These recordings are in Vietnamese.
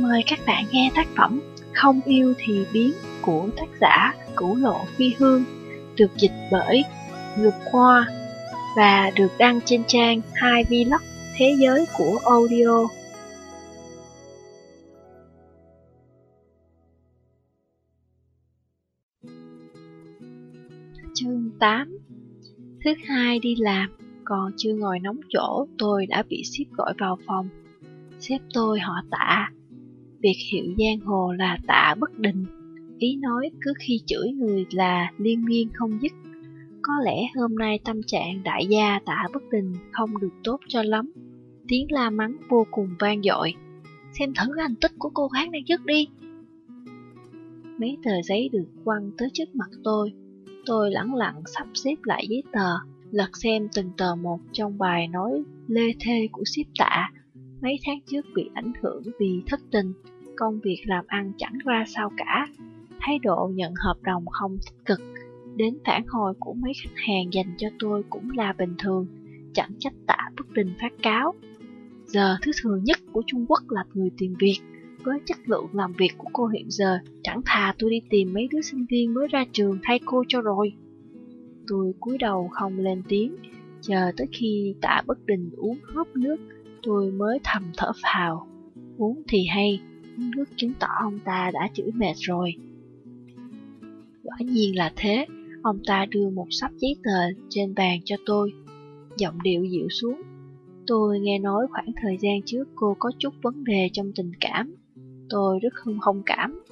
Mời các bạn nghe tác phẩm Không yêu thì biến của tác giả Cửu Lộ Phi Hương được dịch bởi Ngược Khoa và được đăng trên trang 2 Vlog Thế giới của audio. Chương 8 Thứ hai đi làm, còn chưa ngồi nóng chỗ tôi đã bị xếp gọi vào phòng. Sếp tôi họ tạ. Việc hiệu giang hồ là tạ bất định Ý nói cứ khi chửi người là liên miên không dứt. Có lẽ hôm nay tâm trạng đại gia tạ bất định không được tốt cho lắm. Tiếng la mắng vô cùng vang dội. Xem thử hành tích của cô gái này trước đi. Mấy tờ giấy được quăng tới trước mặt tôi. Tôi lẳng lặng sắp xếp lại giấy tờ, lật xem từng tờ một trong bài nói lê thê của ship tạ. Mấy tháng trước bị ảnh hưởng vì thất tình, công việc làm ăn chẳng ra sao cả. Thái độ nhận hợp đồng không tích cực, đến phản hồi của mấy khách hàng dành cho tôi cũng là bình thường, chẳng trách tạ bất đình phát cáo. Giờ thứ thường nhất của Trung Quốc là người tìm việc, với chất lượng làm việc của cô hiện giờ, chẳng thà tôi đi tìm mấy đứa sinh viên mới ra trường thay cô cho rồi. Tôi cúi đầu không lên tiếng, chờ tới khi tạ bất đình uống hớp nước, tôi mới thầm thở phào. Uống thì hay, uống nước chứng tỏ ông ta đã chửi mệt rồi. Quả nhiên là thế, ông ta đưa một sắp giấy tờ trên bàn cho tôi, giọng điệu dịu xuống. Tôi nghe nói khoảng thời gian trước cô có chút vấn đề trong tình cảm, tôi rất không thông cảm.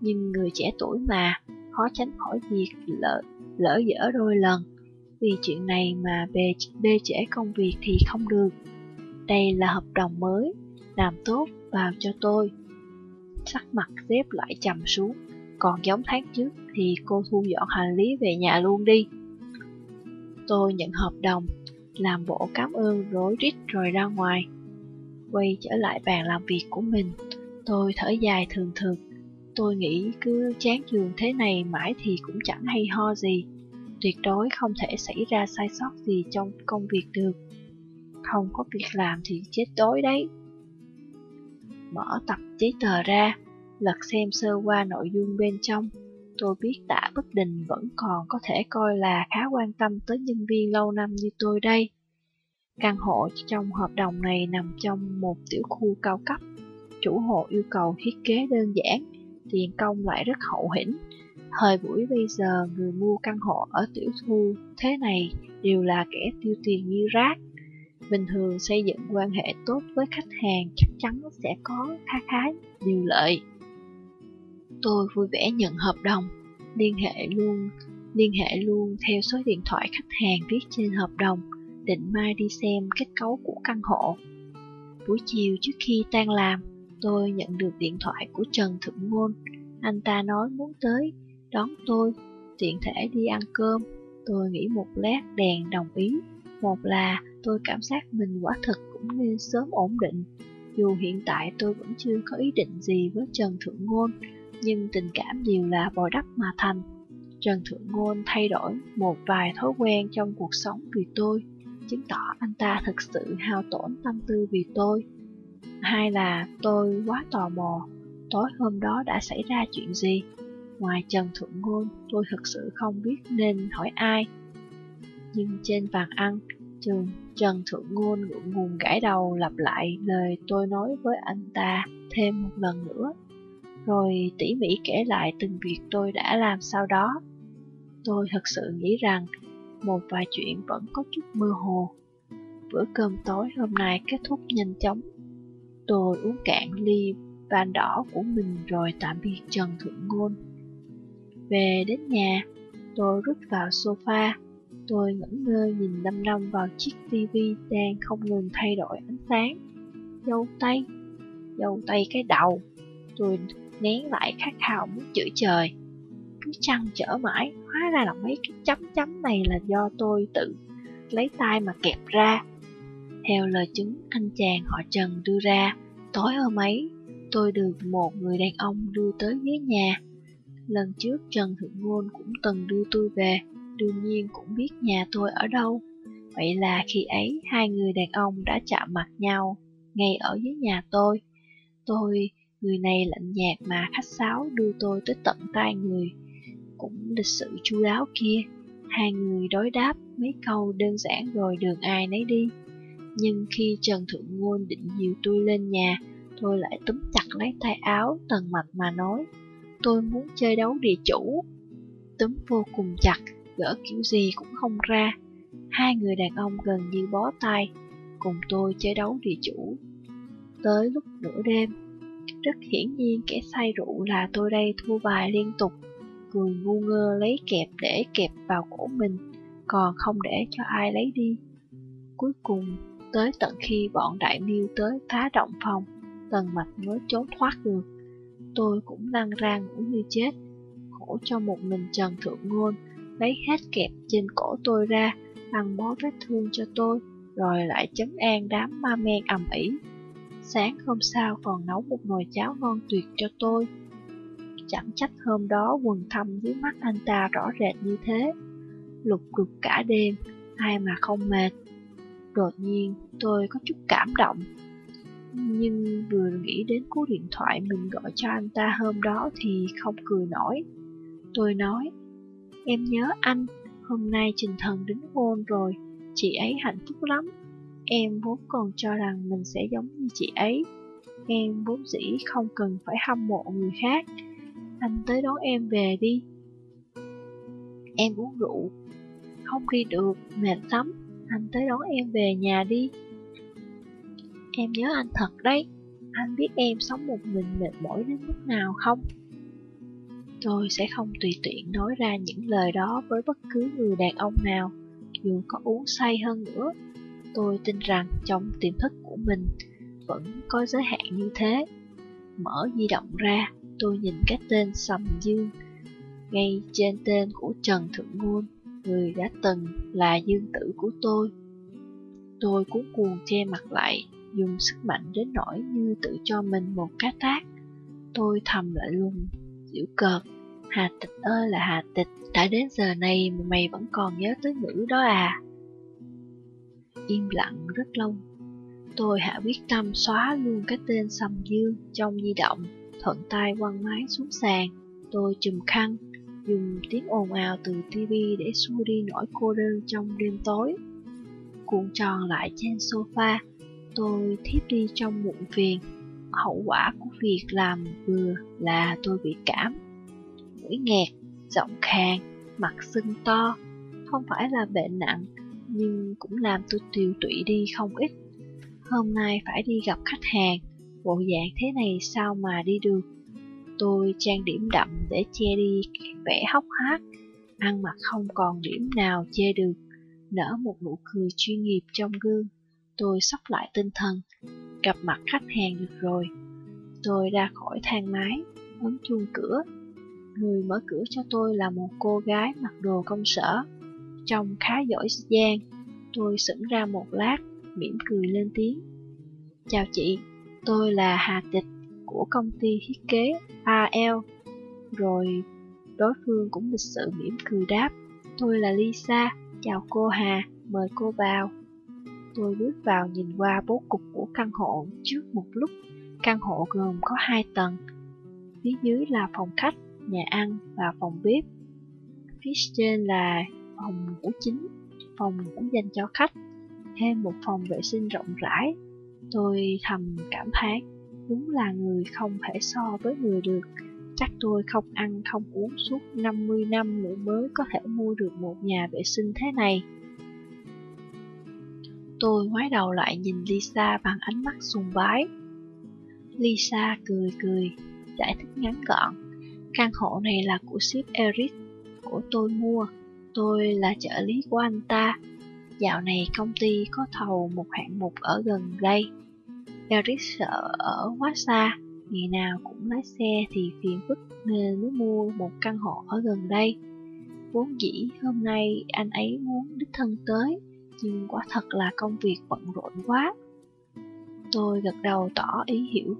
Nhưng người trẻ tuổi mà, khó tránh khỏi việc lỡ, lỡ dở đôi lần. Vì chuyện này mà bê, bê trễ công việc thì không được. Đây là hợp đồng mới, làm tốt vào cho tôi. Sắc mặt xếp lại trầm xuống, còn giống tháng trước thì cô thu dọn hành lý về nhà luôn đi. Tôi nhận hợp đồng, làm bộ cảm ơn rối rít rồi ra ngoài. Quay trở lại bàn làm việc của mình, tôi thở dài thường thường. Tôi nghĩ cứ chán giường thế này mãi thì cũng chẳng hay ho gì. Tuyệt đối không thể xảy ra sai sót gì trong công việc được. Không có việc làm thì chết tối đấy. Mở tập giấy tờ ra, lật xem sơ qua nội dung bên trong. Tôi biết tạ bất đình vẫn còn có thể coi là khá quan tâm tới nhân viên lâu năm như tôi đây. Căn hộ trong hợp đồng này nằm trong một tiểu khu cao cấp. Chủ hộ yêu cầu thiết kế đơn giản, tiền công lại rất hậu hĩnh. Thời buổi bây giờ, người mua căn hộ ở tiểu khu thế này đều là kẻ tiêu tiền như rác. Bình thường xây dựng quan hệ tốt với khách hàng chắc chắn sẽ có khá khá điều lợi. Tôi vui vẻ nhận hợp đồng, liên hệ luôn liên hệ luôn theo số điện thoại khách hàng viết trên hợp đồng, định mai đi xem kết cấu của căn hộ. Buổi chiều trước khi tan làm, tôi nhận được điện thoại của Trần Thượng Ngôn. Anh ta nói muốn tới, đón tôi, tiện thể đi ăn cơm. Tôi nghĩ một lát đèn đồng ý. Một là tôi cảm giác mình quả thực cũng nên sớm ổn định. Dù hiện tại tôi vẫn chưa có ý định gì với Trần Thượng Ngôn, nhưng tình cảm đều là bồi đắp mà thành. Trần Thượng Ngôn thay đổi một vài thói quen trong cuộc sống vì tôi, chứng tỏ anh ta thực sự hao tổn tâm tư vì tôi. Hai là tôi quá tò mò, tối hôm đó đã xảy ra chuyện gì? Ngoài Trần Thượng Ngôn, tôi thực sự không biết nên hỏi ai. Nhưng trên bàn ăn, trường Trần Thượng Ngôn ngượng ngùng gãi đầu lặp lại lời tôi nói với anh ta thêm một lần nữa rồi tỉ mỉ kể lại từng việc tôi đã làm sau đó. Tôi thật sự nghĩ rằng một vài chuyện vẫn có chút mơ hồ. Bữa cơm tối hôm nay kết thúc nhanh chóng. Tôi uống cạn ly van đỏ của mình rồi tạm biệt Trần Thượng Ngôn. Về đến nhà, tôi rút vào sofa. Tôi ngẩn ngơ nhìn đăm đăm vào chiếc tivi đang không ngừng thay đổi ánh sáng. Dâu tay, dâu tay cái đầu. Tôi nén lại khát khao muốn chửi trời. Cứ chăn trở mãi, hóa ra là mấy cái chấm chấm này là do tôi tự lấy tay mà kẹp ra. Theo lời chứng anh chàng họ Trần đưa ra, tối hôm ấy, tôi được một người đàn ông đưa tới ghế nhà. Lần trước Trần Thượng Ngôn cũng từng đưa tôi về, đương nhiên cũng biết nhà tôi ở đâu. Vậy là khi ấy hai người đàn ông đã chạm mặt nhau ngay ở dưới nhà tôi. Tôi Người này lạnh nhạt mà khách sáo đưa tôi tới tận tay người Cũng lịch sự chu đáo kia Hai người đối đáp mấy câu đơn giản rồi đường ai nấy đi Nhưng khi Trần Thượng Ngôn định dìu tôi lên nhà Tôi lại túm chặt lấy tay áo tần mạch mà nói Tôi muốn chơi đấu địa chủ Túm vô cùng chặt, gỡ kiểu gì cũng không ra. Hai người đàn ông gần như bó tay, Cùng tôi chơi đấu địa chủ. Tới lúc nửa đêm, Rất hiển nhiên kẻ say rượu là tôi đây thua bài liên tục, Cười ngu ngơ lấy kẹp để kẹp vào cổ mình, Còn không để cho ai lấy đi. Cuối cùng, tới tận khi bọn đại miêu tới phá động phòng, Tần mạch mới trốn thoát được. Tôi cũng lăn ra ngủ như chết, Khổ cho một mình Trần Thượng Ngôn Lấy hết kẹp trên cổ tôi ra băng bó vết thương cho tôi Rồi lại chấn an đám ma men ầm ĩ. Sáng hôm sau còn nấu một nồi cháo ngon tuyệt cho tôi. Chẳng trách hôm đó quần thâm dưới mắt anh ta rõ rệt như thế. Lục cực cả đêm, ai mà không mệt. Đột nhiên tôi có chút cảm động. Nhưng vừa nghĩ đến cú điện thoại mình gọi cho anh ta hôm đó thì không cười nổi. Tôi nói Em nhớ anh, hôm nay Trình Thần đính hôn rồi Chị ấy hạnh phúc lắm. Em vốn còn cho rằng mình sẽ giống như chị ấy. Em vốn dĩ không cần phải hâm mộ người khác. Anh tới đón em về đi. Em uống rượu. Không đi được, mệt lắm. Anh tới đón em về nhà đi. Em nhớ anh thật đấy. Anh biết em sống một mình mệt mỏi đến mức nào không? Tôi sẽ không tùy tiện nói ra những lời đó với bất cứ người đàn ông nào Dù có uống say hơn nữa Tôi tin rằng trong tiềm thức của mình vẫn có giới hạn như thế. Mở di động ra, tôi nhìn cái tên Sầm Dương, ngay trên tên của Trần Thượng Ngôn, người đã từng là dương tử của tôi. Tôi cuốn cuồng che mặt lại, dùng sức mạnh đến nỗi như tự cho mình một cái tác. Tôi thầm lại lùng, giễu cợt. Hà tịch ơi là hà tịch, đã đến giờ này mà mày vẫn còn nhớ tới nữ đó à? im lặng rất lâu. Tôi hạ quyết tâm xóa luôn cái tên Sầm Dương trong di động, thuận tay quăng máy xuống sàn. Tôi chùm khăn, dùng tiếng ồn ào từ tivi để xua đi nỗi cô đơn trong đêm tối. Cuộn tròn lại trên sofa, tôi thiếp đi trong muộn phiền. Hậu quả của việc làm vừa là tôi bị cảm. Mũi nghẹt, giọng khàn, mặt sưng to, không phải là bệnh nặng nhưng cũng làm tôi tiêu tụy đi không ít. Hôm nay phải đi gặp khách hàng, bộ dạng thế này sao mà đi được. Tôi trang điểm đậm để che đi vẻ hốc hác, ăn mặc không còn điểm nào che được, nở một nụ cười chuyên nghiệp trong gương. Tôi sóc lại tinh thần, gặp mặt khách hàng được rồi. Tôi ra khỏi thang máy, ấn chuông cửa. Người mở cửa cho tôi là một cô gái mặc đồ công sở, trông khá giỏi giang. Tôi sững ra một lát, mỉm cười lên tiếng. Chào chị, tôi là Hà Tịch của công ty thiết kế AL. Rồi đối phương cũng lịch sự mỉm cười đáp. Tôi là Lisa, chào cô Hà, mời cô vào. Tôi bước vào nhìn qua bố cục của căn hộ trước một lúc. Căn hộ gồm có hai tầng. Phía dưới là phòng khách, nhà ăn và phòng bếp. Phía trên là phòng ngủ chính, phòng ngủ dành cho khách, thêm một phòng vệ sinh rộng rãi. Tôi thầm cảm thán, đúng là người không thể so với người được. Chắc tôi không ăn không uống suốt 50 năm nữa mới có thể mua được một nhà vệ sinh thế này. Tôi ngoái đầu lại nhìn Lisa bằng ánh mắt sùng bái. Lisa cười cười, giải thích ngắn gọn. Căn hộ này là của ship Eric, của tôi mua. Tôi là trợ lý của anh ta. Dạo này công ty có thầu một hạng mục ở gần đây. Eric sợ ở quá xa, ngày nào cũng lái xe thì phiền phức nên mới mua một căn hộ ở gần đây. Vốn dĩ hôm nay anh ấy muốn đích thân tới, nhưng quả thật là công việc bận rộn quá. Tôi gật đầu tỏ ý hiểu.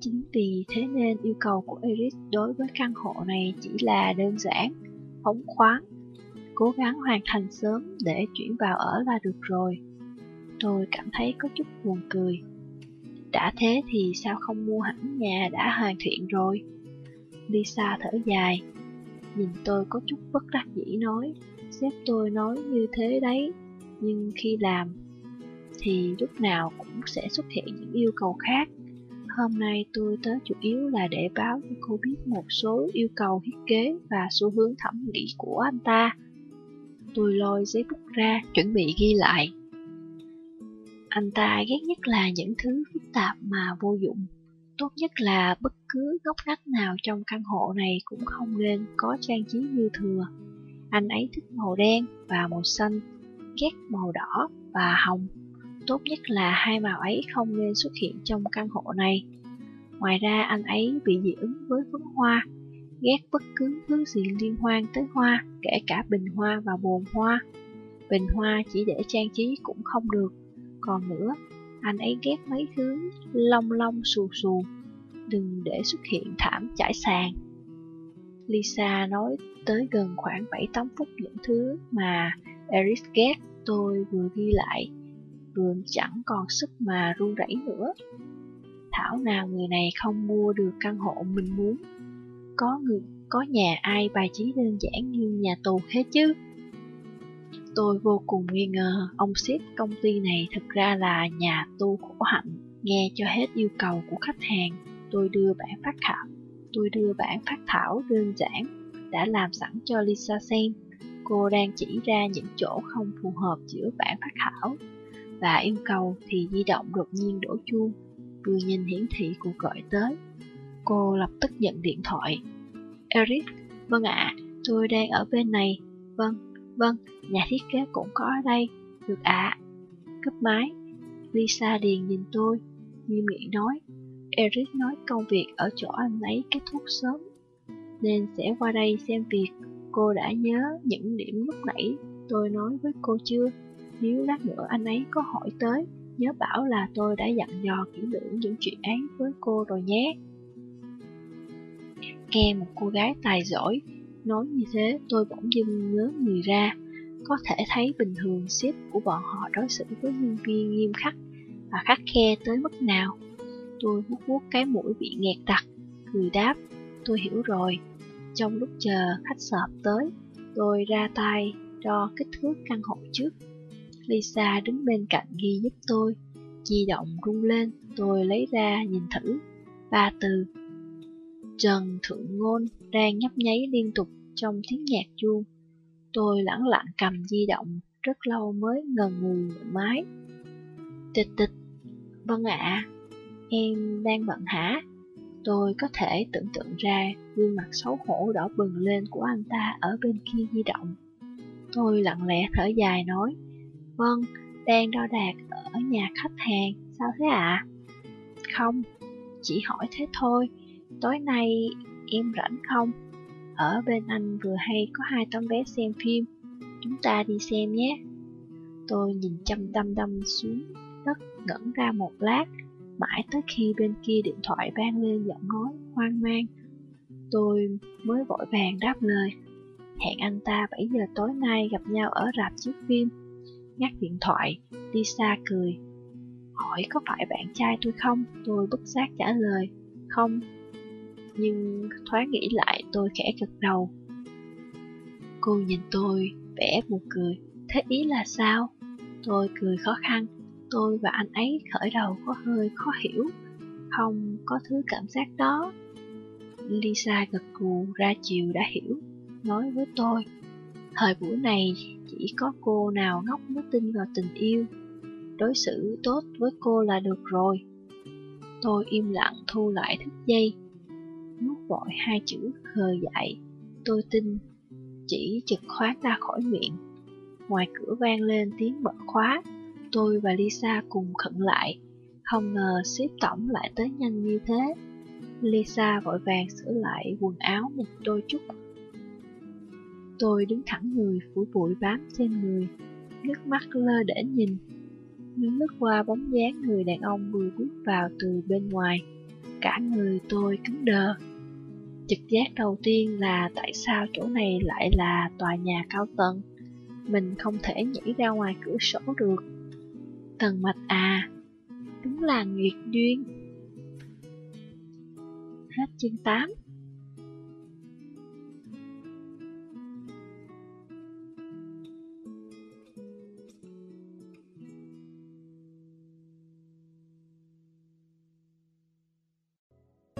Chính vì thế nên yêu cầu của Eric đối với căn hộ này chỉ là đơn giản, phóng khoáng cố gắng hoàn thành sớm để chuyển vào ở là được rồi. Tôi cảm thấy có chút buồn cười. Đã thế thì sao không mua hẳn nhà đã hoàn thiện rồi? Lisa thở dài, nhìn tôi có chút bất đắc dĩ nói, sếp tôi nói như thế đấy, nhưng khi làm thì lúc nào cũng sẽ xuất hiện những yêu cầu khác. Hôm nay tôi tới chủ yếu là để báo cho cô biết một số yêu cầu thiết kế và xu hướng thẩm mỹ của anh ta. Tôi lôi giấy bút ra, chuẩn bị ghi lại. Anh ta ghét nhất là những thứ phức tạp mà vô dụng. Tốt nhất là bất cứ góc ngách nào trong căn hộ này cũng không nên có trang trí dư thừa. Anh ấy thích màu đen và màu xanh, ghét màu đỏ và hồng. Tốt nhất là hai màu ấy không nên xuất hiện trong căn hộ này. Ngoài ra anh ấy bị dị ứng với phấn hoa, ghét bất cứ thứ gì liên quan tới hoa, kể cả bình hoa và bồn hoa. Bình hoa chỉ để trang trí cũng không được. Còn nữa, anh ấy ghét mấy thứ long long xù xù, đừng để xuất hiện thảm trải sàn. Lisa nói tới gần khoảng 7-8 phút những thứ mà Eric ghét tôi vừa ghi lại, vừa chẳng còn sức mà run rẩy nữa. Thảo nào người này không mua được căn hộ mình muốn. Có người có nhà ai bài trí đơn giản như nhà tù hết chứ. Tôi vô cùng nghi ngờ ông sếp công ty này thực ra là nhà tu khổ hạnh. Nghe cho hết yêu cầu của khách hàng, tôi đưa bản phát thảo. Tôi đưa bản phát thảo đơn giản, đã làm sẵn cho Lisa xem. Cô đang chỉ ra những chỗ không phù hợp giữa bản phát thảo và yêu cầu thì di động đột nhiên đổ chuông. Vừa nhìn hiển thị cuộc gọi tới, cô lập tức nhận điện thoại. Eric, vâng ạ, tôi đang ở bên này. Vâng, Vâng, nhà thiết kế cũng có ở đây. Được ạ. À. Cấp máy. Lisa điền nhìn tôi, nghiêm nghị nói. Eric nói công việc ở chỗ anh ấy kết thúc sớm, nên sẽ qua đây xem việc. Cô đã nhớ những điểm lúc nãy tôi nói với cô chưa? Nếu lát nữa anh ấy có hỏi tới, nhớ bảo là tôi đã dặn dò kỹ lưỡng những chuyện ấy với cô rồi nhé. Nghe một cô gái tài giỏi Nói như thế tôi bỗng dưng nhớ người ra Có thể thấy bình thường sếp của bọn họ đối xử với nhân viên nghiêm khắc Và khắc khe tới mức nào Tôi vuốt vuốt cái mũi bị nghẹt đặc Cười đáp Tôi hiểu rồi trong lúc chờ khách sợp tới Tôi ra tay đo kích thước căn hộ trước Lisa đứng bên cạnh ghi giúp tôi Di động rung lên Tôi lấy ra nhìn thử Ba từ Trần Thượng Ngôn đang nhấp nháy liên tục trong tiếng nhạc chuông. Tôi lẳng lặng cầm di động, rất lâu mới ngần ngừ máy. Tịch tịch, vâng ạ, em đang bận hả? Tôi có thể tưởng tượng ra gương mặt xấu hổ đỏ bừng lên của anh ta ở bên kia di động. Tôi lặng lẽ thở dài nói, vâng, đang đo đạc ở nhà khách hàng, sao thế ạ? À? Không, chỉ hỏi thế thôi, tối nay em rảnh không? Ở bên anh vừa hay có hai tấm vé xem phim, chúng ta đi xem nhé. Tôi nhìn chăm đăm đăm xuống đất ngẩn ra một lát, mãi tới khi bên kia điện thoại vang lên giọng nói hoang mang. Tôi mới vội vàng đáp lời. Hẹn anh ta 7 giờ tối nay gặp nhau ở rạp chiếu phim. Ngắt điện thoại, Lisa cười. Hỏi có phải bạn trai tôi không? Tôi bất giác trả lời. Không, nhưng thoáng nghĩ lại tôi khẽ gật đầu. Cô nhìn tôi, vẽ một cười, thế ý là sao? Tôi cười khó khăn, tôi và anh ấy khởi đầu có hơi khó hiểu, không có thứ cảm giác đó. Lisa gật gù ra chiều đã hiểu, nói với tôi, thời buổi này chỉ có cô nào ngốc mới tin vào tình yêu, đối xử tốt với cô là được rồi. Tôi im lặng thu lại thức dây, nuốt vội hai chữ khờ dại. Tôi tin, chỉ chực khoát ra khỏi miệng. Ngoài cửa vang lên tiếng mở khóa, tôi và Lisa cùng khẩn lại. Không ngờ xếp tổng lại tới nhanh như thế. Lisa vội vàng sửa lại quần áo một đôi chút. Tôi đứng thẳng người phủ bụi bám trên người, nước mắt lơ để nhìn. Nhưng lướt qua bóng dáng người đàn ông vừa bước vào từ bên ngoài cả người tôi cứng đờ. Trực giác đầu tiên là tại sao chỗ này lại là tòa nhà cao tầng, mình không thể nhảy ra ngoài cửa sổ được. Tần mạch à, Đúng là nguyệt duyên. Hết chương 8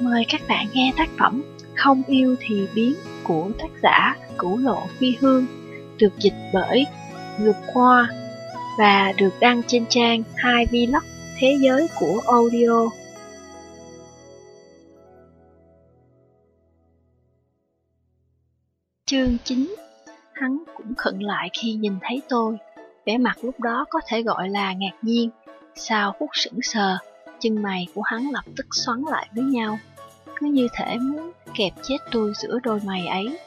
Mời các bạn nghe tác phẩm Không yêu thì biến của tác giả Cửu Lộ Phi Hương được dịch bởi Ngược Khoa và được đăng trên trang 2 Vlog Thế giới của audio. Chương 9 Hắn cũng khẩn lại khi nhìn thấy tôi. Vẻ mặt lúc đó có thể gọi là ngạc nhiên. Sau phút sững sờ, chân mày của hắn lập tức xoắn lại với nhau. Cứ như thể muốn kẹp chết tôi giữa đôi mày ấy.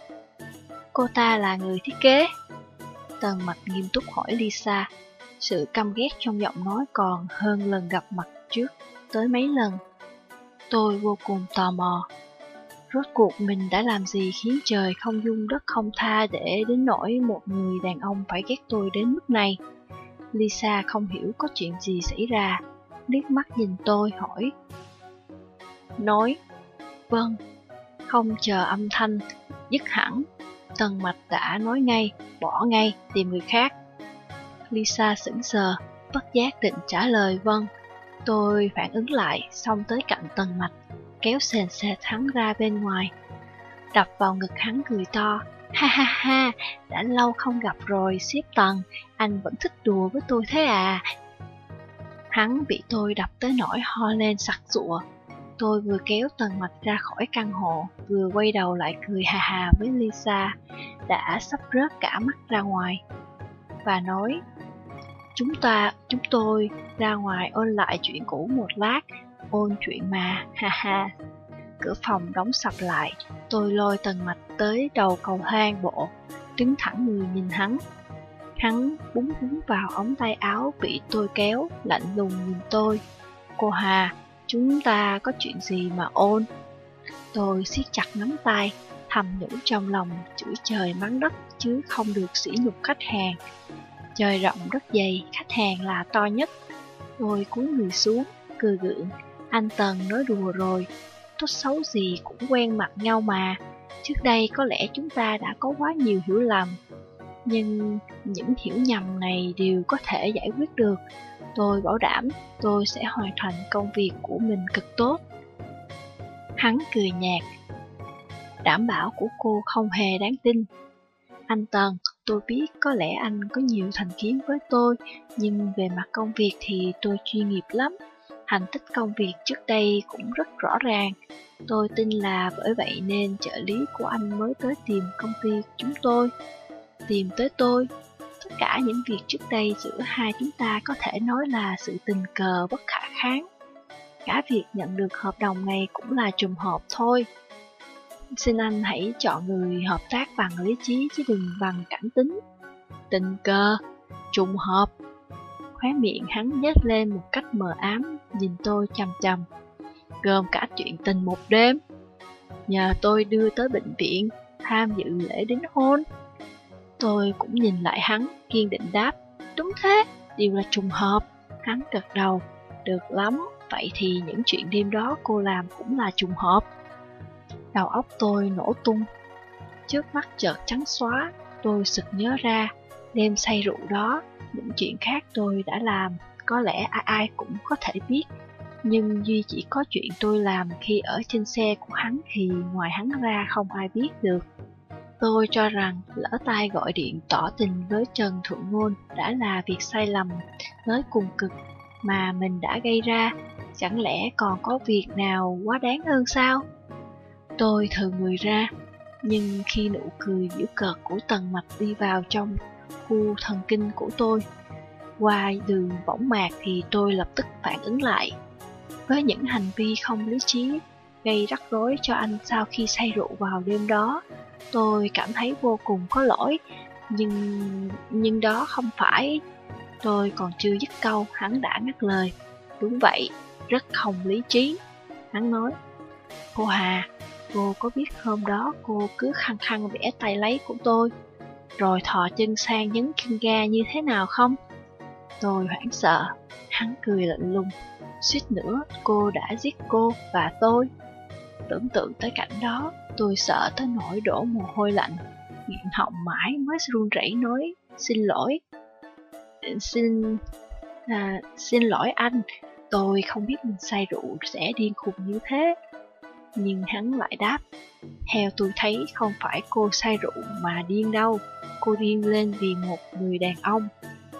Cô ta là người thiết kế. Tần mặt nghiêm túc hỏi Lisa. Sự căm ghét trong giọng nói còn hơn lần gặp mặt trước tới mấy lần. Tôi vô cùng tò mò. Rốt cuộc mình đã làm gì khiến trời không dung đất không tha để đến nỗi một người đàn ông phải ghét tôi đến mức này? Lisa không hiểu có chuyện gì xảy ra, liếc mắt nhìn tôi hỏi. Nói, vâng, không chờ âm thanh, dứt hẳn, tần mạch đã nói ngay, bỏ ngay, tìm người khác. Lisa sững sờ, bất giác định trả lời vâng. Tôi phản ứng lại, xong tới cạnh tầng mạch, kéo sền sệt hắn ra bên ngoài. Đập vào ngực hắn cười to, ha ha ha, đã lâu không gặp rồi, xếp tầng, anh vẫn thích đùa với tôi thế à. Hắn bị tôi đập tới nỗi ho lên sặc sụa. Tôi vừa kéo tầng mạch ra khỏi căn hộ, vừa quay đầu lại cười hà hà với Lisa, đã sắp rớt cả mắt ra ngoài. Và nói, Chúng ta, chúng tôi ra ngoài ôn lại chuyện cũ một lát, ôn chuyện mà, ha ha. Cửa phòng đóng sập lại, tôi lôi tần mạch tới đầu cầu thang bộ, đứng thẳng người nhìn hắn. Hắn búng búng vào ống tay áo bị tôi kéo, lạnh lùng nhìn tôi. Cô Hà, chúng ta có chuyện gì mà ôn? Tôi siết chặt nắm tay, thầm nhủ trong lòng, chửi trời mắng đất chứ không được sỉ nhục khách hàng. Trời rộng rất dày, khách hàng là to nhất. Tôi cúi người xuống, cười gượng. Anh Tần nói đùa rồi, tốt xấu gì cũng quen mặt nhau mà. Trước đây có lẽ chúng ta đã có quá nhiều hiểu lầm. Nhưng những hiểu nhầm này đều có thể giải quyết được. Tôi bảo đảm tôi sẽ hoàn thành công việc của mình cực tốt. Hắn cười nhạt. Đảm bảo của cô không hề đáng tin. Anh Tần, tôi biết có lẽ anh có nhiều thành kiến với tôi, nhưng về mặt công việc thì tôi chuyên nghiệp lắm. Thành tích công việc trước đây cũng rất rõ ràng. Tôi tin là bởi vậy nên trợ lý của anh mới tới tìm công ty chúng tôi. Tìm tới tôi. Tất cả những việc trước đây giữa hai chúng ta có thể nói là sự tình cờ bất khả kháng. Cả việc nhận được hợp đồng này cũng là trùng hợp thôi. Xin anh hãy chọn người hợp tác bằng lý trí chứ đừng bằng cảm tính. Tình cờ, trùng hợp. Khóe miệng hắn nhếch lên một cách mờ ám, nhìn tôi chằm chằm. Gồm cả chuyện tình một đêm. Nhờ tôi đưa tới bệnh viện, tham dự lễ đính hôn. Tôi cũng nhìn lại hắn, kiên định đáp. Đúng thế, đều là trùng hợp. Hắn gật đầu. Được lắm, vậy thì những chuyện đêm đó cô làm cũng là trùng hợp. Đầu óc tôi nổ tung. Trước mắt chợt trắng xóa, tôi sực nhớ ra, đêm say rượu đó, những chuyện khác tôi đã làm, có lẽ ai ai cũng có thể biết. Nhưng duy chỉ có chuyện tôi làm khi ở trên xe của hắn thì ngoài hắn ra không ai biết được. Tôi cho rằng lỡ tay gọi điện tỏ tình với Trần Thượng Ngôn đã là việc sai lầm tới cùng cực mà mình đã gây ra. Chẳng lẽ còn có việc nào quá đáng hơn sao? Tôi thờ người ra, nhưng khi nụ cười giễu cợt của tần mạch đi vào trong khu thần kinh của tôi, qua đường võng mạc thì tôi lập tức phản ứng lại. Với những hành vi không lý trí, gây rắc rối cho anh sau khi say rượu vào đêm đó, tôi cảm thấy vô cùng có lỗi, nhưng nhưng đó không phải. Tôi còn chưa dứt câu, hắn đã ngắt lời. Đúng vậy, rất không lý trí. Hắn nói, cô Hà, Cô có biết hôm đó cô cứ khăng khăng vẽ tay lấy của tôi, rồi thò chân sang nhấn chân ga như thế nào không? Tôi hoảng sợ, hắn cười lạnh lùng. suýt nữa cô đã giết cô và tôi. Tưởng tượng tới cảnh đó, tôi sợ tới nỗi đổ mồ hôi lạnh, nghẹn họng mãi mới run rẩy nói xin lỗi. Ờ, xin... À, xin lỗi anh, tôi không biết mình say rượu sẽ điên khùng như thế. Nhưng hắn lại đáp, theo tôi thấy không phải cô say rượu mà điên đâu, cô điên lên vì một người đàn ông.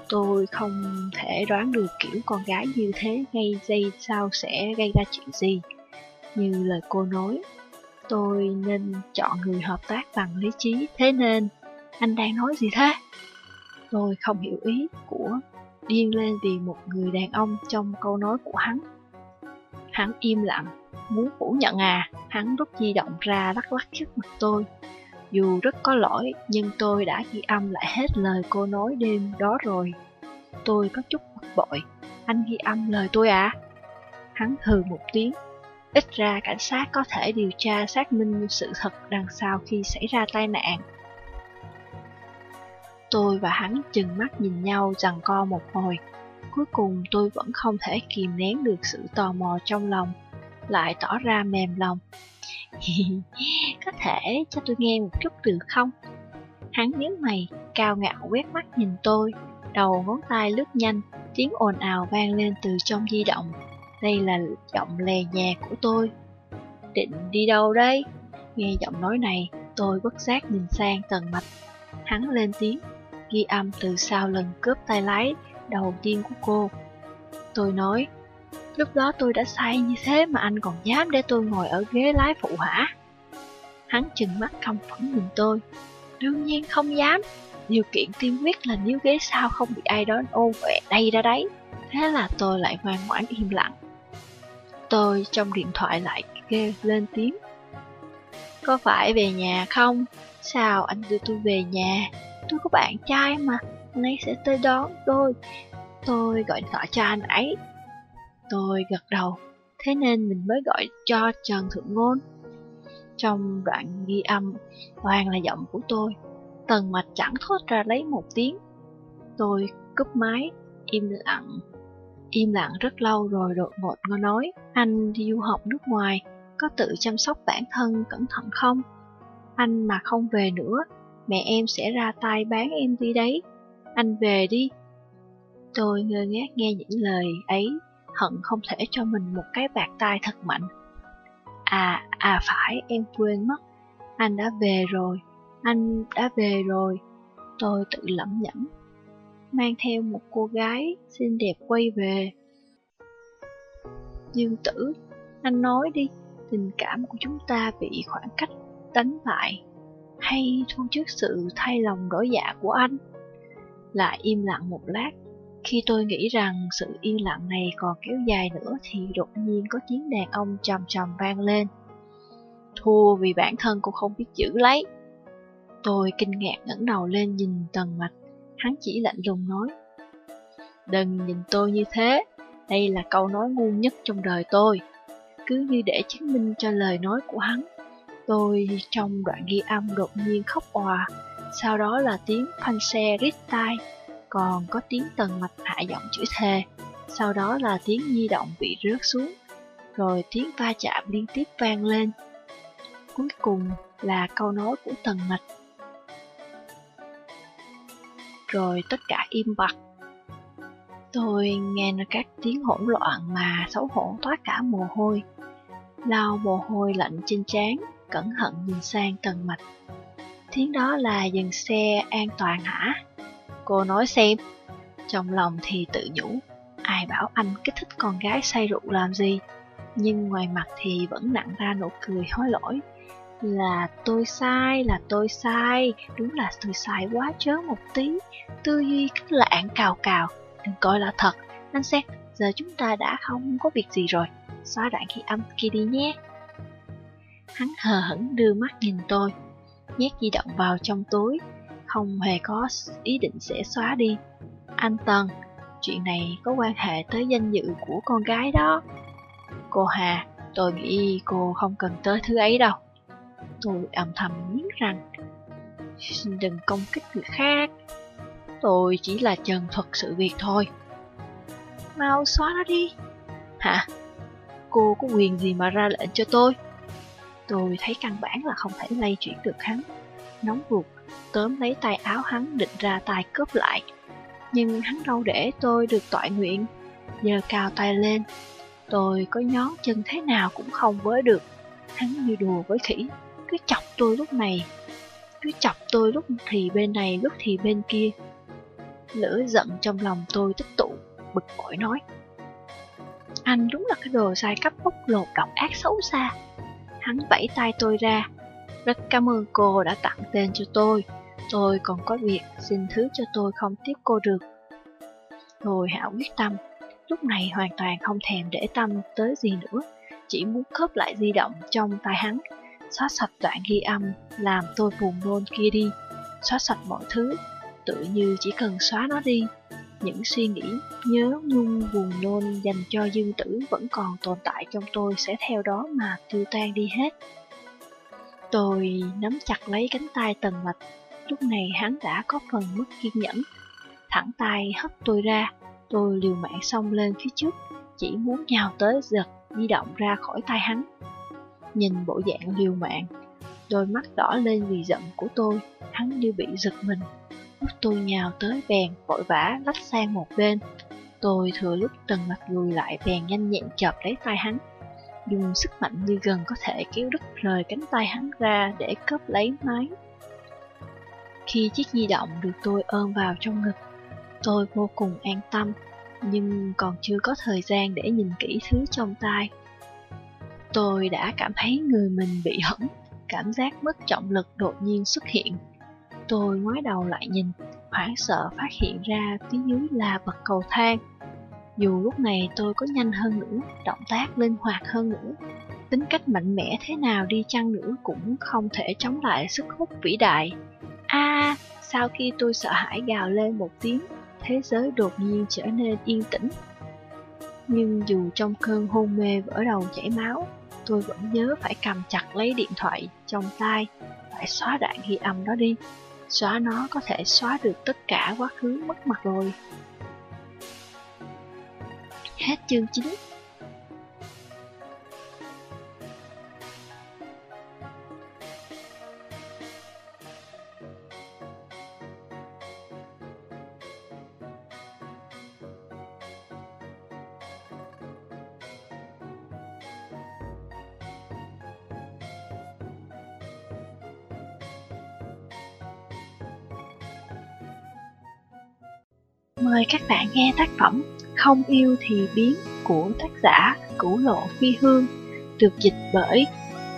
Tôi không thể đoán được kiểu con gái như thế ngay giây sau sẽ gây ra chuyện gì. Như lời cô nói, tôi nên chọn người hợp tác bằng lý trí, thế nên anh đang nói gì thế? Tôi không hiểu ý của điên lên vì một người đàn ông trong câu nói của hắn. Hắn im lặng, muốn phủ nhận à, hắn rút di động ra lắc lắc trước mặt tôi. Dù rất có lỗi, nhưng tôi đã ghi âm lại hết lời cô nói đêm đó rồi. Tôi có chút bực bội. Anh ghi âm lời tôi à? Hắn hừ một tiếng. Ít ra cảnh sát có thể điều tra xác minh sự thật đằng sau khi xảy ra tai nạn. Tôi và hắn chừng mắt nhìn nhau rằng co một hồi. Cuối cùng tôi vẫn không thể kìm nén được sự tò mò trong lòng, lại tỏ ra mềm lòng. có thể cho tôi nghe một chút được không? Hắn nhíu mày, cao ngạo quét mắt nhìn tôi, đầu ngón tay lướt nhanh, tiếng ồn ào vang lên từ trong di động. Đây là giọng lè nhà của tôi. Định đi đâu đây? Nghe giọng nói này, tôi bất giác nhìn sang tần mạch. Hắn lên tiếng, ghi âm từ sau lần cướp tay lái đầu tiên của cô. Tôi nói, lúc đó tôi đã say như thế mà anh còn dám để tôi ngồi ở ghế lái phụ hả? Hắn chừng mắt không phẫn nhìn tôi. Đương nhiên không dám. Điều kiện tiên quyết là nếu ghế sau không bị ai đó ôm vẹ đây ra đấy. Thế là tôi lại ngoan ngoãn im lặng. Tôi trong điện thoại lại kêu lên tiếng. Có phải về nhà không? Sao anh đưa tôi về nhà? Tôi có bạn trai mà, anh ấy sẽ tới đón tôi. Tôi gọi điện thoại cho anh ấy. Tôi gật đầu, thế nên mình mới gọi cho Trần Thượng Ngôn. Trong đoạn ghi âm, toàn là giọng của tôi. Tần mạch chẳng thốt ra lấy một tiếng. Tôi cúp máy, im lặng. Im lặng rất lâu rồi đột ngột ngó nói, anh đi du học nước ngoài, có tự chăm sóc bản thân cẩn thận không? Anh mà không về nữa, mẹ em sẽ ra tay bán em đi đấy. Anh về đi. Tôi ngơ ngác nghe những lời ấy, hận không thể cho mình một cái bạc tai thật mạnh. À, à phải, em quên mất. Anh đã về rồi, anh đã về rồi. Tôi tự lẩm nhẩm. Mang theo một cô gái xinh đẹp quay về. Dương tử, anh nói đi, tình cảm của chúng ta bị khoảng cách đánh bại hay thu trước sự thay lòng đổi dạ của anh? Lại im lặng một lát, khi tôi nghĩ rằng sự yên lặng này còn kéo dài nữa thì đột nhiên có tiếng đàn ông trầm trầm vang lên. Thua vì bản thân cô không biết giữ lấy. Tôi kinh ngạc ngẩng đầu lên nhìn tần mạch, hắn chỉ lạnh lùng nói. Đừng nhìn tôi như thế, đây là câu nói ngu nhất trong đời tôi. Cứ như để chứng minh cho lời nói của hắn, Tôi trong đoạn ghi âm đột nhiên khóc òa, sau đó là tiếng phanh xe rít tai, còn có tiếng tần mạch hạ giọng chửi thề, sau đó là tiếng di động bị rớt xuống, rồi tiếng va chạm liên tiếp vang lên. Cuối cùng là câu nói của tần mạch. Rồi tất cả im bặt. Tôi nghe các tiếng hỗn loạn mà xấu hổ toát cả mồ hôi, lau mồ hôi lạnh trên trán cẩn thận nhìn sang tần mạch. Tiếng đó là dừng xe an toàn hả? Cô nói xem. Trong lòng thì tự nhủ, ai bảo anh kích thích con gái say rượu làm gì? Nhưng ngoài mặt thì vẫn nặng ra nụ cười hối lỗi. Là tôi sai, là tôi sai, đúng là tôi sai quá chớ một tí. Tư duy cách lạng cào cào, đừng coi là thật. Anh xem, giờ chúng ta đã không có việc gì rồi. Xóa đoạn khi âm kia đi nhé. Hắn hờ hững đưa mắt nhìn tôi, nhét di động vào trong túi, không hề có ý định sẽ xóa đi. Anh Tần, chuyện này có quan hệ tới danh dự của con gái đó. Cô Hà, tôi nghĩ cô không cần tới thứ ấy đâu. Tôi âm thầm nghiến rằng, đừng công kích người khác. Tôi chỉ là trần thuật sự việc thôi. Mau xóa nó đi. Hả? Cô có quyền gì mà ra lệnh cho tôi? Tôi thấy căn bản là không thể lay chuyển được hắn. Nóng ruột, tóm lấy tay áo hắn định ra tay cướp lại. Nhưng hắn đâu để tôi được tọa nguyện. Giờ cao tay lên. Tôi có nhón chân thế nào cũng không với được. Hắn như đùa với khỉ, cứ chọc tôi lúc này. Cứ chọc tôi lúc thì bên này, lúc thì bên kia. Lửa giận trong lòng tôi tích tụ, bực bội nói. Anh đúng là cái đồ sai cấp bốc lột độc ác xấu xa. Hắn vẫy tay tôi ra. Rất cảm ơn cô đã tặng tên cho tôi. Tôi còn có việc, xin thứ cho tôi không tiếp cô được. Tôi hảo quyết tâm, lúc này hoàn toàn không thèm để tâm tới gì nữa, chỉ muốn khớp lại di động trong tay hắn, xóa sạch đoạn ghi âm, làm tôi buồn nôn kia đi, xóa sạch mọi thứ, tự như chỉ cần xóa nó đi. Những suy nghĩ, nhớ nhung buồn nôn dành cho dương tử vẫn còn tồn tại trong tôi sẽ theo đó mà tiêu tan đi hết. Tôi nắm chặt lấy cánh tay tần mạch, lúc này hắn đã có phần mất kiên nhẫn. Thẳng tay hất tôi ra, tôi liều mạng xông lên phía trước, chỉ muốn nhào tới giật di động ra khỏi tay hắn. Nhìn bộ dạng liều mạng, đôi mắt đỏ lên vì giận của tôi, hắn như bị giật mình. Lúc tôi nhào tới bèn, vội vã lách sang một bên. Tôi thừa lúc tần mạch lùi lại bèn nhanh nhẹn chợp lấy tay hắn. Dùng sức mạnh như gần có thể kéo đứt rời cánh tay hắn ra để cướp lấy máy. Khi chiếc di động được tôi ôm vào trong ngực, tôi vô cùng an tâm, nhưng còn chưa có thời gian để nhìn kỹ thứ trong tay. Tôi đã cảm thấy người mình bị hững, cảm giác mất trọng lực đột nhiên xuất hiện. Tôi ngoái đầu lại nhìn, hoảng sợ phát hiện ra phía dưới là bậc cầu thang. Dù lúc này tôi có nhanh hơn nữa, động tác linh hoạt hơn nữa, tính cách mạnh mẽ thế nào đi chăng nữa cũng không thể chống lại sức hút vĩ đại. A, sau khi tôi sợ hãi gào lên một tiếng, thế giới đột nhiên trở nên yên tĩnh. Nhưng dù trong cơn hôn mê vỡ đầu chảy máu, tôi vẫn nhớ phải cầm chặt lấy điện thoại trong tay, phải xóa đoạn ghi âm đó đi. Xóa nó có thể xóa được tất cả quá khứ mất mặt rồi. Hết chương 9 Mời các bạn nghe tác phẩm không yêu thì biến của tác giả Cửu Lộ Phi Hương được dịch bởi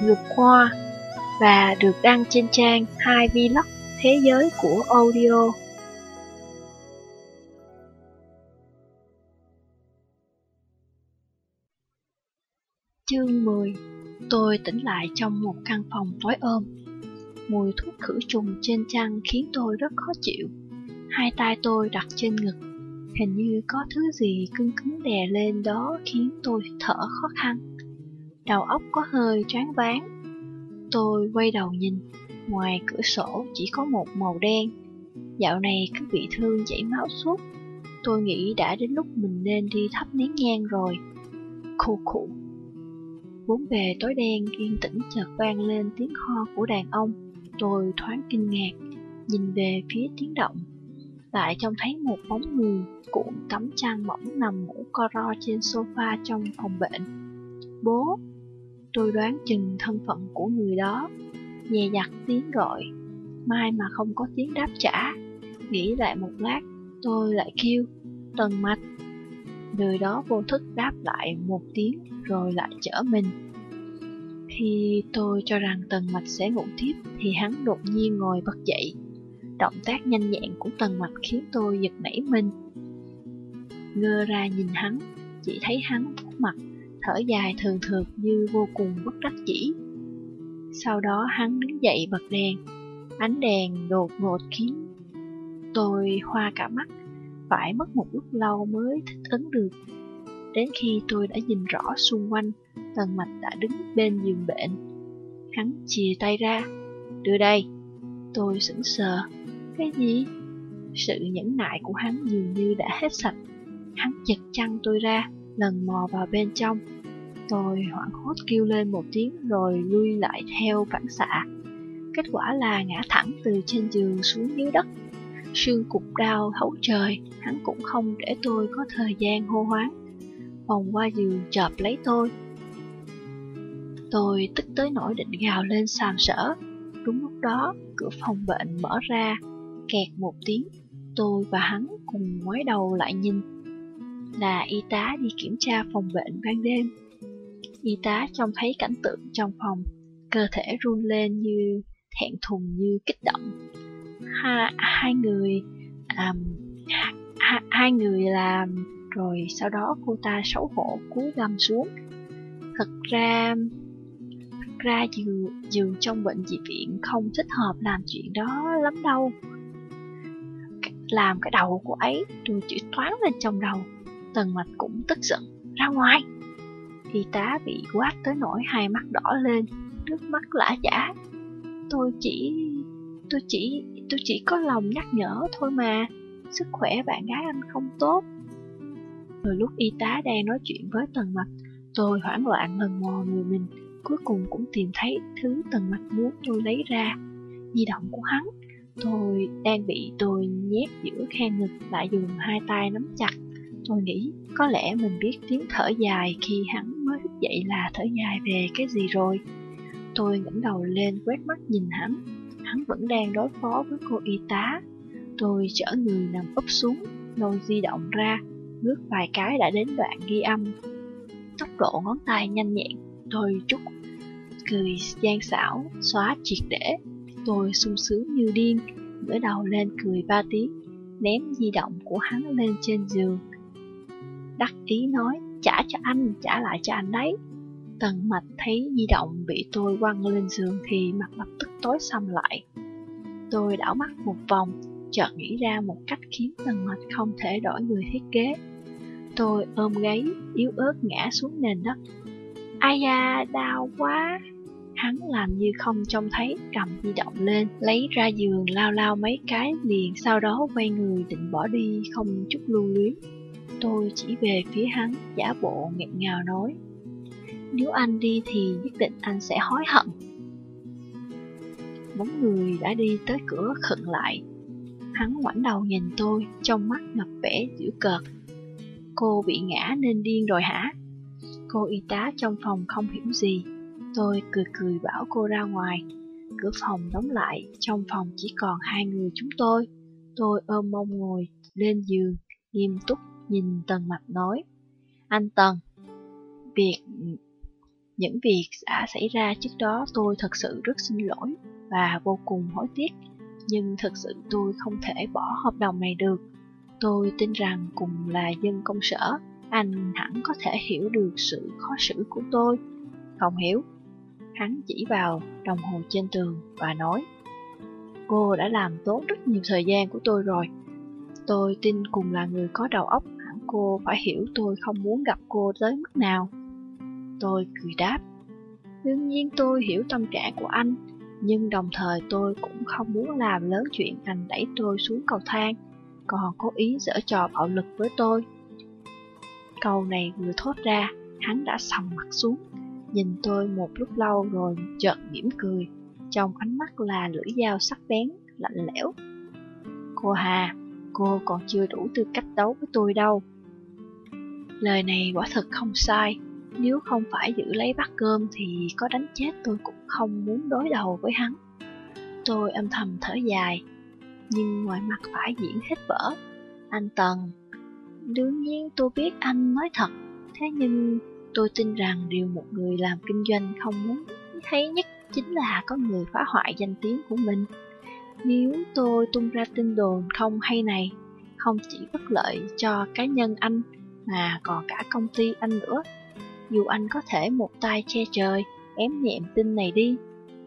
Ngược Khoa và được đăng trên trang 2 Vlog Thế giới của audio. Chương 10 Tôi tỉnh lại trong một căn phòng tối ôm. Mùi thuốc khử trùng trên chăn khiến tôi rất khó chịu. Hai tay tôi đặt trên ngực, hình như có thứ gì cứng cứng đè lên đó khiến tôi thở khó khăn. Đầu óc có hơi choáng váng. Tôi quay đầu nhìn, ngoài cửa sổ chỉ có một màu đen. Dạo này cứ bị thương chảy máu suốt. Tôi nghĩ đã đến lúc mình nên đi thắp nén nhang rồi. Khô khụ. Bốn bề tối đen yên tĩnh chợt vang lên tiếng ho của đàn ông. Tôi thoáng kinh ngạc, nhìn về phía tiếng động lại trông thấy một bóng người cuộn tấm chăn mỏng nằm ngủ co ro trên sofa trong phòng bệnh. Bố! Tôi đoán chừng thân phận của người đó. Nhẹ nhặt tiếng gọi. Mai mà không có tiếng đáp trả. Nghĩ lại một lát, tôi lại kêu. Tần mạch. Người đó vô thức đáp lại một tiếng rồi lại chở mình. Khi tôi cho rằng tần mạch sẽ ngủ tiếp thì hắn đột nhiên ngồi bật dậy Động tác nhanh nhẹn của tần mạch khiến tôi giật nảy mình. Ngơ ra nhìn hắn, chỉ thấy hắn mặt, thở dài thường thường như vô cùng bất đắc chỉ. Sau đó hắn đứng dậy bật đèn, ánh đèn đột ngột khiến tôi hoa cả mắt, phải mất một lúc lâu mới thích ứng được. Đến khi tôi đã nhìn rõ xung quanh, tần mạch đã đứng bên giường bệnh. Hắn chìa tay ra, đưa đây. Tôi sững sờ, cái gì? Sự nhẫn nại của hắn dường như đã hết sạch. Hắn chật chăn tôi ra, lần mò vào bên trong. Tôi hoảng hốt kêu lên một tiếng rồi lui lại theo phản xạ. Kết quả là ngã thẳng từ trên giường xuống dưới đất. Sương cục đau thấu trời, hắn cũng không để tôi có thời gian hô hoáng. Vòng qua giường chợp lấy tôi. Tôi tức tới nỗi định gào lên sàm sỡ. Đúng lúc đó, cửa phòng bệnh mở ra, kẹt một tiếng. Tôi và hắn cùng ngoái đầu lại nhìn. Là y tá đi kiểm tra phòng bệnh ban đêm. Y tá trông thấy cảnh tượng trong phòng, cơ thể run lên như thẹn thùng như kích động. Ha, hai người, à, ha, hai người làm, rồi sau đó cô ta xấu hổ cúi gầm xuống. Thật ra, thật ra giường, giường trong bệnh viện không thích hợp làm chuyện đó lắm đâu. Làm cái đầu của ấy, tôi chỉ thoáng lên trong đầu. Tần mạch cũng tức giận, ra ngoài. Y tá bị quát tới nỗi hai mắt đỏ lên, nước mắt lã chả. Tôi chỉ... tôi chỉ... tôi chỉ có lòng nhắc nhở thôi mà. Sức khỏe bạn gái anh không tốt. Rồi lúc y tá đang nói chuyện với Tần Mạch, tôi hoảng loạn lần mò người mình, cuối cùng cũng tìm thấy thứ Tần Mạch muốn tôi lấy ra. Di động của hắn, tôi đang bị tôi nhét giữa khe ngực lại dùng hai tay nắm chặt. Tôi nghĩ có lẽ mình biết tiếng thở dài khi hắn mới thức dậy là thở dài về cái gì rồi. Tôi ngẩng đầu lên quét mắt nhìn hắn, hắn vẫn đang đối phó với cô y tá. Tôi chở người nằm úp xuống, lôi di động ra, bước vài cái đã đến đoạn ghi âm. Tốc độ ngón tay nhanh nhẹn, tôi chút cười gian xảo, xóa triệt để. Tôi sung sướng như điên, ngửa đầu lên cười ba tiếng, ném di động của hắn lên trên giường. Đắc ý nói, trả cho anh, trả lại cho anh đấy. Tần mạch thấy di động bị tôi quăng lên giường thì mặt lập tức tối xăm lại. Tôi đảo mắt một vòng, chợt nghĩ ra một cách khiến tần mạch không thể đổi người thiết kế. Tôi ôm gáy, yếu ớt ngã xuống nền đất. Ai da, đau quá! Hắn làm như không trông thấy, cầm di động lên, lấy ra giường lao lao mấy cái liền, sau đó quay người định bỏ đi không chút lưu luyến. Tôi chỉ về phía hắn, giả bộ nghẹn ngào nói. Nếu anh đi thì nhất định anh sẽ hối hận. Bóng người đã đi tới cửa khựng lại. Hắn ngoảnh đầu nhìn tôi, trong mắt ngập vẻ dữ cợt. Cô bị ngã nên điên rồi hả? Cô y tá trong phòng không hiểu gì. Tôi cười cười bảo cô ra ngoài. Cửa phòng đóng lại, trong phòng chỉ còn hai người chúng tôi. Tôi ôm mông ngồi lên giường, nghiêm túc nhìn Tần Mạch nói. Anh Tần, việc những việc đã xảy ra trước đó tôi thật sự rất xin lỗi và vô cùng hối tiếc, nhưng thật sự tôi không thể bỏ hợp đồng này được. Tôi tin rằng cùng là dân công sở, anh hẳn có thể hiểu được sự khó xử của tôi. Không hiểu. Hắn chỉ vào đồng hồ trên tường và nói, Cô đã làm tốn rất nhiều thời gian của tôi rồi. Tôi tin cùng là người có đầu óc, hẳn cô phải hiểu tôi không muốn gặp cô tới mức nào. Tôi cười đáp. Đương nhiên tôi hiểu tâm trạng của anh, nhưng đồng thời tôi cũng không muốn làm lớn chuyện anh đẩy tôi xuống cầu thang, còn cố ý dở trò bạo lực với tôi. Câu này vừa thốt ra, hắn đã sầm mặt xuống, nhìn tôi một lúc lâu rồi chợt mỉm cười, trong ánh mắt là lưỡi dao sắc bén, lạnh lẽo. Cô Hà, cô còn chưa đủ tư cách đấu với tôi đâu. Lời này quả thật không sai, nếu không phải giữ lấy bát cơm thì có đánh chết tôi cũng không muốn đối đầu với hắn. Tôi âm thầm thở dài, nhưng ngoài mặt phải diễn hết vỡ Anh Tần, đương nhiên tôi biết anh nói thật, thế nhưng tôi tin rằng điều một người làm kinh doanh không muốn thấy nhất chính là có người phá hoại danh tiếng của mình. Nếu tôi tung ra tin đồn không hay này, không chỉ bất lợi cho cá nhân anh mà còn cả công ty anh nữa dù anh có thể một tay che trời, ém nhẹm tin này đi,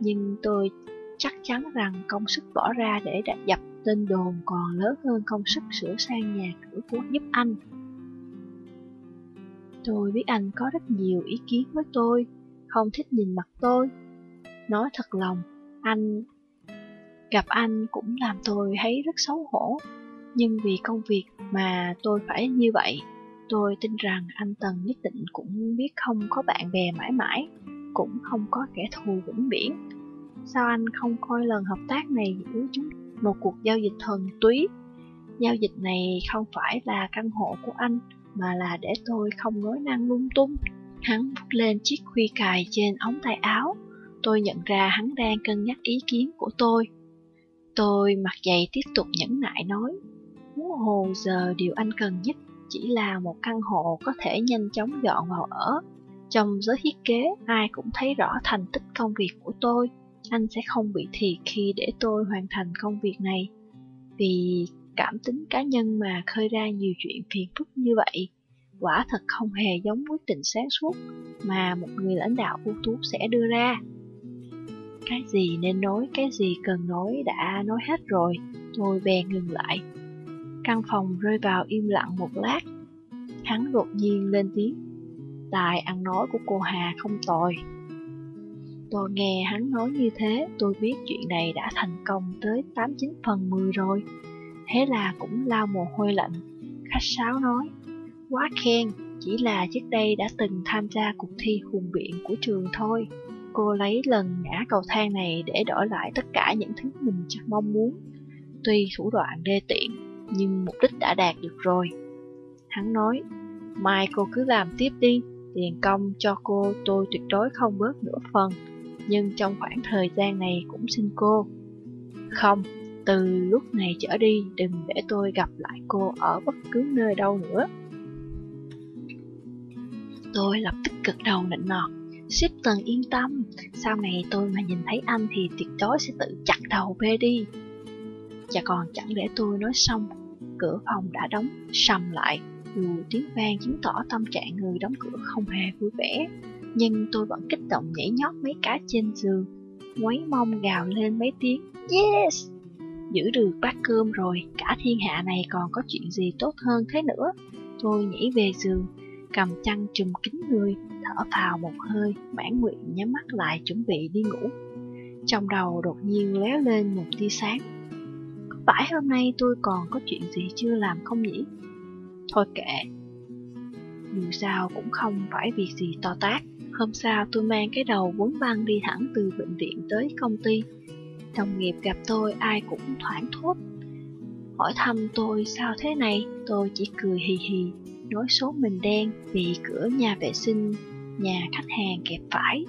nhưng tôi chắc chắn rằng công sức bỏ ra để đặt dập tên đồn còn lớn hơn công sức sửa sang nhà cửa của giúp anh. Tôi biết anh có rất nhiều ý kiến với tôi, không thích nhìn mặt tôi. Nói thật lòng, anh gặp anh cũng làm tôi thấy rất xấu hổ, nhưng vì công việc mà tôi phải như vậy. Tôi tin rằng anh Tần nhất định cũng biết không có bạn bè mãi mãi, cũng không có kẻ thù vĩnh viễn. Sao anh không coi lần hợp tác này giữa chúng một cuộc giao dịch thuần túy? Giao dịch này không phải là căn hộ của anh, mà là để tôi không nói năng lung tung. Hắn vút lên chiếc khuy cài trên ống tay áo. Tôi nhận ra hắn đang cân nhắc ý kiến của tôi. Tôi mặt dày tiếp tục nhẫn nại nói, muốn hồ giờ điều anh cần nhất chỉ là một căn hộ có thể nhanh chóng dọn vào ở. Trong giới thiết kế, ai cũng thấy rõ thành tích công việc của tôi. Anh sẽ không bị thiệt khi để tôi hoàn thành công việc này. Vì cảm tính cá nhân mà khơi ra nhiều chuyện phiền phức như vậy, quả thật không hề giống quyết định sáng suốt mà một người lãnh đạo ưu tú sẽ đưa ra. Cái gì nên nói, cái gì cần nói đã nói hết rồi, tôi bèn ngừng lại. Căn phòng rơi vào im lặng một lát. Hắn đột nhiên lên tiếng. Tài ăn nói của cô Hà không tồi. Tôi nghe hắn nói như thế, tôi biết chuyện này đã thành công tới 89 phần 10 rồi. Thế là cũng lao mồ hôi lạnh. Khách sáo nói, quá khen, chỉ là trước đây đã từng tham gia cuộc thi hùng biện của trường thôi. Cô lấy lần ngã cầu thang này để đổi lại tất cả những thứ mình chắc mong muốn. Tuy thủ đoạn đê tiện, nhưng mục đích đã đạt được rồi. Hắn nói, mai cô cứ làm tiếp đi, tiền công cho cô tôi tuyệt đối không bớt nửa phần, nhưng trong khoảng thời gian này cũng xin cô. Không, từ lúc này trở đi đừng để tôi gặp lại cô ở bất cứ nơi đâu nữa. Tôi lập tức cực đầu nịnh nọt. xếp tần yên tâm, sau này tôi mà nhìn thấy anh thì tuyệt đối sẽ tự chặt đầu bê đi. Và còn chẳng để tôi nói xong, cửa phòng đã đóng sầm lại, dù tiếng vang chứng tỏ tâm trạng người đóng cửa không hề vui vẻ. Nhưng tôi vẫn kích động nhảy nhót mấy cái trên giường, quấy mông gào lên mấy tiếng Yes! Giữ được bát cơm rồi, cả thiên hạ này còn có chuyện gì tốt hơn thế nữa. Tôi nhảy về giường, cầm chăn trùm kín người, thở phào một hơi, mãn nguyện nhắm mắt lại chuẩn bị đi ngủ. Trong đầu đột nhiên lóe lên một tia sáng. Có phải hôm nay tôi còn có chuyện gì chưa làm không nhỉ? Thôi kệ. Dù sao cũng không phải việc gì to tát. Hôm sau tôi mang cái đầu vốn băng đi thẳng từ bệnh viện tới công ty. Đồng nghiệp gặp tôi ai cũng thoảng thốt. Hỏi thăm tôi sao thế này, tôi chỉ cười hì hì, nói số mình đen vì cửa nhà vệ sinh nhà khách hàng kẹp phải.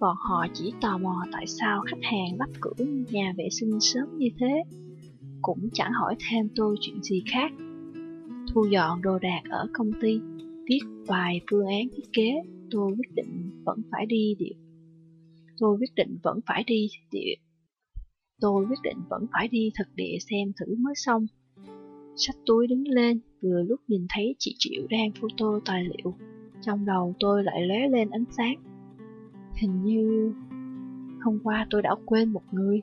Bọn họ chỉ tò mò tại sao khách hàng lắp cửa nhà vệ sinh sớm như thế. Cũng chẳng hỏi thêm tôi chuyện gì khác. Thu dọn đồ đạc ở công ty, viết vài phương án thiết kế, tôi quyết định vẫn phải đi địa. Tôi quyết định vẫn phải đi địa. Tôi quyết định vẫn phải đi thực địa xem thử mới xong. sách túi đứng lên, vừa lúc nhìn thấy chị Triệu đang photo tài liệu. Trong đầu tôi lại lóe lên ánh sáng. Hình như... Hôm qua tôi đã quên một người.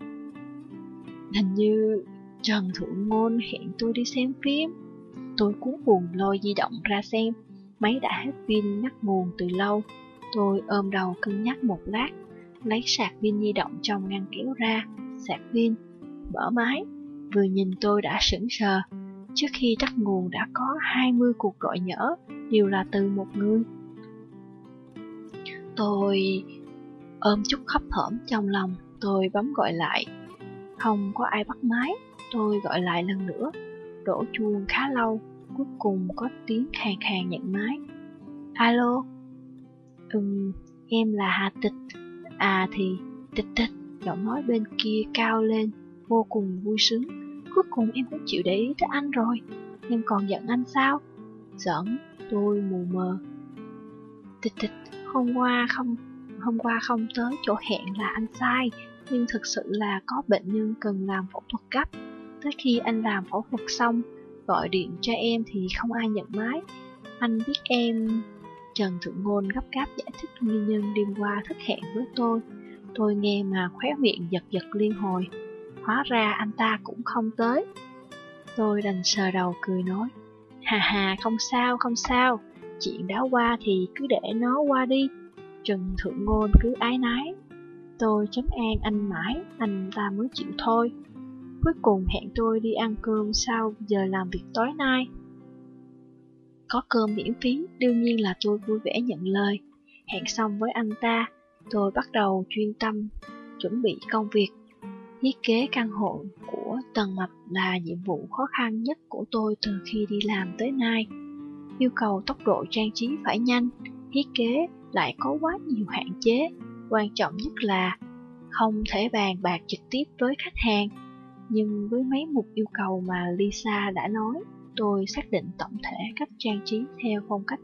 Hình như Trần Thượng Ngôn hẹn tôi đi xem phim. Tôi cuốn buồn lôi di động ra xem. Máy đã hết pin ngắt nguồn từ lâu. Tôi ôm đầu cân nhắc một lát, lấy sạc pin di động trong ngăn kéo ra, sạc pin, mở máy. Vừa nhìn tôi đã sững sờ, Trước khi tắt nguồn đã có 20 cuộc gọi nhỡ, đều là từ một người. Tôi ôm chút khóc thởm trong lòng, tôi bấm gọi lại. Không có ai bắt máy, tôi gọi lại lần nữa. Đổ chuông khá lâu, cuối cùng có tiếng khàn khàn nhận máy. Alo? Ừm, em là Hà Tịch. À thì, Tịch Tịch, giọng nói bên kia cao lên, vô cùng vui sướng. Cuối cùng em cũng chịu để ý tới anh rồi. Em còn giận anh sao? Giận? Tôi mù mờ. Tịch tịch Hôm qua không Hôm qua không tới chỗ hẹn là anh sai Nhưng thực sự là có bệnh nhân cần làm phẫu thuật gấp. Tới khi anh làm phẫu thuật xong Gọi điện cho em thì không ai nhận máy. Anh biết em Trần Thượng Ngôn gấp gáp giải thích nguyên nhân đêm qua thất hẹn với tôi. Tôi nghe mà khóe miệng giật giật liên hồi. Hóa ra anh ta cũng không tới. Tôi đành sờ đầu cười nói Hà hà không sao không sao. Chuyện đã qua thì cứ để nó qua đi. Trần Thượng Ngôn cứ ái nái. Tôi chấm an anh mãi Anh ta mới chịu thôi. Cuối cùng hẹn tôi đi ăn cơm sau giờ làm việc tối nay. Có cơm miễn phí, đương nhiên là tôi vui vẻ nhận lời. Hẹn xong với anh ta, tôi bắt đầu chuyên tâm chuẩn bị công việc. Thiết kế căn hộ của Tần Mạch là nhiệm vụ khó khăn nhất của tôi từ khi đi làm tới nay. Yêu cầu tốc độ trang trí phải nhanh, thiết kế lại có quá nhiều hạn chế. Quan trọng nhất là không thể bàn bạc trực tiếp với khách hàng. Nhưng với mấy mục yêu cầu mà Lisa đã nói, tôi xác định tổng thể cách trang trí theo phong cách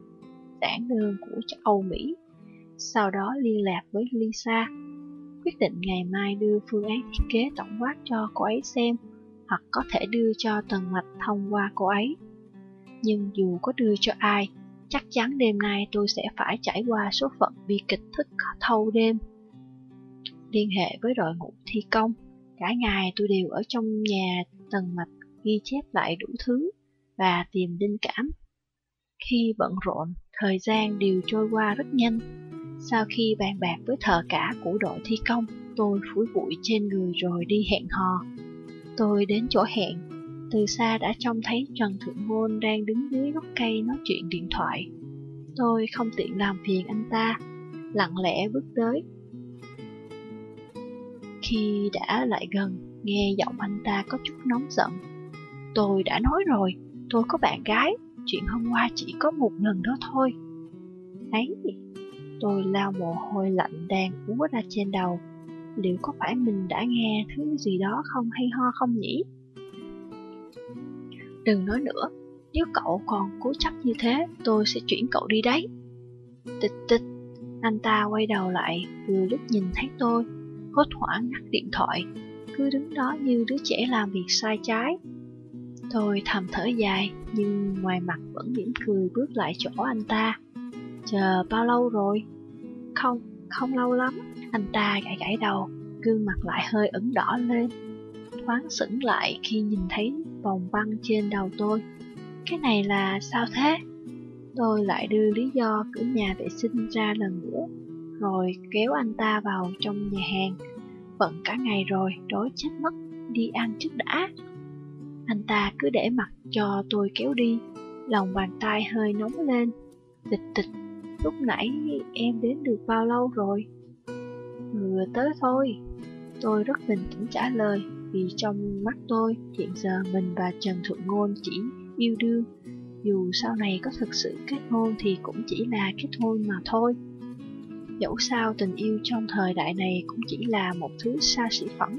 giản đơn của Âu Mỹ. Sau đó liên lạc với Lisa, quyết định ngày mai đưa phương án thiết kế tổng quát cho cô ấy xem, hoặc có thể đưa cho Tần Mạch thông qua cô ấy. Nhưng dù có đưa cho ai, chắc chắn đêm nay tôi sẽ phải trải qua số phận bi kịch thức thâu đêm. Liên hệ với đội ngũ thi công, cả ngày tôi đều ở trong nhà Tần Mạch ghi chép lại đủ thứ và tìm linh cảm. Khi bận rộn, thời gian đều trôi qua rất nhanh. Sau khi bàn bạc với thợ cả của đội thi công, tôi phủi bụi trên người rồi đi hẹn hò. Tôi đến chỗ hẹn, từ xa đã trông thấy Trần Thượng Ngôn đang đứng dưới gốc cây nói chuyện điện thoại. Tôi không tiện làm phiền anh ta, lặng lẽ bước tới. Khi đã lại gần, nghe giọng anh ta có chút nóng giận. Tôi đã nói rồi, tôi có bạn gái, chuyện hôm qua chỉ có một lần đó thôi. Ấy, tôi lao mồ hôi lạnh đang úa ra trên đầu. Liệu có phải mình đã nghe thứ gì đó không hay ho không nhỉ? Đừng nói nữa, nếu cậu còn cố chấp như thế, tôi sẽ chuyển cậu đi đấy. Tịch tịch, anh ta quay đầu lại, vừa lúc nhìn thấy tôi, hốt hoảng ngắt điện thoại, cứ đứng đó như đứa trẻ làm việc sai trái. Tôi thầm thở dài, nhưng ngoài mặt vẫn mỉm cười bước lại chỗ anh ta. Chờ bao lâu rồi? Không, không lâu lắm. Anh ta gãi gãi đầu, gương mặt lại hơi ửng đỏ lên. Thoáng sững lại khi nhìn thấy vòng băng trên đầu tôi. Cái này là sao thế? Tôi lại đưa lý do cửa nhà vệ sinh ra lần nữa, rồi kéo anh ta vào trong nhà hàng. Bận cả ngày rồi, đói chết mất, đi ăn trước đã. Anh ta cứ để mặt cho tôi kéo đi, lòng bàn tay hơi nóng lên. Tịch tịch, lúc nãy em đến được bao lâu rồi? Vừa tới thôi. Tôi rất bình tĩnh trả lời, vì trong mắt tôi hiện giờ mình và Trần Thuận Ngôn chỉ yêu đương. Dù sau này có thực sự kết hôn thì cũng chỉ là kết hôn mà thôi. Dẫu sao tình yêu trong thời đại này cũng chỉ là một thứ xa xỉ phẩm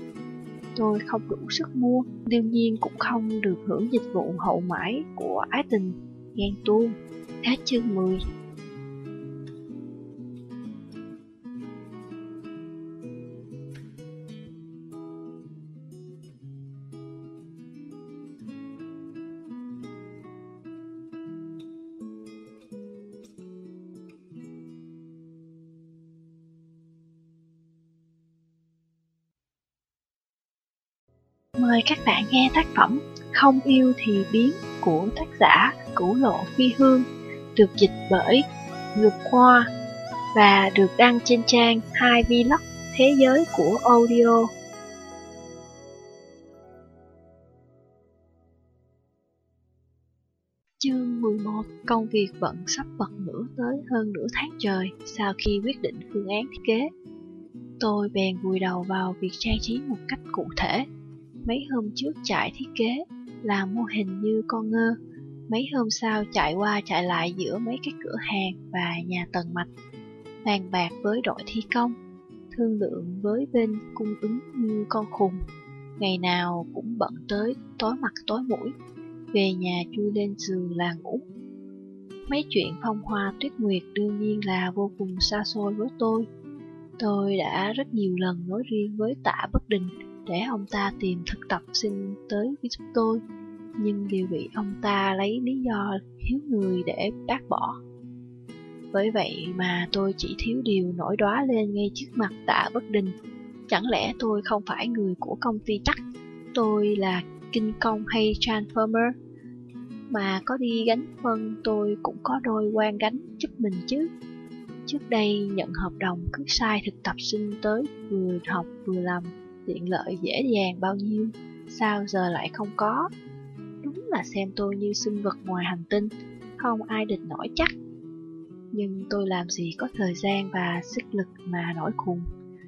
tôi không đủ sức mua, đương nhiên cũng không được hưởng dịch vụ hậu mãi của ái tình, ghen tuông. Hết chương 10 Mời các bạn nghe tác phẩm Không yêu thì biến của tác giả Cửu Lộ Phi Hương, được dịch bởi Ngược Khoa và được đăng trên trang 2 Vlog Thế giới của audio. Chương 11 Công việc bận sắp bật nữa tới hơn nửa tháng trời sau khi quyết định phương án thiết kế. Tôi bèn vùi đầu vào việc trang trí một cách cụ thể Mấy hôm trước chạy thiết kế, làm mô hình như con ngơ. Mấy hôm sau chạy qua chạy lại giữa mấy cái cửa hàng và nhà tầng mạch. Bàn bạc với đội thi công, thương lượng với bên cung ứng như con khùng. Ngày nào cũng bận tới tối mặt tối mũi, về nhà chui lên giường là ngủ. Mấy chuyện phong hoa tuyết nguyệt đương nhiên là vô cùng xa xôi với tôi. Tôi đã rất nhiều lần nói riêng với tạ bất đình để ông ta tìm thực tập sinh tới với chúng tôi, nhưng đều bị ông ta lấy lý do thiếu người để bác bỏ. Bởi vậy mà tôi chỉ thiếu điều nổi đóa lên ngay trước mặt tạ bất đình. Chẳng lẽ tôi không phải người của công ty tắc, tôi là kinh công hay transformer? Mà có đi gánh phân tôi cũng có đôi quan gánh giúp mình chứ. Trước đây nhận hợp đồng cứ sai thực tập sinh tới vừa học vừa làm tiện lợi dễ dàng bao nhiêu, sao giờ lại không có? Đúng là xem tôi như sinh vật ngoài hành tinh, không ai địch nổi chắc. Nhưng tôi làm gì có thời gian và sức lực mà nổi khùng.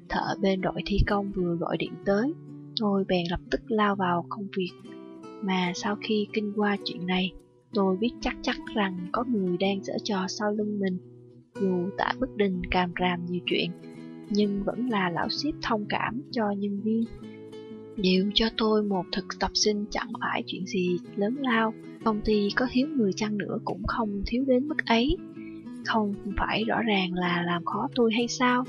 Thợ bên đội thi công vừa gọi điện tới, tôi bèn lập tức lao vào công việc. Mà sau khi kinh qua chuyện này, tôi biết chắc chắc rằng có người đang dở trò sau lưng mình. Dù tả bất đình càm ràm nhiều chuyện, nhưng vẫn là lão ship thông cảm cho nhân viên. Điều cho tôi một thực tập sinh chẳng phải chuyện gì lớn lao, công ty có thiếu người chăng nữa cũng không thiếu đến mức ấy. Không phải rõ ràng là làm khó tôi hay sao?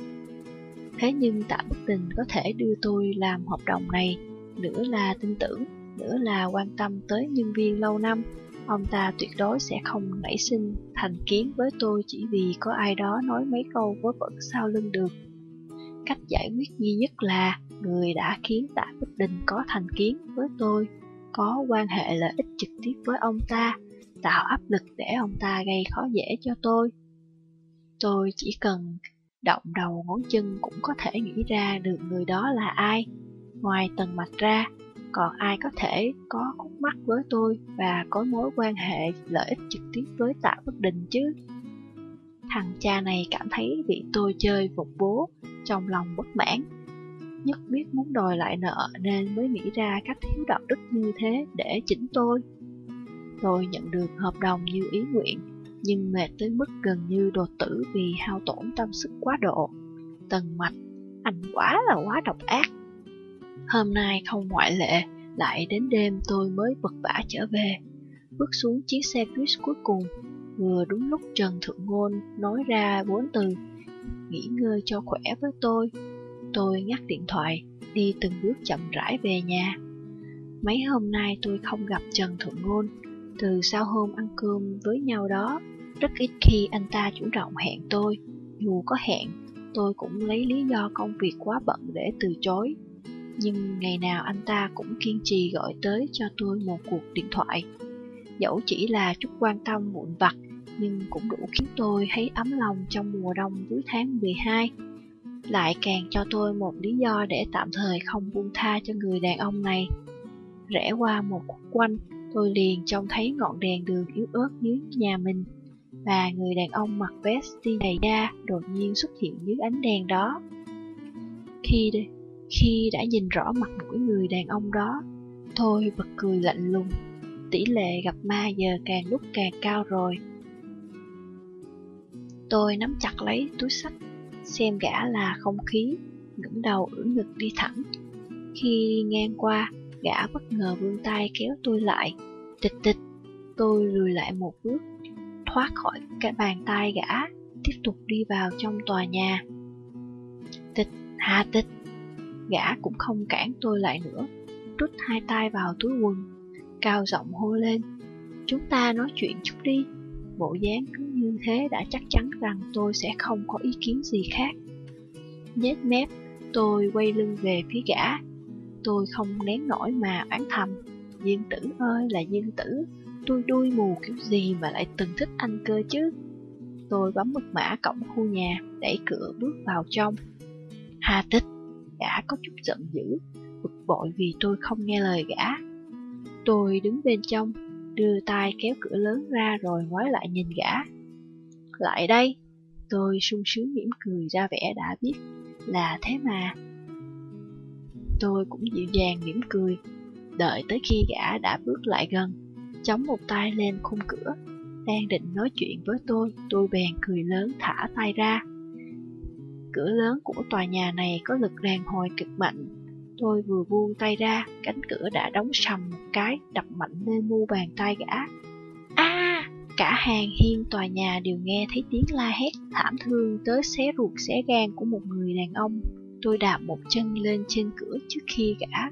Thế nhưng tạ bất tình có thể đưa tôi làm hợp đồng này, nữa là tin tưởng, nữa là quan tâm tới nhân viên lâu năm. Ông ta tuyệt đối sẽ không nảy sinh thành kiến với tôi chỉ vì có ai đó nói mấy câu vớ vẩn sau lưng được. Cách giải quyết duy nhất là người đã khiến tạ bất định có thành kiến với tôi, có quan hệ lợi ích trực tiếp với ông ta, tạo áp lực để ông ta gây khó dễ cho tôi. Tôi chỉ cần động đầu ngón chân cũng có thể nghĩ ra được người đó là ai. Ngoài tầng mạch ra, còn ai có thể có khúc mắc với tôi và có mối quan hệ lợi ích trực tiếp với tạ bất định chứ? Thằng cha này cảm thấy bị tôi chơi vụt bố, trong lòng bất mãn. Nhất biết muốn đòi lại nợ nên mới nghĩ ra cách thiếu đạo đức như thế để chỉnh tôi. Tôi nhận được hợp đồng như ý nguyện, nhưng mệt tới mức gần như đột tử vì hao tổn tâm sức quá độ. Tần mạch, anh quá là quá độc ác. Hôm nay không ngoại lệ, lại đến đêm tôi mới vật vả trở về. Bước xuống chiếc xe buýt cuối cùng, vừa đúng lúc Trần Thượng Ngôn nói ra bốn từ nghỉ ngơi cho khỏe với tôi. Tôi ngắt điện thoại, đi từng bước chậm rãi về nhà. Mấy hôm nay tôi không gặp Trần Thượng Ngôn, từ sau hôm ăn cơm với nhau đó, rất ít khi anh ta chủ động hẹn tôi. Dù có hẹn, tôi cũng lấy lý do công việc quá bận để từ chối. Nhưng ngày nào anh ta cũng kiên trì gọi tới cho tôi một cuộc điện thoại. Dẫu chỉ là chút quan tâm vụn vặt nhưng cũng đủ khiến tôi thấy ấm lòng trong mùa đông cuối tháng 12. Lại càng cho tôi một lý do để tạm thời không buông tha cho người đàn ông này. Rẽ qua một khúc quanh, tôi liền trông thấy ngọn đèn đường yếu ớt dưới nhà mình, và người đàn ông mặc vest đi đầy da đột nhiên xuất hiện dưới ánh đèn đó. Khi khi đã nhìn rõ mặt mũi người đàn ông đó, tôi bật cười lạnh lùng. Tỷ lệ gặp ma giờ càng lúc càng cao rồi. Tôi nắm chặt lấy túi sách, xem gã là không khí, ngẩng đầu ưỡn ngực đi thẳng. Khi đi ngang qua, gã bất ngờ vươn tay kéo tôi lại. Tịch tịch, tôi lùi lại một bước, thoát khỏi cái bàn tay gã, tiếp tục đi vào trong tòa nhà. Tịch, hà tịch, gã cũng không cản tôi lại nữa, rút hai tay vào túi quần, cao giọng hô lên. Chúng ta nói chuyện chút đi. Bộ dáng cứ như thế đã chắc chắn rằng tôi sẽ không có ý kiến gì khác. Nhét mép, tôi quay lưng về phía gã. Tôi không nén nổi mà oán thầm. Diên tử ơi là diên tử, tôi đuôi mù kiểu gì mà lại từng thích anh cơ chứ. Tôi bấm mật mã cổng khu nhà, đẩy cửa bước vào trong. Hà tích, gã có chút giận dữ, bực bội vì tôi không nghe lời gã. Tôi đứng bên trong, đưa tay kéo cửa lớn ra rồi ngoái lại nhìn gã. Lại đây, tôi sung sướng mỉm cười ra vẻ đã biết là thế mà. Tôi cũng dịu dàng mỉm cười, đợi tới khi gã đã bước lại gần, chống một tay lên khung cửa, đang định nói chuyện với tôi, tôi bèn cười lớn thả tay ra. Cửa lớn của tòa nhà này có lực đàn hồi cực mạnh, Tôi vừa buông tay ra, cánh cửa đã đóng sầm một cái, đập mạnh lên mu bàn tay gã. a Cả hàng hiên tòa nhà đều nghe thấy tiếng la hét thảm thương tới xé ruột xé gan của một người đàn ông. Tôi đạp một chân lên trên cửa trước khi gã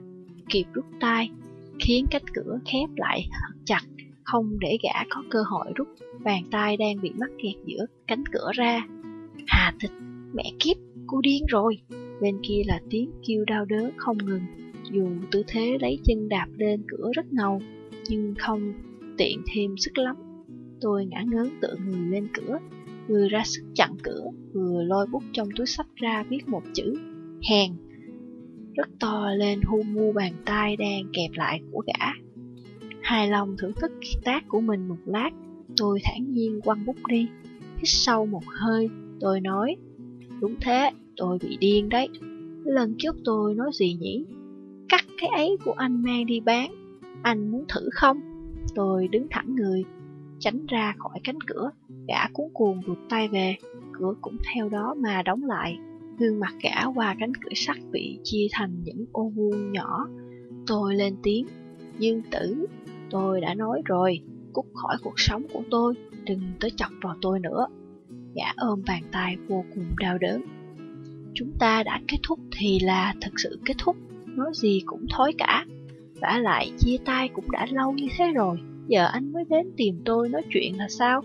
kịp rút tay, khiến cánh cửa khép lại thật chặt, không để gã có cơ hội rút bàn tay đang bị mắc kẹt giữa cánh cửa ra. Hà tịch, mẹ kiếp, cô điên rồi. Bên kia là tiếng kêu đau đớn không ngừng, dù tư thế lấy chân đạp lên cửa rất ngầu, nhưng không tiện thêm sức lắm. Tôi ngã ngớn tựa người lên cửa, vừa ra sức chặn cửa, vừa lôi bút trong túi sách ra viết một chữ, hèn. Rất to lên hu mu bàn tay đang kẹp lại của gã. Hài lòng thưởng thức tác của mình một lát, Tôi thản nhiên quăng bút đi, hít sâu một hơi, tôi nói, đúng thế, tôi bị điên đấy. Lần trước tôi nói gì nhỉ? Cắt cái ấy của anh mang đi bán, anh muốn thử không? Tôi đứng thẳng người, tránh ra khỏi cánh cửa, gã cuốn cuồng rụt tay về, cửa cũng theo đó mà đóng lại. Gương mặt gã qua cánh cửa sắt bị chia thành những ô vuông nhỏ. Tôi lên tiếng, Dương tử, tôi đã nói rồi, cút khỏi cuộc sống của tôi, đừng tới chọc vào tôi nữa. Gã ôm bàn tay vô cùng đau đớn. Chúng ta đã kết thúc thì là thật sự kết thúc, nói gì cũng thối cả. vả lại chia tay cũng đã lâu như thế rồi, giờ anh mới đến tìm tôi nói chuyện là sao?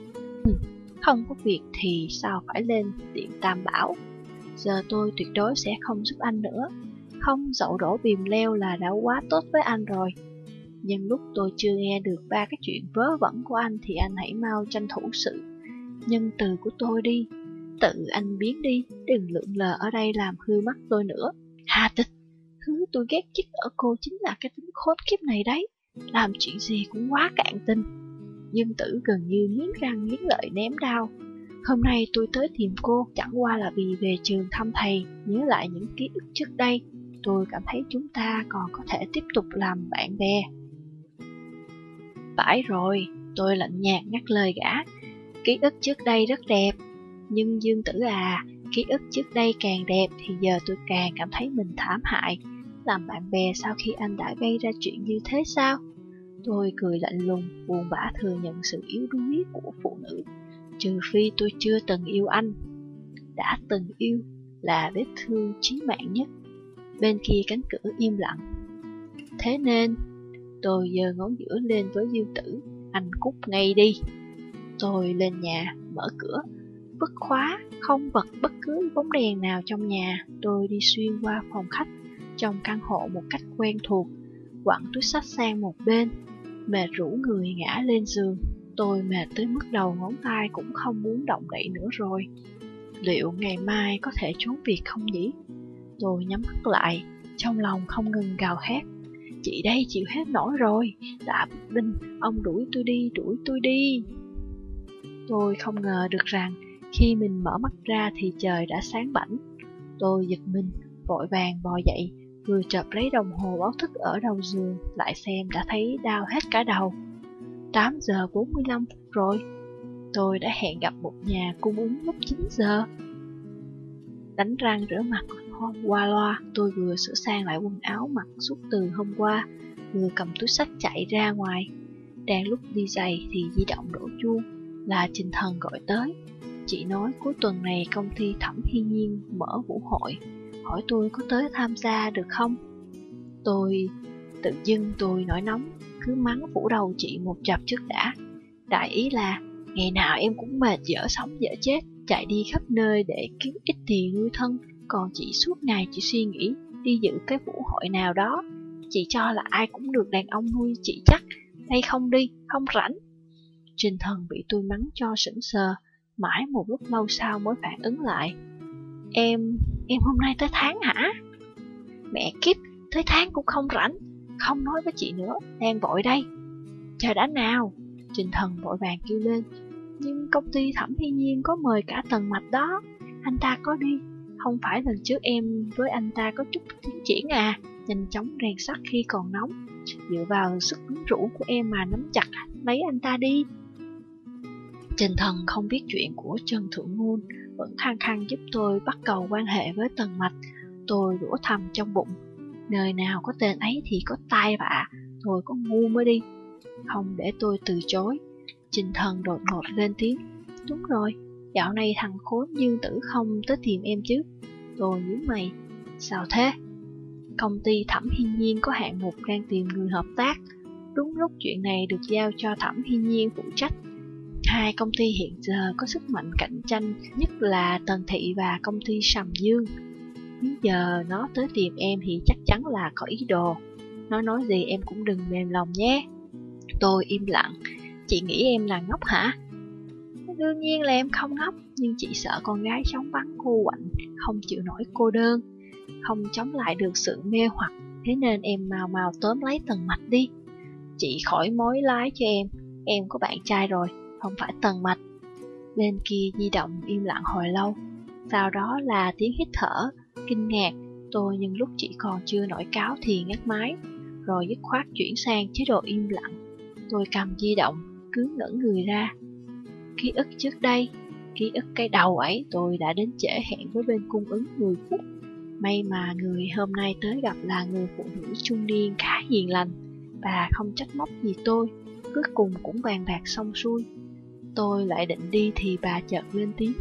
Không có việc thì sao phải lên tiệm tam bảo. Giờ tôi tuyệt đối sẽ không giúp anh nữa. Không dậu đổ bìm leo là đã quá tốt với anh rồi. Nhưng lúc tôi chưa nghe được ba cái chuyện vớ vẩn của anh thì anh hãy mau tranh thủ sự nhân từ của tôi đi. Tự anh biến đi, đừng lượn lờ ở đây làm hư mắt tôi nữa. Hà tịch, thứ tôi ghét nhất ở cô chính là cái tính khốn kiếp này đấy. Làm chuyện gì cũng quá cạn tình. Dương tử gần như nghiến răng nghiến lợi ném đau. Hôm nay tôi tới tìm cô chẳng qua là vì về trường thăm thầy, nhớ lại những ký ức trước đây. Tôi cảm thấy chúng ta còn có thể tiếp tục làm bạn bè. Phải rồi, tôi lạnh nhạt ngắt lời gã. Ký ức trước đây rất đẹp, nhưng Dương Tử à, ký ức trước đây càng đẹp thì giờ tôi càng cảm thấy mình thảm hại. Làm bạn bè sau khi anh đã gây ra chuyện như thế sao? Tôi cười lạnh lùng, buồn bã thừa nhận sự yếu đuối của phụ nữ. Trừ phi tôi chưa từng yêu anh. Đã từng yêu là vết thương chí mạng nhất. Bên kia cánh cửa im lặng. Thế nên, tôi giơ ngón giữa lên với Dương Tử. Anh cút ngay đi. Tôi lên nhà, mở cửa, vứt khóa, không bật bất cứ bóng đèn nào trong nhà. Tôi đi xuyên qua phòng khách, trong căn hộ một cách quen thuộc, quẳng túi sách sang một bên, mệt rủ người ngã lên giường. Tôi mệt tới mức đầu ngón tay cũng không muốn động đậy nữa rồi. Liệu ngày mai có thể trốn việc không nhỉ? Tôi nhắm mắt lại, trong lòng không ngừng gào hét. Chị đây chịu hết nổi rồi, đã bất đinh, ông đuổi tôi đi, đuổi tôi đi. Tôi không ngờ được rằng khi mình mở mắt ra thì trời đã sáng bảnh. Tôi giật mình, vội vàng bò dậy, vừa chợp lấy đồng hồ báo thức ở đầu giường, lại xem đã thấy đau hết cả đầu. 8 giờ 45 phút rồi. Tôi đã hẹn gặp một nhà cung ứng lúc 9 giờ. Đánh răng rửa mặt hôm qua loa, tôi vừa sửa sang lại quần áo mặc suốt từ hôm qua, vừa cầm túi sách chạy ra ngoài. Đang lúc đi giày thì di động đổ chuông, là Trình Thần gọi tới. Chị nói cuối tuần này công ty Thẩm Hy Nhiên mở vũ hội, hỏi tôi có tới tham gia được không? Tôi, tự dưng tôi nổi nóng, cứ mắng phủ đầu chị một chập trước đã. Đại ý là, ngày nào em cũng mệt dở sống dở chết, chạy đi khắp nơi để kiếm ít tiền nuôi thân, còn chị suốt ngày chỉ suy nghĩ đi dự cái vũ hội nào đó. Chị cho là ai cũng được đàn ông nuôi chị chắc, hay không đi, không rảnh. Trình thần bị tôi mắng cho sững sờ, mãi một lúc lâu sau mới phản ứng lại. Em, em hôm nay tới tháng hả? Mẹ kiếp, tới tháng cũng không rảnh, không nói với chị nữa, đang vội đây. Chờ đã nào, Trình thần vội vàng kêu lên. Nhưng công ty thẩm thiên nhiên có mời cả tầng mạch đó, anh ta có đi. Không phải lần trước em với anh ta có chút tiến triển à, nhanh chóng rèn sắt khi còn nóng. Dựa vào sức quyến rũ của em mà nắm chặt lấy anh ta đi. Trình thần không biết chuyện của Trần Thượng Ngôn, vẫn khăng khăng giúp tôi bắt cầu quan hệ với Tần Mạch. Tôi đũa thầm trong bụng, nơi nào có tên ấy thì có tai vạ, tôi có ngu mới đi. Không để tôi từ chối. Trình thần đột ngột lên tiếng, đúng rồi, dạo này thằng khốn dương tử không tới tìm em chứ. Tôi nhíu mày, sao thế? Công ty Thẩm Hiên Nhiên có hạng mục đang tìm người hợp tác. Đúng lúc chuyện này được giao cho Thẩm Hiên Nhiên phụ trách Hai công ty hiện giờ có sức mạnh cạnh tranh nhất là Tần Thị và công ty Sầm Dương. Nếu giờ nó tới tìm em thì chắc chắn là có ý đồ. Nó nói gì em cũng đừng mềm lòng nhé. Tôi im lặng. Chị nghĩ em là ngốc hả? Đương nhiên là em không ngốc, nhưng chị sợ con gái sống vắng cô quạnh, không chịu nổi cô đơn, không chống lại được sự mê hoặc, thế nên em mau mau tóm lấy tầng mạch đi. Chị khỏi mối lái cho em, em có bạn trai rồi, không phải tần mạch. Bên kia di động im lặng hồi lâu, sau đó là tiếng hít thở, kinh ngạc, tôi nhưng lúc chỉ còn chưa nổi cáo thì ngắt máy, rồi dứt khoát chuyển sang chế độ im lặng. Tôi cầm di động, cứ ngẩn người ra. Ký ức trước đây, ký ức cái đầu ấy tôi đã đến trễ hẹn với bên cung ứng 10 phút. May mà người hôm nay tới gặp là người phụ nữ trung niên khá hiền lành, bà không trách móc gì tôi, cuối cùng cũng bàn bạc xong xuôi. Tôi lại định đi thì bà chợt lên tiếng.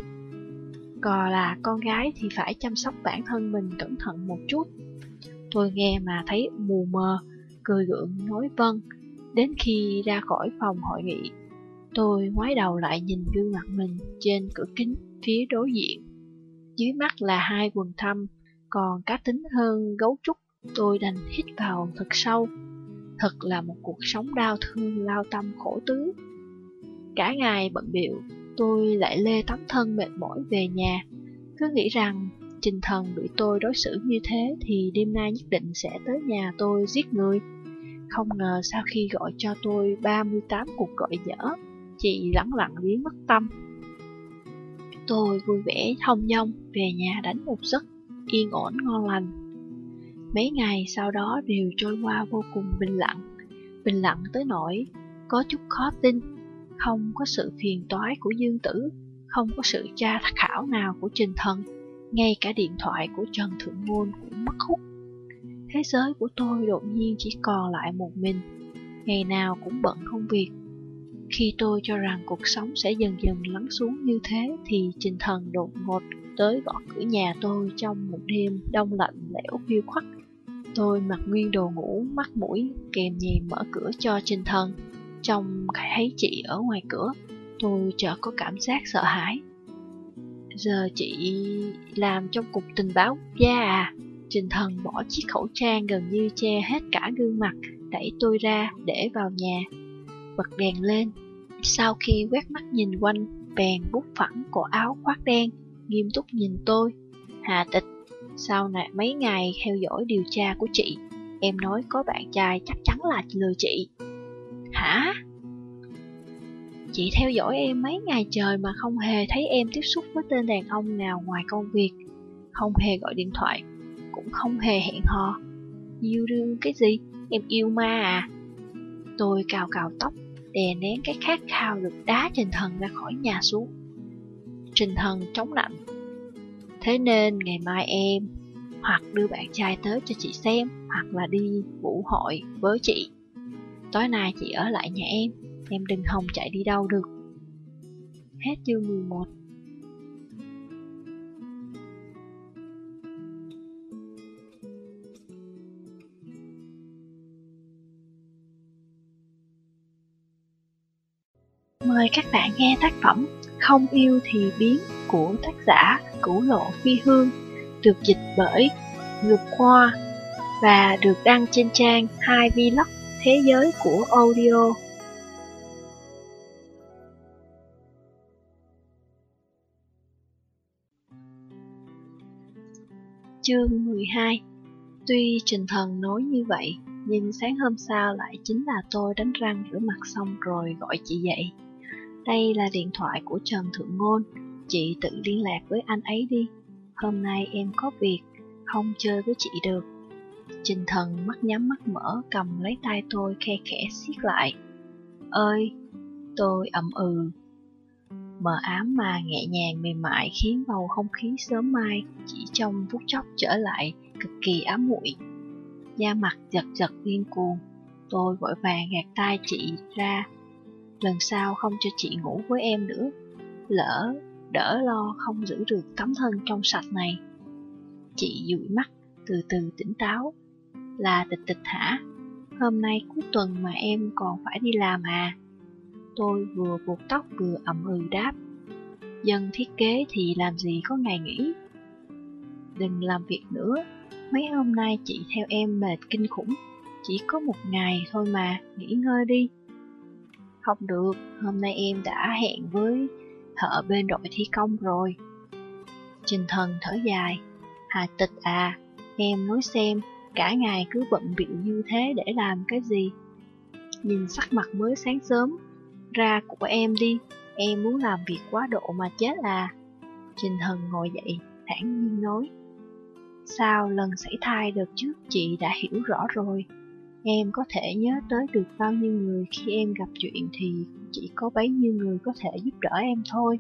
Cò là con gái thì phải chăm sóc bản thân mình cẩn thận một chút. Tôi nghe mà thấy mù mờ, cười gượng nói vâng, đến khi ra khỏi phòng hội nghị. Tôi ngoái đầu lại nhìn gương mặt mình trên cửa kính phía đối diện. Dưới mắt là hai quần thâm, còn cá tính hơn gấu trúc, tôi đành hít vào thật sâu. Thật là một cuộc sống đau thương lao tâm khổ tứ. Cả ngày bận biệu, tôi lại lê tấm thân mệt mỏi về nhà. Cứ nghĩ rằng Trình Thần bị tôi đối xử như thế thì đêm nay nhất định sẽ tới nhà tôi giết người. Không ngờ sau khi gọi cho tôi 38 cuộc gọi dở, chị lẳng lặng biến mất tâm. Tôi vui vẻ thông dong về nhà đánh một giấc, yên ổn ngon lành. Mấy ngày sau đó đều trôi qua vô cùng bình lặng, bình lặng tới nỗi có chút khó tin, không có sự phiền toái của Dương Tử, không có sự tra khảo nào của Trình Thần, ngay cả điện thoại của Trần Thượng Ngôn cũng mất hút. Thế giới của tôi đột nhiên chỉ còn lại một mình, ngày nào cũng bận công việc. Khi tôi cho rằng cuộc sống sẽ dần dần lắng xuống như thế thì Trình Thần đột ngột tới gõ cửa nhà tôi trong một đêm đông lạnh lẽo phiêu khuất. Tôi mặc nguyên đồ ngủ, mắt mũi, kèm nhèm mở cửa cho Trình Thần. Trong thấy chị ở ngoài cửa, tôi chợt có cảm giác sợ hãi. Giờ chị làm trong cục tình báo quốc gia à? Trình thần bỏ chiếc khẩu trang gần như che hết cả gương mặt, đẩy tôi ra để vào nhà. Bật đèn lên. Sau khi quét mắt nhìn quanh, bèn bút phẳng cổ áo khoác đen, nghiêm túc nhìn tôi. Hà tịch, sau này mấy ngày theo dõi điều tra của chị, em nói có bạn trai chắc chắn là lừa chị. Hả? Chị theo dõi em mấy ngày trời mà không hề thấy em tiếp xúc với tên đàn ông nào ngoài công việc, không hề gọi điện thoại, cũng không hề hẹn hò. Yêu đương cái gì? Em yêu ma à? Tôi cào cào tóc, đè nén cái khát khao được đá Trình Thần ra khỏi nhà xuống. Trình Thần chống nạnh. Thế nên ngày mai em hoặc đưa bạn trai tới cho chị xem, hoặc là đi vũ hội với chị. Tối nay chị ở lại nhà em, em đừng hòng chạy đi đâu được. Hết chương 11 Mời các bạn nghe tác phẩm Không yêu thì biến của tác giả Cửu Lộ Phi Hương được dịch bởi Ngược Khoa và được đăng trên trang 2 Vlog Thế giới của audio. Chương 12 Tuy Trình Thần nói như vậy, nhưng sáng hôm sau lại chính là tôi đánh răng rửa mặt xong rồi gọi chị dậy. Đây là điện thoại của Trần Thượng Ngôn, chị tự liên lạc với anh ấy đi. Hôm nay em có việc, không chơi với chị được. Trình thần mắt nhắm mắt mở cầm lấy tay tôi khe khẽ siết lại. Ơi, tôi ậm ừ. Mờ ám mà nhẹ nhàng mềm mại khiến bầu không khí sớm mai chỉ trong phút chốc trở lại cực kỳ ám muội. Da mặt giật giật điên cuồng, tôi vội vàng gạt tay chị ra lần sau không cho chị ngủ với em nữa. Lỡ, đỡ lo không giữ được tấm thân trong sạch này. Chị dụi mắt, từ từ tỉnh táo. Là tịch tịch hả? Hôm nay cuối tuần mà em còn phải đi làm à? Tôi vừa buộc tóc vừa ậm ừ đáp. Dân thiết kế thì làm gì có ngày nghỉ. Đừng làm việc nữa, mấy hôm nay chị theo em mệt kinh khủng. Chỉ có một ngày thôi mà, nghỉ ngơi đi. Không được, hôm nay em đã hẹn với thợ bên đội thi công rồi. Trình thần thở dài. Hà tịch à, em nói xem, cả ngày cứ bận bịu như thế để làm cái gì? Nhìn sắc mặt mới sáng sớm, ra của em đi, em muốn làm việc quá độ mà chết à. Trình thần ngồi dậy, thản nhiên nói. Sao lần xảy thai được trước chị đã hiểu rõ rồi. Em có thể nhớ tới được bao nhiêu người khi em gặp chuyện thì chỉ có bấy nhiêu người có thể giúp đỡ em thôi.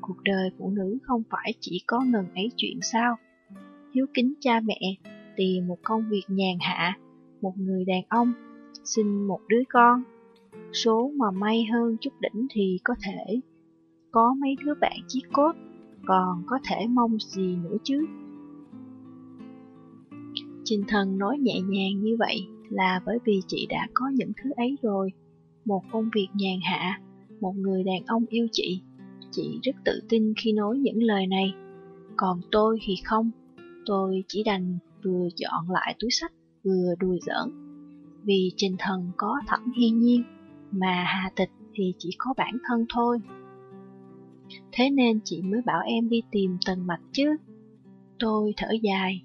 Cuộc đời phụ nữ không phải chỉ có ngần ấy chuyện sao. Hiếu kính cha mẹ, tìm một công việc nhàn hạ, một người đàn ông, sinh một đứa con. Số mà may hơn chút đỉnh thì có thể có mấy đứa bạn chiếc cốt, còn có thể mong gì nữa chứ. Trình thần nói nhẹ nhàng như vậy là bởi vì chị đã có những thứ ấy rồi. Một công việc nhàn hạ, một người đàn ông yêu chị. Chị rất tự tin khi nói những lời này. Còn tôi thì không, tôi chỉ đành vừa dọn lại túi sách vừa đùa giỡn. Vì trình thần có thẩm hiên nhiên, mà hà tịch thì chỉ có bản thân thôi. Thế nên chị mới bảo em đi tìm tần mạch chứ. Tôi thở dài.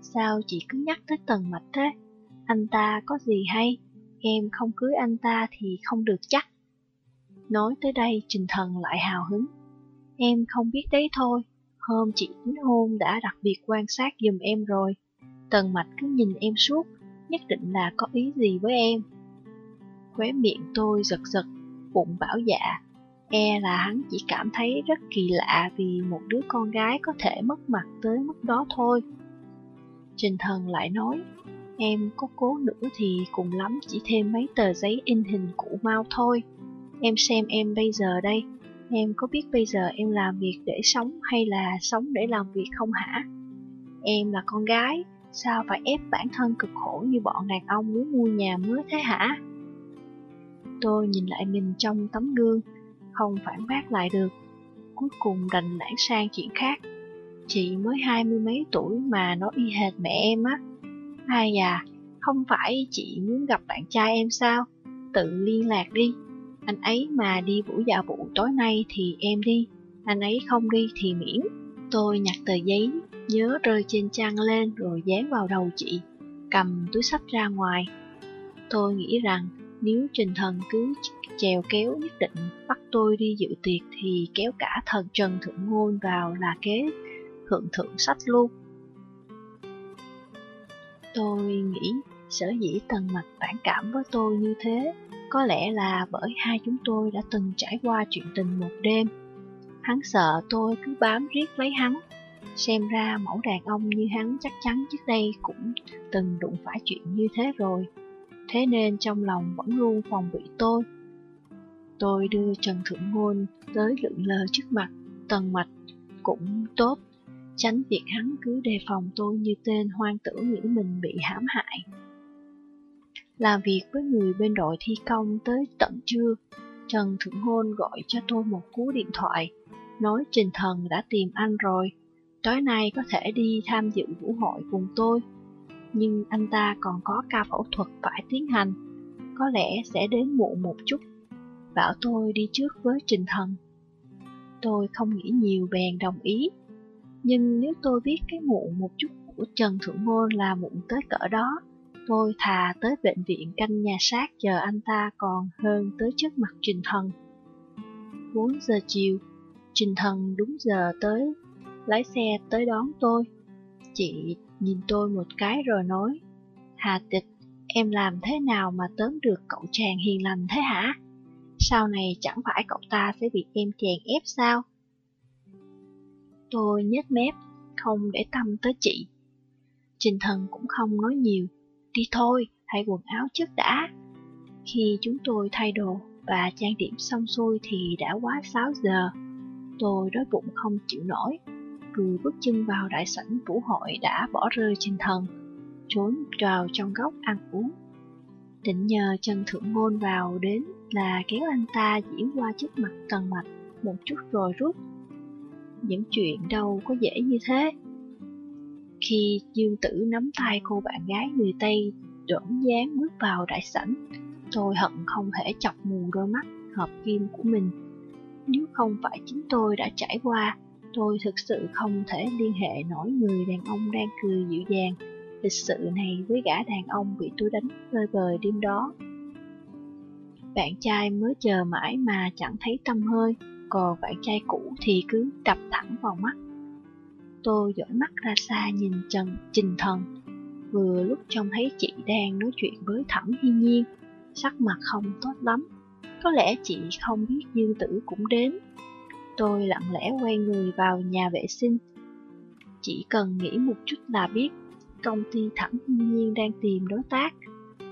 Sao chị cứ nhắc tới tần mạch thế? Anh ta có gì hay? Em không cưới anh ta thì không được chắc. Nói tới đây Trình Thần lại hào hứng. Em không biết đấy thôi, hôm chị tính hôn đã đặc biệt quan sát giùm em rồi. Tần mạch cứ nhìn em suốt, nhất định là có ý gì với em. Khóe miệng tôi giật giật, bụng bảo dạ. E là hắn chỉ cảm thấy rất kỳ lạ vì một đứa con gái có thể mất mặt tới mức đó thôi. Trình thần lại nói, em có cố nữa thì cùng lắm chỉ thêm mấy tờ giấy in hình cũ mau thôi. Em xem em bây giờ đây, em có biết bây giờ em làm việc để sống hay là sống để làm việc không hả? Em là con gái, sao phải ép bản thân cực khổ như bọn đàn ông muốn mua nhà mới thế hả? Tôi nhìn lại mình trong tấm gương, không phản bác lại được. Cuối cùng đành lãng sang chuyện khác. Chị mới hai mươi mấy tuổi mà nó y hệt mẹ em á. Ai à, không phải chị muốn gặp bạn trai em sao? Tự liên lạc đi. Anh ấy mà đi buổi dạo vụ tối nay thì em đi, anh ấy không đi thì miễn. Tôi nhặt tờ giấy, nhớ rơi trên trang lên rồi dán vào đầu chị, cầm túi sách ra ngoài. Tôi nghĩ rằng nếu Trình Thần cứ chèo kéo nhất định bắt tôi đi dự tiệc thì kéo cả thần Trần Thượng Ngôn vào là kế thượng thượng sách luôn. Tôi nghĩ sở dĩ tần mạch phản cảm với tôi như thế có lẽ là bởi hai chúng tôi đã từng trải qua chuyện tình một đêm. Hắn sợ tôi cứ bám riết lấy hắn. Xem ra mẫu đàn ông như hắn chắc chắn trước đây cũng từng đụng phải chuyện như thế rồi. Thế nên trong lòng vẫn luôn phòng bị tôi. Tôi đưa Trần Thượng Ngôn tới lượng lờ trước mặt, tần mạch cũng tốt tránh việc hắn cứ đề phòng tôi như tên hoang tưởng nghĩ mình bị hãm hại. Làm việc với người bên đội thi công tới tận trưa, Trần Thượng Hôn gọi cho tôi một cú điện thoại, nói Trình Thần đã tìm anh rồi, tối nay có thể đi tham dự vũ hội cùng tôi. Nhưng anh ta còn có ca phẫu thuật phải tiến hành, có lẽ sẽ đến muộn một chút, bảo tôi đi trước với Trình Thần. Tôi không nghĩ nhiều bèn đồng ý, nhưng nếu tôi biết cái muộn một chút của Trần Thượng Ngôn là muộn tới cỡ đó, tôi thà tới bệnh viện canh nhà xác chờ anh ta còn hơn tới trước mặt Trình Thần. 4 giờ chiều, Trình Thần đúng giờ tới, lái xe tới đón tôi. Chị nhìn tôi một cái rồi nói, Hà Tịch, em làm thế nào mà tóm được cậu chàng hiền lành thế hả? Sau này chẳng phải cậu ta sẽ bị em chèn ép sao? Tôi nhếch mép, không để tâm tới chị. Trình thần cũng không nói nhiều. Đi thôi, thay quần áo trước đã. Khi chúng tôi thay đồ và trang điểm xong xuôi thì đã quá 6 giờ. Tôi đói bụng không chịu nổi. Vừa bước chân vào đại sảnh vũ hội đã bỏ rơi trên thần, trốn vào trong góc ăn uống. Định nhờ Trần thượng ngôn vào đến là kéo anh ta diễn qua trước mặt tần mạch một chút rồi rút những chuyện đâu có dễ như thế. Khi Dương Tử nắm tay cô bạn gái người Tây đỡn dáng bước vào đại sảnh, tôi hận không thể chọc mù đôi mắt hợp kim của mình. Nếu không phải chính tôi đã trải qua, tôi thực sự không thể liên hệ nổi người đàn ông đang cười dịu dàng, lịch sự này với gã đàn ông bị tôi đánh rơi bời đêm đó. Bạn trai mới chờ mãi mà chẳng thấy tâm hơi, còn bạn trai cũ thì cứ đập thẳng vào mắt. Tôi dõi mắt ra xa nhìn Trần Trình Thần, vừa lúc trông thấy chị đang nói chuyện với Thẩm Hi Nhiên, sắc mặt không tốt lắm. Có lẽ chị không biết Dương Tử cũng đến. Tôi lặng lẽ quay người vào nhà vệ sinh. Chỉ cần nghĩ một chút là biết công ty Thẩm Hi Nhiên đang tìm đối tác,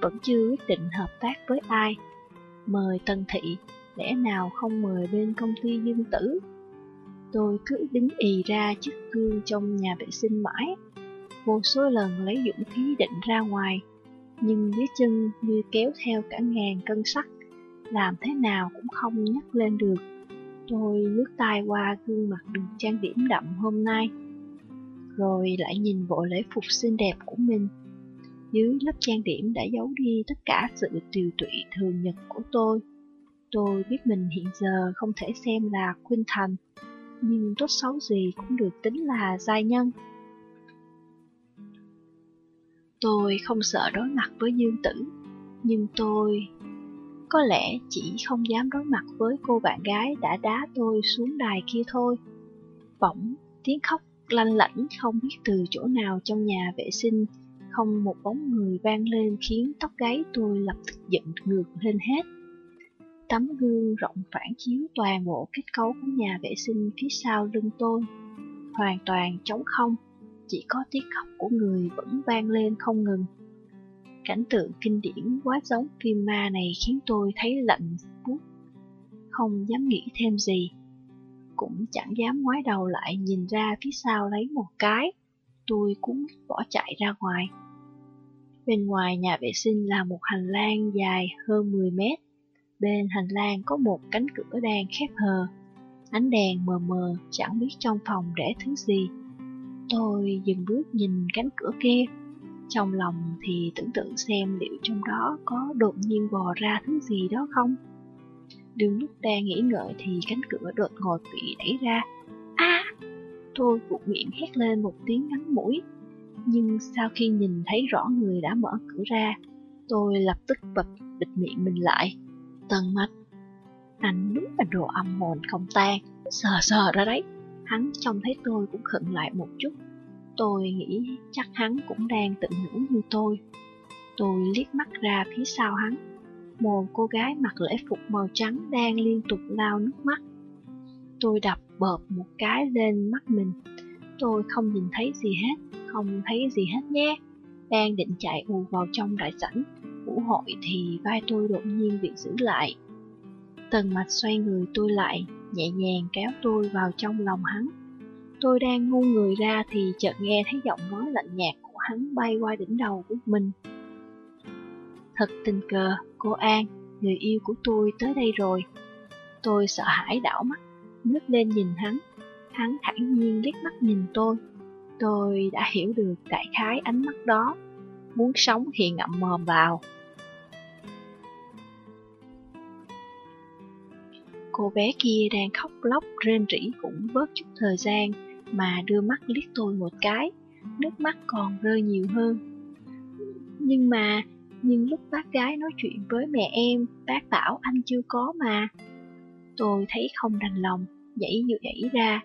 vẫn chưa quyết định hợp tác với ai. Mời Tân Thị, lẽ nào không mời bên công ty Dương Tử? Tôi cứ đứng ì ra trước gương trong nhà vệ sinh mãi, vô số lần lấy dũng khí định ra ngoài, nhưng dưới chân như kéo theo cả ngàn cân sắt, làm thế nào cũng không nhấc lên được. Tôi lướt tay qua gương mặt được trang điểm đậm hôm nay, rồi lại nhìn bộ lễ phục xinh đẹp của mình. Dưới lớp trang điểm đã giấu đi tất cả sự tiều tụy thường nhật của tôi. Tôi biết mình hiện giờ không thể xem là khuynh thành, nhưng tốt xấu gì cũng được tính là giai nhân. Tôi không sợ đối mặt với Dương Tử, nhưng tôi có lẽ chỉ không dám đối mặt với cô bạn gái đã đá tôi xuống đài kia thôi. Bỗng, tiếng khóc lanh lảnh không biết từ chỗ nào trong nhà vệ sinh, không một bóng người vang lên khiến tóc gáy tôi lập tức dựng ngược lên hết. Tấm gương rộng phản chiếu toàn bộ kết cấu của nhà vệ sinh phía sau lưng tôi, hoàn toàn trống không, chỉ có tiếng khóc của người vẫn vang lên không ngừng. Cảnh tượng kinh điển quá giống phim ma này khiến tôi thấy lạnh buốt, không dám nghĩ thêm gì. Cũng chẳng dám ngoái đầu lại nhìn ra phía sau lấy một cái, tôi cũng bỏ chạy ra ngoài. Bên ngoài nhà vệ sinh là một hành lang dài hơn 10 mét. Bên hành lang có một cánh cửa đang khép hờ. Ánh đèn mờ mờ, chẳng biết trong phòng để thứ gì. Tôi dừng bước nhìn cánh cửa kia. Trong lòng thì tưởng tượng xem liệu trong đó có đột nhiên bò ra thứ gì đó không. Đừng lúc đang nghĩ ngợi thì cánh cửa đột ngột bị đẩy ra. a Tôi buộc miệng hét lên một tiếng ngắn mũi. Nhưng sau khi nhìn thấy rõ người đã mở cửa ra, tôi lập tức bật bịt miệng mình lại. Tân mạch, anh đúng là đồ âm hồn không tan, sờ sờ ra đấy. Hắn trông thấy tôi cũng khựng lại một chút. Tôi nghĩ chắc hắn cũng đang tự nhủ như tôi. Tôi liếc mắt ra phía sau hắn. Một cô gái mặc lễ phục màu trắng đang liên tục lao nước mắt. Tôi đập bợp một cái lên mắt mình. Tôi không nhìn thấy gì hết, không thấy gì hết nhé. Đang định chạy ù vào trong đại sảnh, vũ hội thì vai tôi đột nhiên bị giữ lại. Tần mạch xoay người tôi lại, nhẹ nhàng kéo tôi vào trong lòng hắn. Tôi đang ngu người ra thì chợt nghe thấy giọng nói lạnh nhạt của hắn bay qua đỉnh đầu của mình. Thật tình cờ, cô An, người yêu của tôi tới đây rồi. Tôi sợ hãi đảo mắt, ngước lên nhìn hắn. Hắn thản nhiên liếc mắt nhìn tôi. Tôi đã hiểu được đại khái ánh mắt đó. Muốn sống thì ngậm mồm vào. Cô bé kia đang khóc lóc rên rỉ cũng bớt chút thời gian mà đưa mắt liếc tôi một cái, nước mắt còn rơi nhiều hơn. Nhưng mà, nhưng lúc bác gái nói chuyện với mẹ em, bác bảo anh chưa có mà. Tôi thấy không đành lòng, dãy như dãy ra.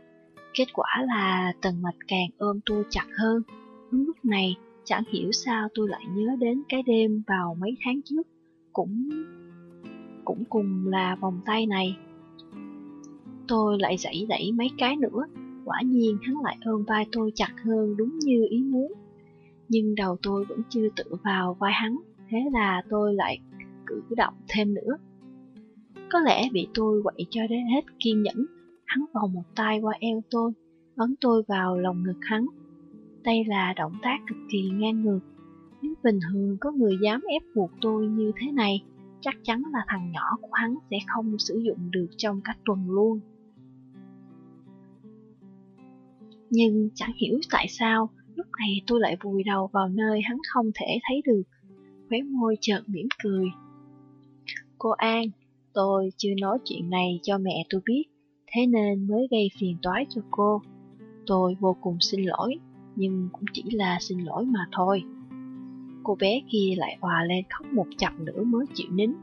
Kết quả là tần mạch càng ôm tôi chặt hơn. Đúng lúc này, chẳng hiểu sao tôi lại nhớ đến cái đêm vào mấy tháng trước, cũng cũng cùng là vòng tay này. Tôi lại giãy đẩy mấy cái nữa, quả nhiên hắn lại ôm vai tôi chặt hơn đúng như ý muốn. Nhưng đầu tôi vẫn chưa tự vào vai hắn, thế là tôi lại cử động thêm nữa. Có lẽ bị tôi quậy cho đến hết kiên nhẫn, hắn vòng một tay qua eo tôi, ấn tôi vào lòng ngực hắn. Đây là động tác cực kỳ ngang ngược. Nếu bình thường có người dám ép buộc tôi như thế này, chắc chắn là thằng nhỏ của hắn sẽ không sử dụng được trong các tuần luôn. Nhưng chẳng hiểu tại sao, lúc này tôi lại vùi đầu vào nơi hắn không thể thấy được. Khóe môi chợt mỉm cười. Cô An, tôi chưa nói chuyện này cho mẹ tôi biết, thế nên mới gây phiền toái cho cô. Tôi vô cùng xin lỗi, nhưng cũng chỉ là xin lỗi mà thôi. Cô bé kia lại hòa lên khóc một chập nữa mới chịu nín.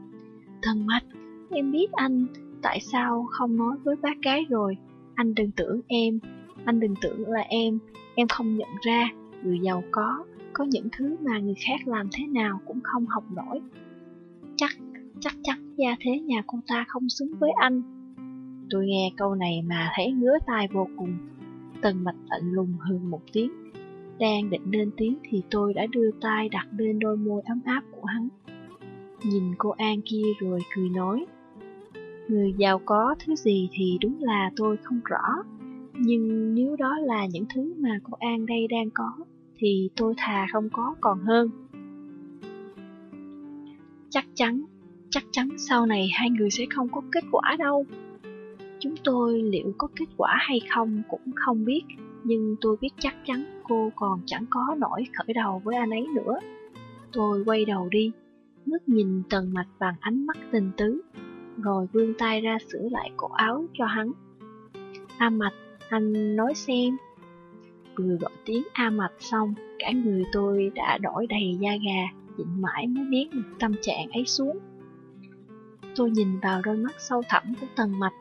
Thân mạch, em biết anh, tại sao không nói với bác gái rồi? Anh đừng tưởng em, anh đừng tưởng là em, em không nhận ra, người giàu có, có những thứ mà người khác làm thế nào cũng không học nổi. Chắc, chắc chắn gia thế nhà cô ta không xứng với anh. Tôi nghe câu này mà thấy ngứa tai vô cùng. Tần mạch lạnh lùng hừ một tiếng. Đang định lên tiếng thì tôi đã đưa tay đặt lên đôi môi ấm áp của hắn. Nhìn cô An kia rồi cười nói. Người giàu có thứ gì thì đúng là tôi không rõ. Nhưng nếu đó là những thứ mà cô An đây đang có, thì tôi thà không có còn hơn. Chắc chắn, chắc chắn sau này hai người sẽ không có kết quả đâu. Chúng tôi liệu có kết quả hay không cũng không biết, nhưng tôi biết chắc chắn cô còn chẳng có nổi khởi đầu với anh ấy nữa. Tôi quay đầu đi, ngước nhìn tần mạch bằng ánh mắt tình tứ, rồi vươn tay ra sửa lại cổ áo cho hắn. A mạch, anh nói xem. Vừa gọi tiếng A mạch xong, cả người tôi đã đổi đầy da gà, Dịnh mãi mới biết được tâm trạng ấy xuống. Tôi nhìn vào đôi mắt sâu thẳm của tần mạch,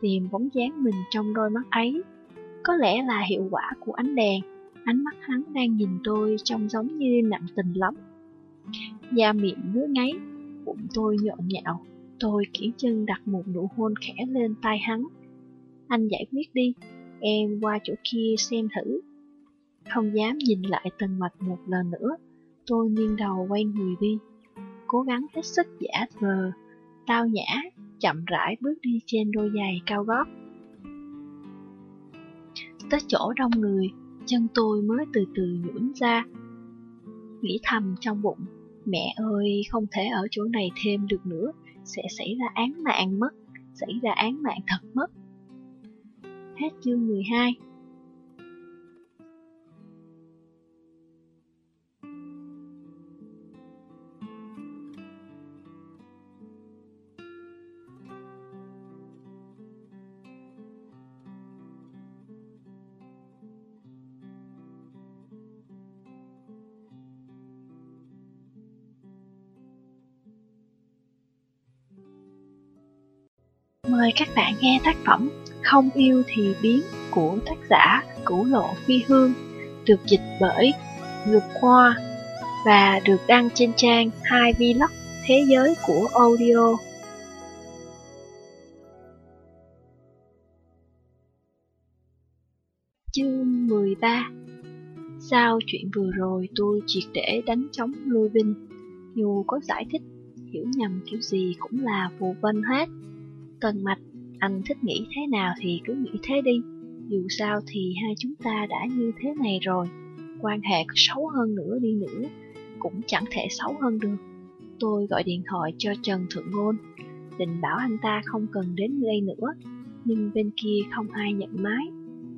tìm bóng dáng mình trong đôi mắt ấy. Có lẽ là hiệu quả của ánh đèn, ánh mắt hắn đang nhìn tôi trông giống như nặng tình lắm. Da miệng ngứa ngáy, bụng tôi nhộn nhạo, tôi kiển chân đặt một nụ hôn khẽ lên tay hắn. Anh giải quyết đi, em qua chỗ kia xem thử. Không dám nhìn lại tần mạch một lần nữa, tôi nghiêng đầu quay người đi. Cố gắng hết sức giả vờ, tao nhã, chậm rãi bước đi trên đôi giày cao gót. Tới chỗ đông người, chân tôi mới từ từ nhũn ra. Nghĩ thầm trong bụng, mẹ ơi không thể ở chỗ này thêm được nữa, sẽ xảy ra án mạng mất, xảy ra án mạng thật mất. Hết chương 12 Mời các bạn nghe tác phẩm không yêu thì biến của tác giả Cửu Lộ Phi Hương được dịch bởi Ngược Khoa và được đăng trên trang 2 Vlog Thế giới của audio. Chương 13 Sau chuyện vừa rồi tôi triệt để đánh chống lui binh Dù có giải thích, hiểu nhầm kiểu gì cũng là phù vân hết. Tần mạch, anh thích nghĩ thế nào thì cứ nghĩ thế đi. Dù sao thì hai chúng ta đã như thế này rồi. Quan hệ có xấu hơn nữa đi nữa, cũng chẳng thể xấu hơn được. Tôi gọi điện thoại cho Trần Thượng Ngôn, định bảo anh ta không cần đến đây nữa. Nhưng bên kia không ai nhận máy,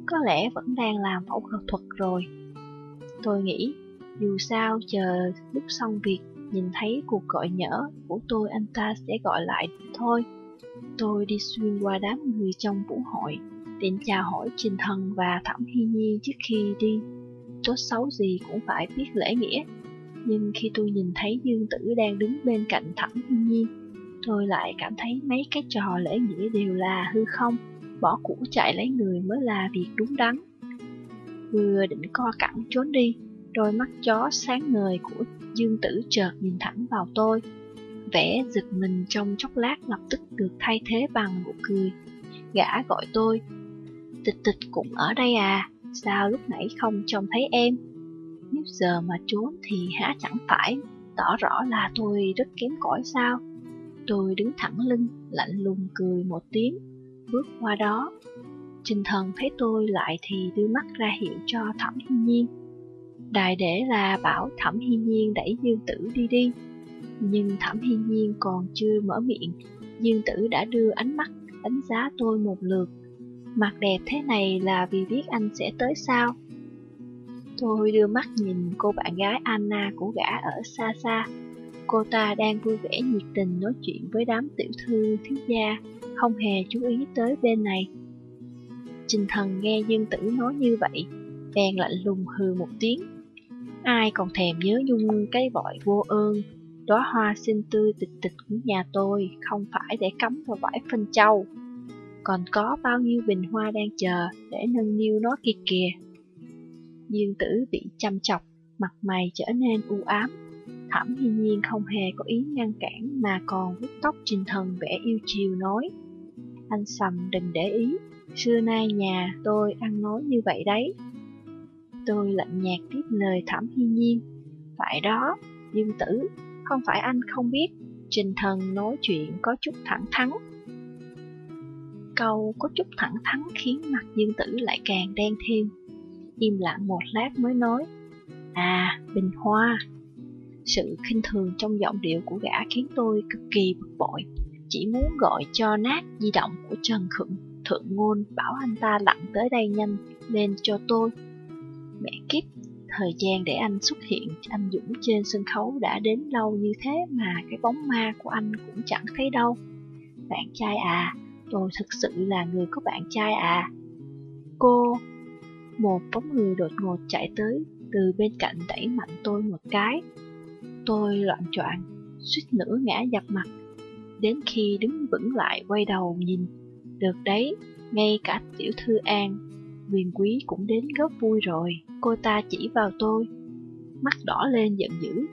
có lẽ vẫn đang làm phẫu thuật rồi. Tôi nghĩ, dù sao chờ lúc xong việc, nhìn thấy cuộc gọi nhỡ của tôi anh ta sẽ gọi lại thôi. Tôi đi xuyên qua đám người trong vũ hội, tiện chào hỏi Trình Thần và Thẩm Hy Nhiên trước khi đi. Tốt xấu gì cũng phải biết lễ nghĩa. Nhưng khi tôi nhìn thấy Dương Tử đang đứng bên cạnh Thẩm Hy Nhiên, tôi lại cảm thấy mấy cái trò lễ nghĩa đều là hư không, bỏ củ chạy lấy người mới là việc đúng đắn. Vừa định co cẳng trốn đi, đôi mắt chó sáng ngời của Dương Tử chợt nhìn thẳng vào tôi, Vẻ giật mình trong chốc lát lập tức được thay thế bằng nụ cười. Gã gọi tôi. Tịch tịch cũng ở đây à, sao lúc nãy không trông thấy em? Nếu giờ mà trốn thì há chẳng phải, tỏ rõ là tôi rất kém cỏi sao? Tôi đứng thẳng lưng, lạnh lùng cười một tiếng, bước qua đó. Trình thần thấy tôi lại thì đưa mắt ra hiệu cho Thẩm hiên Nhiên. Đại để là bảo Thẩm hiên Nhiên đẩy Dương Tử đi đi. Nhưng Thẩm Hiên Nhiên còn chưa mở miệng, Dương Tử đã đưa ánh mắt đánh giá tôi một lượt. Mặt đẹp thế này là vì biết anh sẽ tới sao? Tôi đưa mắt nhìn cô bạn gái Anna của gã ở xa xa. Cô ta đang vui vẻ nhiệt tình nói chuyện với đám tiểu thư thiếu gia, không hề chú ý tới bên này. Trình thần nghe Dương Tử nói như vậy, bèn lạnh lùng hừ một tiếng. Ai còn thèm nhớ nhung cái vội vô ơn đóa hoa xinh tươi tịch tịch của nhà tôi không phải để cắm vào vải phân châu. Còn có bao nhiêu bình hoa đang chờ để nâng niu nó kia kìa. Dương tử bị chăm chọc, mặt mày trở nên u ám. Thẩm hiên nhiên không hề có ý ngăn cản mà còn vuốt tóc trình thần vẻ yêu chiều nói. Anh Sầm đừng để ý, xưa nay nhà tôi ăn nói như vậy đấy. Tôi lạnh nhạt tiếp lời Thẩm hiên nhiên. Phải đó, Dương tử, không phải anh không biết, trình thần nói chuyện có chút thẳng thắn. Câu có chút thẳng thắn khiến mặt Dương tử lại càng đen thêm. Im lặng một lát mới nói, À, bình hoa. Sự khinh thường trong giọng điệu của gã khiến tôi cực kỳ bực bội. Chỉ muốn gọi cho nát di động của Trần Khựng, thượng ngôn bảo anh ta lặng tới đây nhanh lên cho tôi. Mẹ kiếp, thời gian để anh xuất hiện anh Dũng trên sân khấu đã đến lâu như thế mà cái bóng ma của anh cũng chẳng thấy đâu. Bạn trai à, tôi thực sự là người có bạn trai à. Cô, một bóng người đột ngột chạy tới từ bên cạnh đẩy mạnh tôi một cái. Tôi loạn choạng, suýt nữa ngã dập mặt. Đến khi đứng vững lại quay đầu nhìn, được đấy, ngay cả tiểu thư An, quyền quý cũng đến góp vui rồi. Cô ta chỉ vào tôi, mắt đỏ lên giận dữ.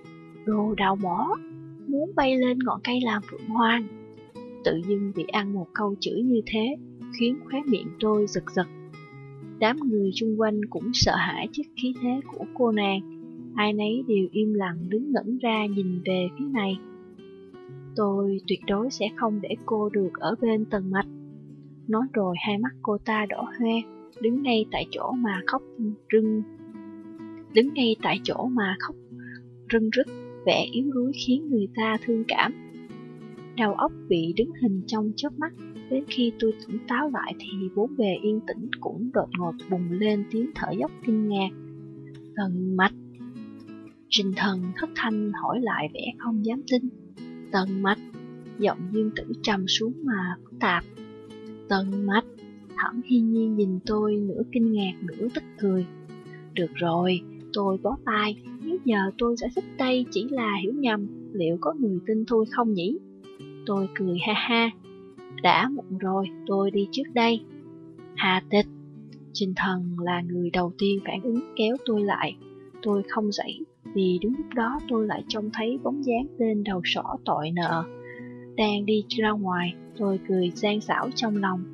Đồ đào mỏ, muốn bay lên ngọn cây làm phượng hoang. Tự dưng bị ăn một câu chửi như thế, khiến khóe miệng tôi giật giật. Đám người chung quanh cũng sợ hãi trước khí thế của cô nàng, ai nấy đều im lặng đứng ngẩn ra nhìn về phía này. Tôi tuyệt đối sẽ không để cô được ở bên tầng mạch. Nói rồi hai mắt cô ta đỏ hoe, đứng ngay tại chỗ mà khóc rưng. Đứng ngay tại chỗ mà khóc rưng rức, vẻ yếu đuối khiến người ta thương cảm. Đầu óc bị đứng hình trong chớp mắt, đến khi tôi tỉnh táo lại thì bốn bề yên tĩnh cũng đột ngột bùng lên tiếng thở dốc kinh ngạc. Tần mạch Trình thần thất thanh hỏi lại vẻ không dám tin. Tần mạch Giọng dương tử trầm xuống mà phức tạp. Tần mạch Thẩm hiên nhiên nhìn tôi nửa kinh ngạc nửa tức cười. Được rồi, tôi bó tay, nếu giờ tôi giải thích đây chỉ là hiểu nhầm, liệu có người tin tôi không nhỉ? Tôi cười ha ha. Đã muộn rồi, tôi đi trước đây. Hà tịch. Trình thần là người đầu tiên phản ứng kéo tôi lại. Tôi không dậy, vì đúng lúc đó tôi lại trông thấy bóng dáng tên đầu sỏ tội nợ. Đang đi ra ngoài, tôi cười gian xảo trong lòng.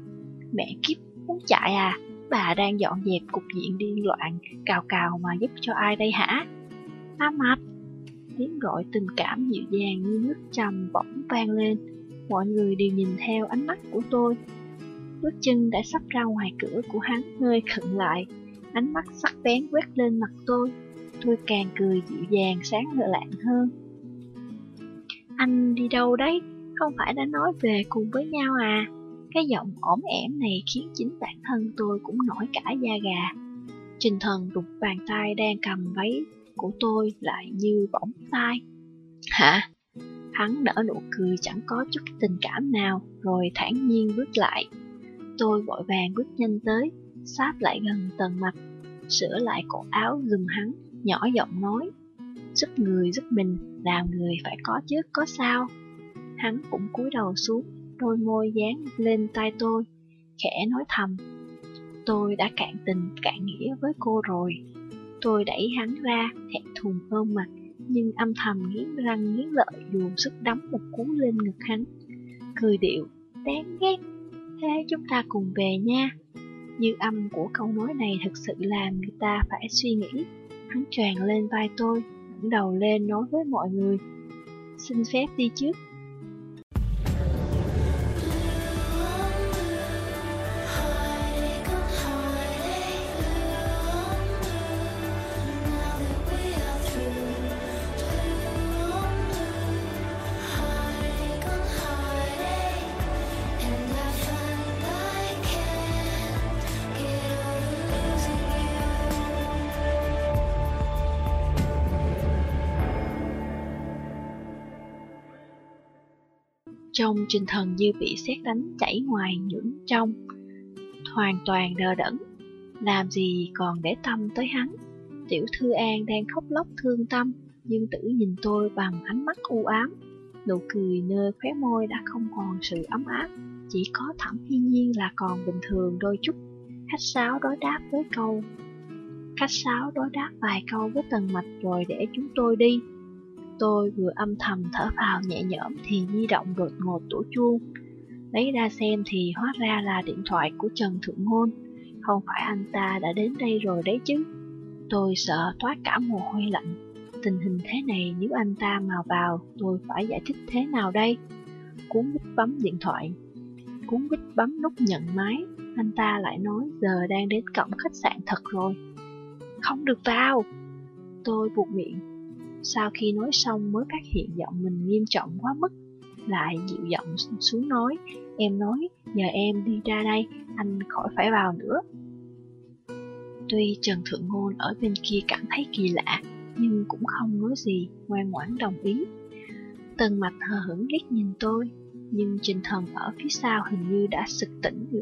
Mẹ kiếp, muốn chạy à? Bà đang dọn dẹp cục diện điên loạn, cào cào mà giúp cho ai đây hả? Á mạch! Tiếng gọi tình cảm dịu dàng như nước trầm bỗng vang lên. Mọi người đều nhìn theo ánh mắt của tôi. Bước chân đã sắp ra ngoài cửa của hắn hơi khựng lại. Ánh mắt sắc bén quét lên mặt tôi. Tôi càng cười dịu dàng sáng ngợ lạng hơn. Anh đi đâu đấy? Không phải đã nói về cùng với nhau à? Cái giọng ổm ẻm này khiến chính bản thân tôi cũng nổi cả da gà. Trình thần đục bàn tay đang cầm váy của tôi lại như bỗng tay. Hả? Hắn nở nụ cười chẳng có chút tình cảm nào, rồi thản nhiên bước lại. Tôi vội vàng bước nhanh tới, sát lại gần tầng mặt, sửa lại cổ áo giùm hắn, nhỏ giọng nói. Giúp người giúp mình, làm người phải có chứ có sao. Hắn cũng cúi đầu xuống, đôi môi dán lên tay tôi, khẽ nói thầm. Tôi đã cạn tình, cạn nghĩa với cô rồi. Tôi đẩy hắn ra, thẹn thùng hơn mặt, nhưng âm thầm nghiến răng nghiến lợi dù sức đấm một cú lên ngực hắn. Cười điệu, đáng ghét, thế chúng ta cùng về nha. Như âm của câu nói này thực sự làm người ta phải suy nghĩ. Hắn tràn lên vai tôi, ngẩng đầu lên nói với mọi người. Xin phép đi trước, Trong trình thần như bị xét đánh chảy ngoài những trong, hoàn toàn đờ đẫn, làm gì còn để tâm tới hắn. Tiểu Thư An đang khóc lóc thương tâm, nhưng tử nhìn tôi bằng ánh mắt u ám, nụ cười nơi khóe môi đã không còn sự ấm áp, chỉ có thẩm thiên nhiên là còn bình thường đôi chút. Khách sáo đối đáp với câu Khách sáo đối đáp vài câu với tần mạch rồi để chúng tôi đi. Tôi vừa âm thầm thở vào nhẹ nhõm thì di động đột ngột tổ chuông. Lấy ra xem thì hóa ra là điện thoại của Trần Thượng Ngôn. Không phải anh ta đã đến đây rồi đấy chứ. Tôi sợ toát cả mồ hôi lạnh. Tình hình thế này nếu anh ta mà vào, tôi phải giải thích thế nào đây? Cuốn bích bấm điện thoại. Cuốn bích bấm nút nhận máy. Anh ta lại nói giờ đang đến cổng khách sạn thật rồi. Không được vào. Tôi buộc miệng. Sau khi nói xong mới phát hiện giọng mình nghiêm trọng quá mức. Lại dịu giọng xuống nói. Em nói, giờ em đi ra đây, anh khỏi phải vào nữa. Tuy Trần Thượng Ngôn ở bên kia cảm thấy kỳ lạ, nhưng cũng không nói gì, ngoan ngoãn đồng ý. Tần mạch hờ hững liếc nhìn tôi, nhưng Trình Thần ở phía sau hình như đã sực tỉnh được.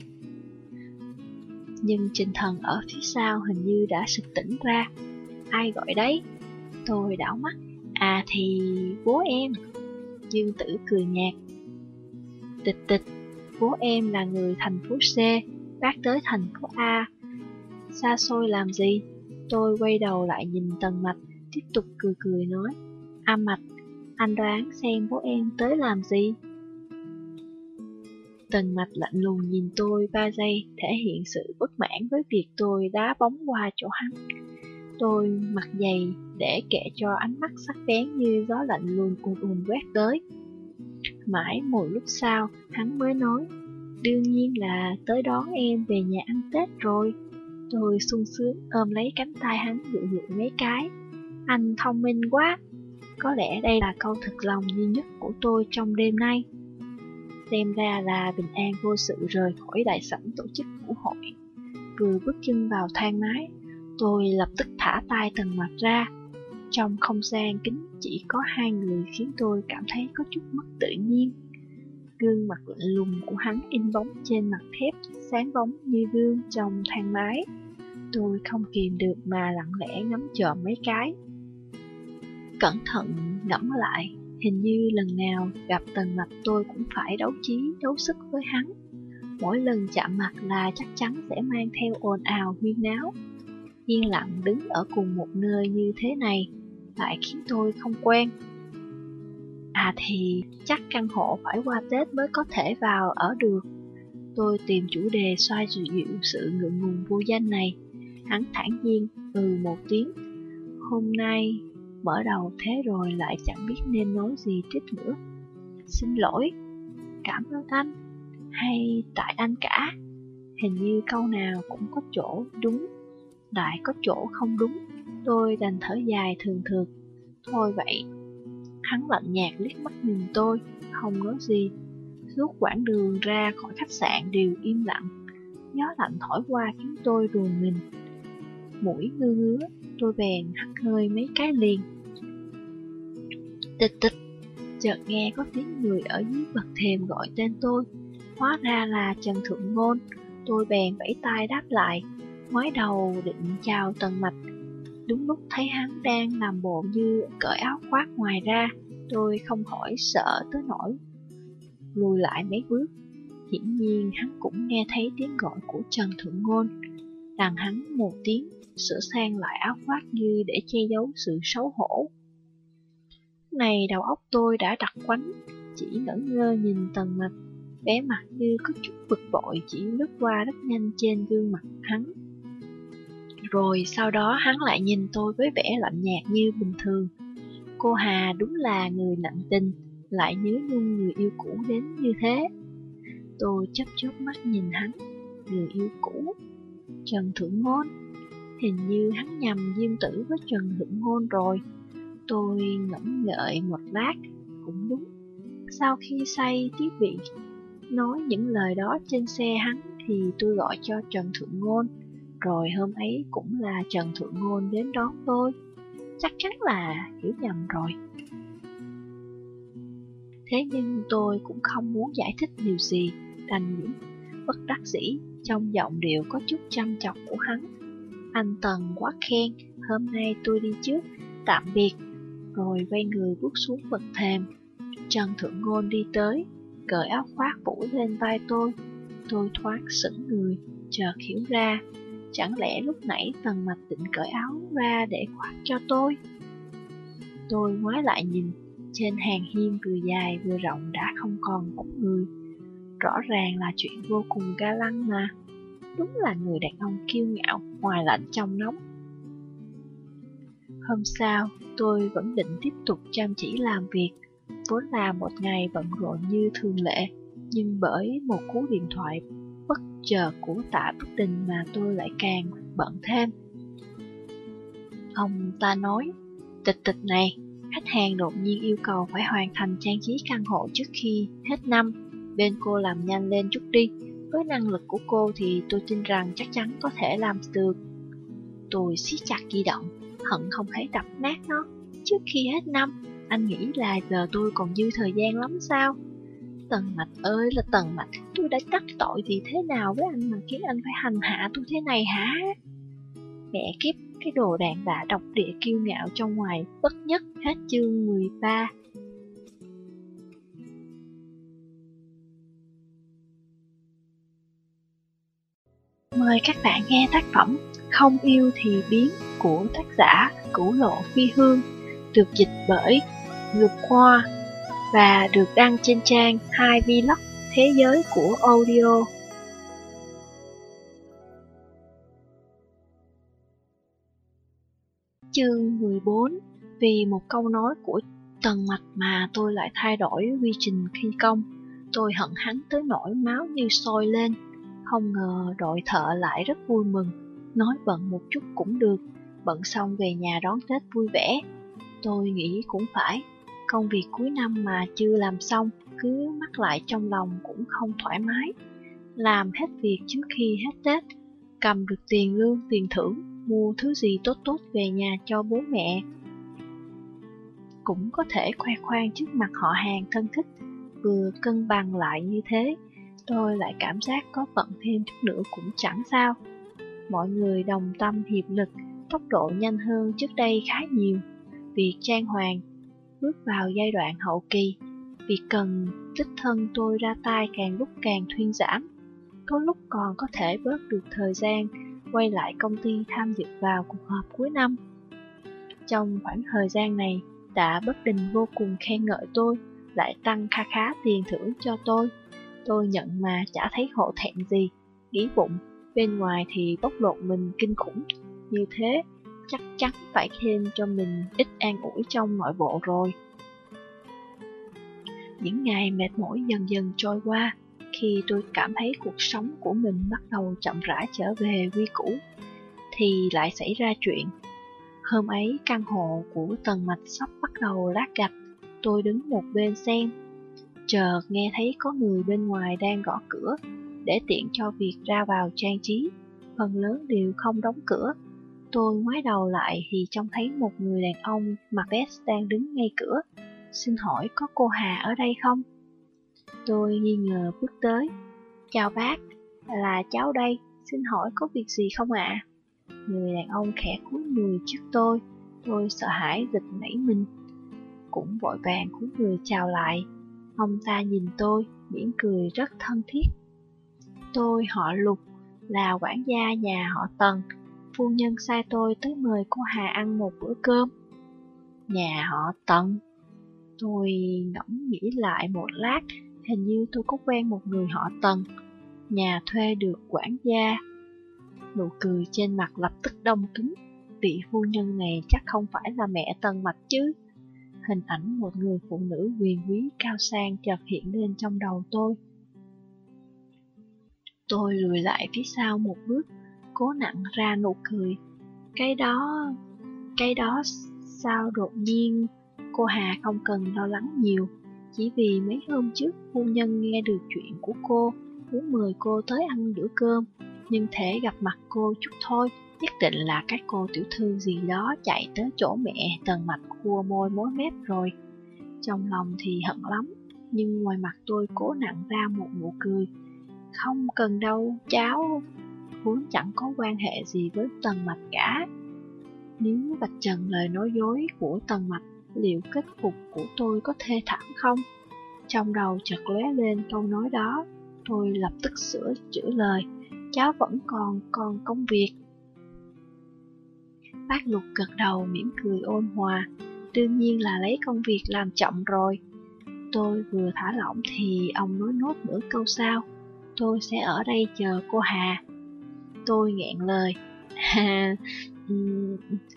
Nhưng Trình Thần ở phía sau hình như đã sực tỉnh ra. Ai gọi đấy? Tôi đảo mắt. À thì bố em. Dương Tử cười nhạt. Tịch tịch, bố em là người thành phố C, bác tới thành phố A. Xa xôi làm gì? Tôi quay đầu lại nhìn Tần Mạch, tiếp tục cười cười nói. A Mạch, anh đoán xem bố em tới làm gì? Tần Mạch lạnh lùng nhìn tôi ba giây, thể hiện sự bất mãn với việc tôi đá bóng qua chỗ hắn. Tôi mặt dày để kệ cho ánh mắt sắc bén như gió lạnh luôn ùn ùn quét tới. Mãi một lúc sau, hắn mới nói, đương nhiên là tới đón em về nhà ăn Tết rồi. Tôi sung sướng ôm lấy cánh tay hắn dụ dụ mấy cái. Anh thông minh quá. Có lẽ đây là câu thật lòng duy nhất của tôi trong đêm nay. Xem ra là bình an vô sự rời khỏi đại sảnh tổ chức của hội. Vừa bước chân vào thang máy, tôi lập tức thả tay tầng mặt ra. Trong không gian kính chỉ có hai người khiến tôi cảm thấy có chút mất tự nhiên. Gương mặt lạnh lùng của hắn in bóng trên mặt thép, sáng bóng như gương trong thang máy. Tôi không kìm được mà lặng lẽ ngắm trộm mấy cái. Cẩn thận ngẫm lại, hình như lần nào gặp tần mặt tôi cũng phải đấu trí, đấu sức với hắn. Mỗi lần chạm mặt là chắc chắn sẽ mang theo ồn ào huyên náo. Yên lặng đứng ở cùng một nơi như thế này lại khiến tôi không quen. À thì chắc căn hộ phải qua Tết mới có thể vào ở được. Tôi tìm chủ đề xoay dịu sự ngượng ngùng vô danh này. Hắn thản nhiên, ừ một tiếng. Hôm nay, mở đầu thế rồi lại chẳng biết nên nói gì tiếp nữa. Xin lỗi, cảm ơn anh, hay tại anh cả. Hình như câu nào cũng có chỗ đúng, lại có chỗ không đúng. Tôi đành thở dài thường thường. Thôi vậy, hắn lạnh nhạt liếc mắt nhìn tôi, không nói gì. Suốt quãng đường ra khỏi khách sạn đều im lặng. Gió lạnh thổi qua khiến tôi rùn mình mũi ngư ngứa, tôi bèn hắt hơi mấy cái liền. Tịch tịch, chợt nghe có tiếng người ở dưới bậc thềm gọi tên tôi, hóa ra là Trần Thượng Ngôn, tôi bèn vẫy tay đáp lại, ngoái đầu định chào Tần Mạch. Đúng lúc thấy hắn đang làm bộ như cởi áo khoác ngoài ra, tôi không khỏi sợ tới nỗi lùi lại mấy bước. Hiển nhiên hắn cũng nghe thấy tiếng gọi của Trần Thượng Ngôn, Đàn hắn một tiếng sửa sang lại áo khoác như để che giấu sự xấu hổ. Này đầu óc tôi đã đặt quánh, chỉ ngẩn ngơ nhìn tần mạch bé mặt như có chút bực bội chỉ lướt qua rất nhanh trên gương mặt hắn. Rồi sau đó hắn lại nhìn tôi với vẻ lạnh nhạt như bình thường. Cô Hà đúng là người nặng tình, lại nhớ nhung người yêu cũ đến như thế. Tôi chấp chớp mắt nhìn hắn, người yêu cũ, Trần Thượng Ngôn. Hình như hắn nhầm diêm tử với Trần Thượng Ngôn rồi. Tôi ngẫm ngợi một lát, cũng đúng. Sau khi say tiếp vị nói những lời đó trên xe hắn thì tôi gọi cho Trần Thượng Ngôn. Rồi hôm ấy cũng là Trần Thượng Ngôn đến đón tôi. Chắc chắn là hiểu nhầm rồi. Thế nhưng tôi cũng không muốn giải thích điều gì, đành những bất đắc dĩ trong giọng điệu có chút chăm chọc của hắn. Anh Tần quá khen, hôm nay tôi đi trước, tạm biệt. rồi quay người bước xuống bậc thềm. Trần Thượng Ngôn đi tới, cởi áo khoác phủ lên vai tôi. Tôi thoáng sững người, chợt hiểu ra, chẳng lẽ lúc nãy tần mạch định cởi áo ra để khoác cho tôi? Tôi ngoái lại nhìn, trên hàng hiên vừa dài vừa rộng đã không còn một người. Rõ ràng là chuyện vô cùng ga lăng mà. Đúng là người đàn ông kiêu ngạo, ngoài lạnh trong nóng. Hôm sau, tôi vẫn định tiếp tục chăm chỉ làm việc. Vốn là một ngày bận rộn như thường lệ, nhưng bởi một cú điện thoại bất chợt của tạ bất tình mà tôi lại càng bận thêm. Ông ta nói, tịch tịch này, khách hàng đột nhiên yêu cầu phải hoàn thành trang trí căn hộ trước khi hết năm. Bên cô làm nhanh lên chút đi, với năng lực của cô thì tôi tin rằng chắc chắn có thể làm được. Tôi siết chặt di động, hận không thể đập nát nó. Trước khi hết năm, anh nghĩ là giờ tôi còn dư thời gian lắm sao? Tần mạch ơi là tần mạch, tôi đã cắt tội gì thế nào với anh mà khiến anh phải hành hạ tôi thế này hả? Mẹ kiếp, cái đồ đàn bà độc địa kiêu ngạo trong ngoài, bất nhất hết chương 13. Mời các bạn nghe tác phẩm Không yêu thì biến của tác giả Cửu Lộ Phi Hương, được dịch bởi Ngược Khoa và được đăng trên trang 2 Vlog Thế giới của audio. Chương 14 Vì một câu nói của Tần Mạch mà tôi lại thay đổi quy trình thi công. Tôi hận hắn tới nỗi máu như sôi lên. Không ngờ đội thợ lại rất vui mừng. Nói bận một chút cũng được. Bận xong về nhà đón Tết vui vẻ. Tôi nghĩ cũng phải. Công việc cuối năm mà chưa làm xong, cứ mắc lại trong lòng cũng không thoải mái. Làm hết việc trước khi hết Tết, cầm được tiền lương, tiền thưởng, mua thứ gì tốt tốt về nhà cho bố mẹ. Cũng có thể khoe khoang trước mặt họ hàng thân thích, vừa cân bằng lại như thế, tôi lại cảm giác có bận thêm chút nữa cũng chẳng sao. Mọi người đồng tâm hiệp lực, tốc độ nhanh hơn trước đây khá nhiều. Việc trang hoàng bước vào giai đoạn hậu kỳ, việc cần đích thân tôi ra tay càng lúc càng thuyên giảm. Có lúc còn có thể bớt được thời gian quay lại công ty tham dự vào cuộc họp cuối năm. Trong khoảng thời gian này, đã bất đình vô cùng khen ngợi tôi, lại tăng kha khá tiền thưởng cho tôi. Tôi nhận mà chả thấy hổ thẹn gì, nghĩ bụng, bên ngoài thì bóc lột mình kinh khủng. Như thế, chắc chắn phải thêm cho mình ít an ủi trong nội bộ rồi. Những ngày mệt mỏi dần dần trôi qua, khi tôi cảm thấy cuộc sống của mình bắt đầu chậm rãi trở về quy củ, thì lại xảy ra chuyện. Hôm ấy căn hộ của tầng mạch sắp bắt đầu lát gạch, tôi đứng một bên xem. Chợt nghe thấy có người bên ngoài đang gõ cửa, để tiện cho việc ra vào trang trí. Phần lớn đều không đóng cửa, Tôi ngoái đầu lại thì trông thấy một người đàn ông mặc vest đang đứng ngay cửa. Xin hỏi có cô Hà ở đây không? Tôi nghi ngờ bước tới. Chào bác, là cháu đây, xin hỏi có việc gì không ạ? Người đàn ông khẽ cúi người trước tôi, tôi sợ hãi giật nảy mình. Cũng vội vàng cúi người chào lại. Ông ta nhìn tôi, mỉm cười rất thân thiết. Tôi họ Lục, là quản gia nhà họ Tần, phu nhân sai tôi tới mời cô Hà ăn một bữa cơm. Nhà họ Tần. Tôi ngẫm nghĩ lại một lát, hình như tôi có quen một người họ Tần. Nhà thuê được quản gia. Nụ cười trên mặt lập tức đông cứng. Vị phu nhân này chắc không phải là mẹ Tần Mạch chứ. Hình ảnh một người phụ nữ quyền quý cao sang chợt hiện lên trong đầu tôi. Tôi lùi lại phía sau một bước, cố nặng ra nụ cười. Cái đó, cái đó sao đột nhiên cô Hà không cần lo lắng nhiều. Chỉ vì mấy hôm trước phu nhân nghe được chuyện của cô, muốn mời cô tới ăn bữa cơm, nhưng thể gặp mặt cô chút thôi, nhất định là các cô tiểu thư gì đó chạy tới chỗ mẹ tần mạch cua môi mối mép rồi. Trong lòng thì hận lắm, nhưng ngoài mặt tôi cố nặng ra một nụ cười. Không cần đâu, cháu, vốn chẳng có quan hệ gì với Tần Mạch cả. Nếu vạch trần lời nói dối của Tần Mạch liệu kết cục của tôi có thê thảm không? Trong đầu chợt lóe lên câu nói đó, tôi lập tức sửa chữa lời, cháu vẫn còn còn công việc. Bác Lục gật đầu mỉm cười ôn hòa, đương nhiên là lấy công việc làm trọng rồi. Tôi vừa thả lỏng thì ông nói nốt nửa câu sau, tôi sẽ ở đây chờ cô Hà. Tôi ngẹn lời, à,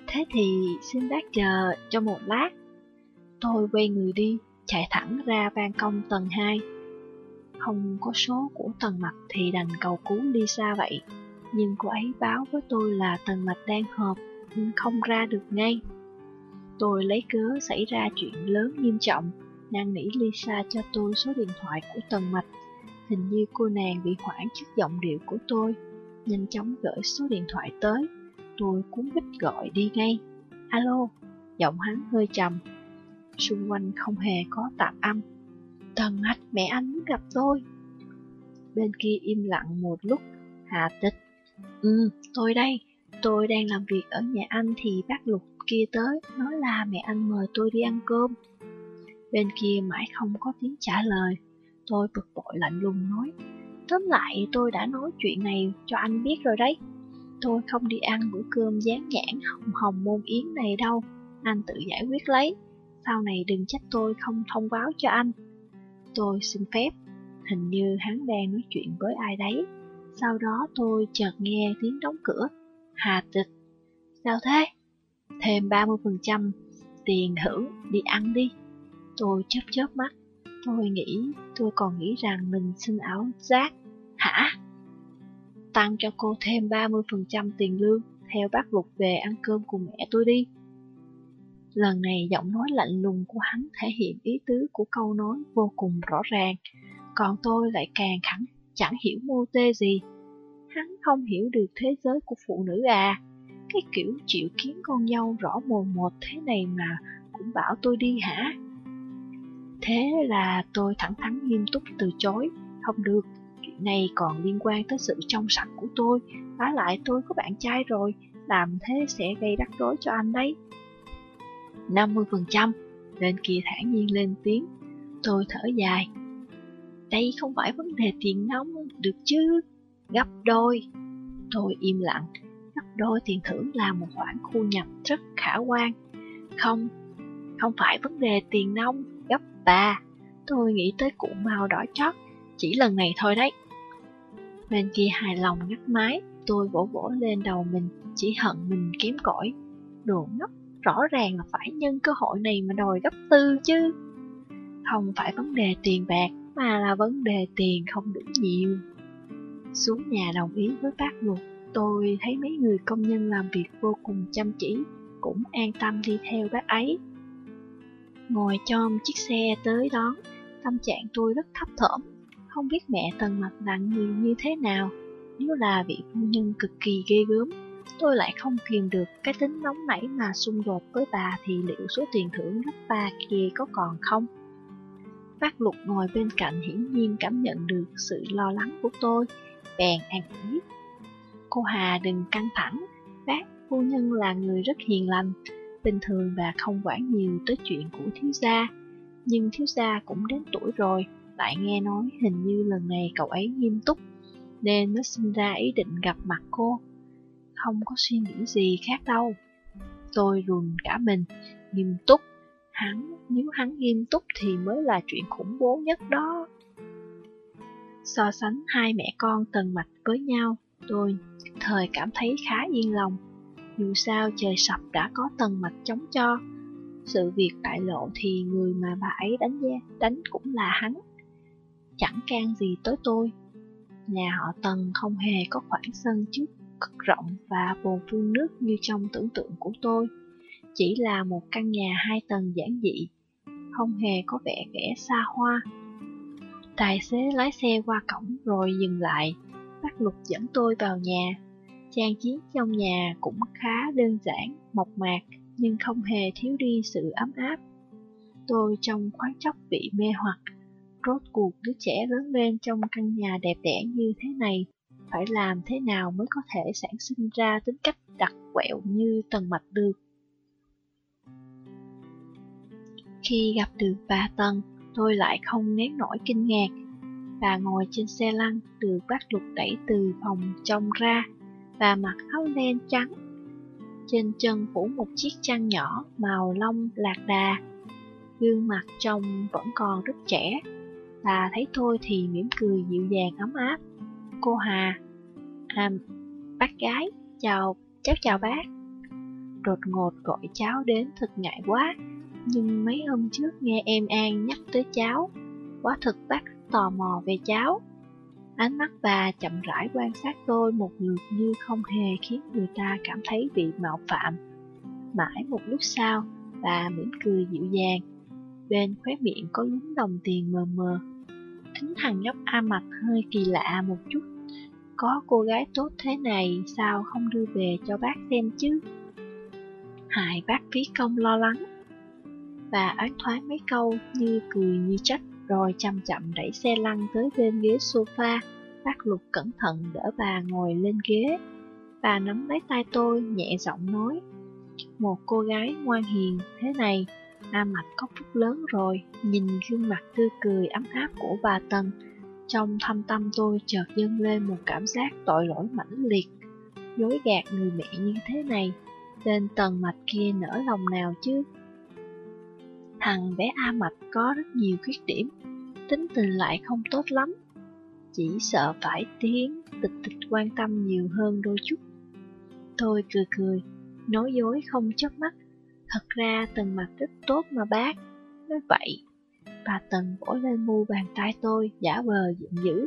thế thì xin bác chờ cho một lát. Tôi quay người đi, chạy thẳng ra ban công tầng 2. Không có số của tầng mặt thì đành cầu cứu Lisa vậy. Nhưng cô ấy báo với tôi là tầng mạch đang họp, không ra được ngay. Tôi lấy cớ xảy ra chuyện lớn nghiêm trọng, năn nỉ Lisa cho tôi số điện thoại của tầng mạch. Hình như cô nàng bị hoảng trước giọng điệu của tôi, nhanh chóng gửi số điện thoại tới. Tôi cuốn bích gọi đi ngay. Alo, giọng hắn hơi trầm, xung quanh không hề có tạp âm. Tần hạch mẹ anh muốn gặp tôi. Bên kia im lặng một lúc, Hà Tịch. Ừ, tôi đây, tôi đang làm việc ở nhà anh thì bác Lục kia tới, nói là mẹ anh mời tôi đi ăn cơm. Bên kia mãi không có tiếng trả lời, tôi bực bội lạnh lùng nói. Tóm lại tôi đã nói chuyện này cho anh biết rồi đấy. Tôi không đi ăn bữa cơm dán nhãn hồng hồng môn yến này đâu, anh tự giải quyết lấy sau này đừng trách tôi không thông báo cho anh. Tôi xin phép, hình như hắn đang nói chuyện với ai đấy. Sau đó tôi chợt nghe tiếng đóng cửa. Hà tịch, sao thế? Thêm 30% tiền thưởng, đi ăn đi. Tôi chớp chớp mắt, tôi nghĩ, tôi còn nghĩ rằng mình xin áo giác. Hả? Tăng cho cô thêm 30% tiền lương, theo bác lục về ăn cơm cùng mẹ tôi đi. Lần này giọng nói lạnh lùng của hắn thể hiện ý tứ của câu nói vô cùng rõ ràng, còn tôi lại càng khẳng chẳng hiểu mô tê gì. Hắn không hiểu được thế giới của phụ nữ à, cái kiểu chịu kiến con dâu rõ mồn một thế này mà cũng bảo tôi đi hả? Thế là tôi thẳng thắn nghiêm túc từ chối, không được, này còn liên quan tới sự trong sạch của tôi, vả lại tôi có bạn trai rồi, làm thế sẽ gây rắc rối cho anh đấy. 50%, bên kia thản nhiên lên tiếng. Tôi thở dài. Đây không phải vấn đề tiền nông, được chứ? Gấp đôi. Tôi im lặng. Gấp đôi tiền thưởng là một khoản khu nhập rất khả quan. Không, không phải vấn đề tiền nông, gấp ba. Tôi nghĩ tới cụ màu đỏ chót, chỉ lần này thôi đấy. Bên kia hài lòng ngắt mái, tôi vỗ vỗ lên đầu mình, chỉ hận mình kém cỏi. Đồ ngốc rõ ràng là phải nhân cơ hội này mà đòi gấp tư chứ. Không phải vấn đề tiền bạc, mà là vấn đề tiền không đủ nhiều. Xuống nhà đồng ý với bác luật, tôi thấy mấy người công nhân làm việc vô cùng chăm chỉ, cũng an tâm đi theo bác ấy. Ngồi trong chiếc xe tới đón, tâm trạng tôi rất thấp thỏm, không biết mẹ Tần Mạch là người như thế nào, nếu là vị phu nhân cực kỳ ghê gớm Tôi lại không kiềm được cái tính nóng nảy mà xung đột với bà thì liệu số tiền thưởng gấp ba kia có còn không? Bác Lục ngồi bên cạnh hiển nhiên cảm nhận được sự lo lắng của tôi, bèn an ủi. Cô Hà đừng căng thẳng, bác phu nhân là người rất hiền lành, bình thường bà không quản nhiều tới chuyện của thiếu gia, nhưng thiếu gia cũng đến tuổi rồi, lại nghe nói hình như lần này cậu ấy nghiêm túc, nên mới sinh ra ý định gặp mặt cô không có suy nghĩ gì khác đâu. Tôi rùn cả mình, nghiêm túc. Hắn, nếu hắn nghiêm túc thì mới là chuyện khủng bố nhất đó. So sánh hai mẹ con tần mạch với nhau, tôi thời cảm thấy khá yên lòng. Dù sao trời sập đã có tần mạch chống cho. Sự việc bại lộ thì người mà bà ấy đánh giá, đánh cũng là hắn. Chẳng can gì tới tôi. Nhà họ Tần không hề có khoảng sân trước cực rộng và bồn phun nước như trong tưởng tượng của tôi. Chỉ là một căn nhà hai tầng giản dị, không hề có vẻ kẻ xa hoa. Tài xế lái xe qua cổng rồi dừng lại, bắt lục dẫn tôi vào nhà. Trang trí trong nhà cũng khá đơn giản, mộc mạc, nhưng không hề thiếu đi sự ấm áp. Tôi trong khoáng chốc bị mê hoặc, rốt cuộc đứa trẻ lớn lên trong căn nhà đẹp đẽ như thế này phải làm thế nào mới có thể sản sinh ra tính cách đặc quẹo như tần mạch được. Khi gặp được bà Tần, tôi lại không nén nổi kinh ngạc. Bà ngồi trên xe lăn được bác Lục đẩy từ phòng trong ra, và mặc áo len trắng. Trên chân phủ một chiếc chăn nhỏ màu lông lạc đà. Gương mặt trông vẫn còn rất trẻ. Bà thấy tôi thì mỉm cười dịu dàng ấm áp. Cô Hà, à, bác gái, chào, cháu chào bác. Đột ngột gọi cháu đến thật ngại quá, nhưng mấy hôm trước nghe em An nhắc tới cháu, quá thực bác tò mò về cháu. Ánh mắt bà chậm rãi quan sát tôi một lượt như không hề khiến người ta cảm thấy bị mạo phạm. Mãi một lúc sau, bà mỉm cười dịu dàng. Bên khóe miệng có lúng đồng tiền mờ mờ. Tính thằng nhóc A Mạch hơi kỳ lạ một chút. Có cô gái tốt thế này sao không đưa về cho bác xem chứ? Hại bác phí công lo lắng. Bà oán thoáng mấy câu như cười như trách rồi chậm chậm đẩy xe lăn tới bên ghế sofa. Bác Lục cẩn thận đỡ bà ngồi lên ghế. Bà nắm lấy tay tôi, nhẹ giọng nói. Một cô gái ngoan hiền thế này, A Mạch có phúc lớn rồi, nhìn gương mặt tươi cười ấm áp của bà tần, Trong thâm tâm tôi chợt dâng lên một cảm giác tội lỗi mãnh liệt. Dối gạt người mẹ như thế này, tên Tần Mạch kia nở lòng nào chứ? Thằng bé A Mạch có rất nhiều khuyết điểm, tính tình lại không tốt lắm. Chỉ sợ phải tiếng tịch tịch quan tâm nhiều hơn đôi chút. Tôi cười cười, nói dối không chớp mắt. Thật ra Tần mặt rất tốt mà bác. Nói vậy, bà Tần vỗ lên mu bàn tay tôi, giả vờ giận dữ.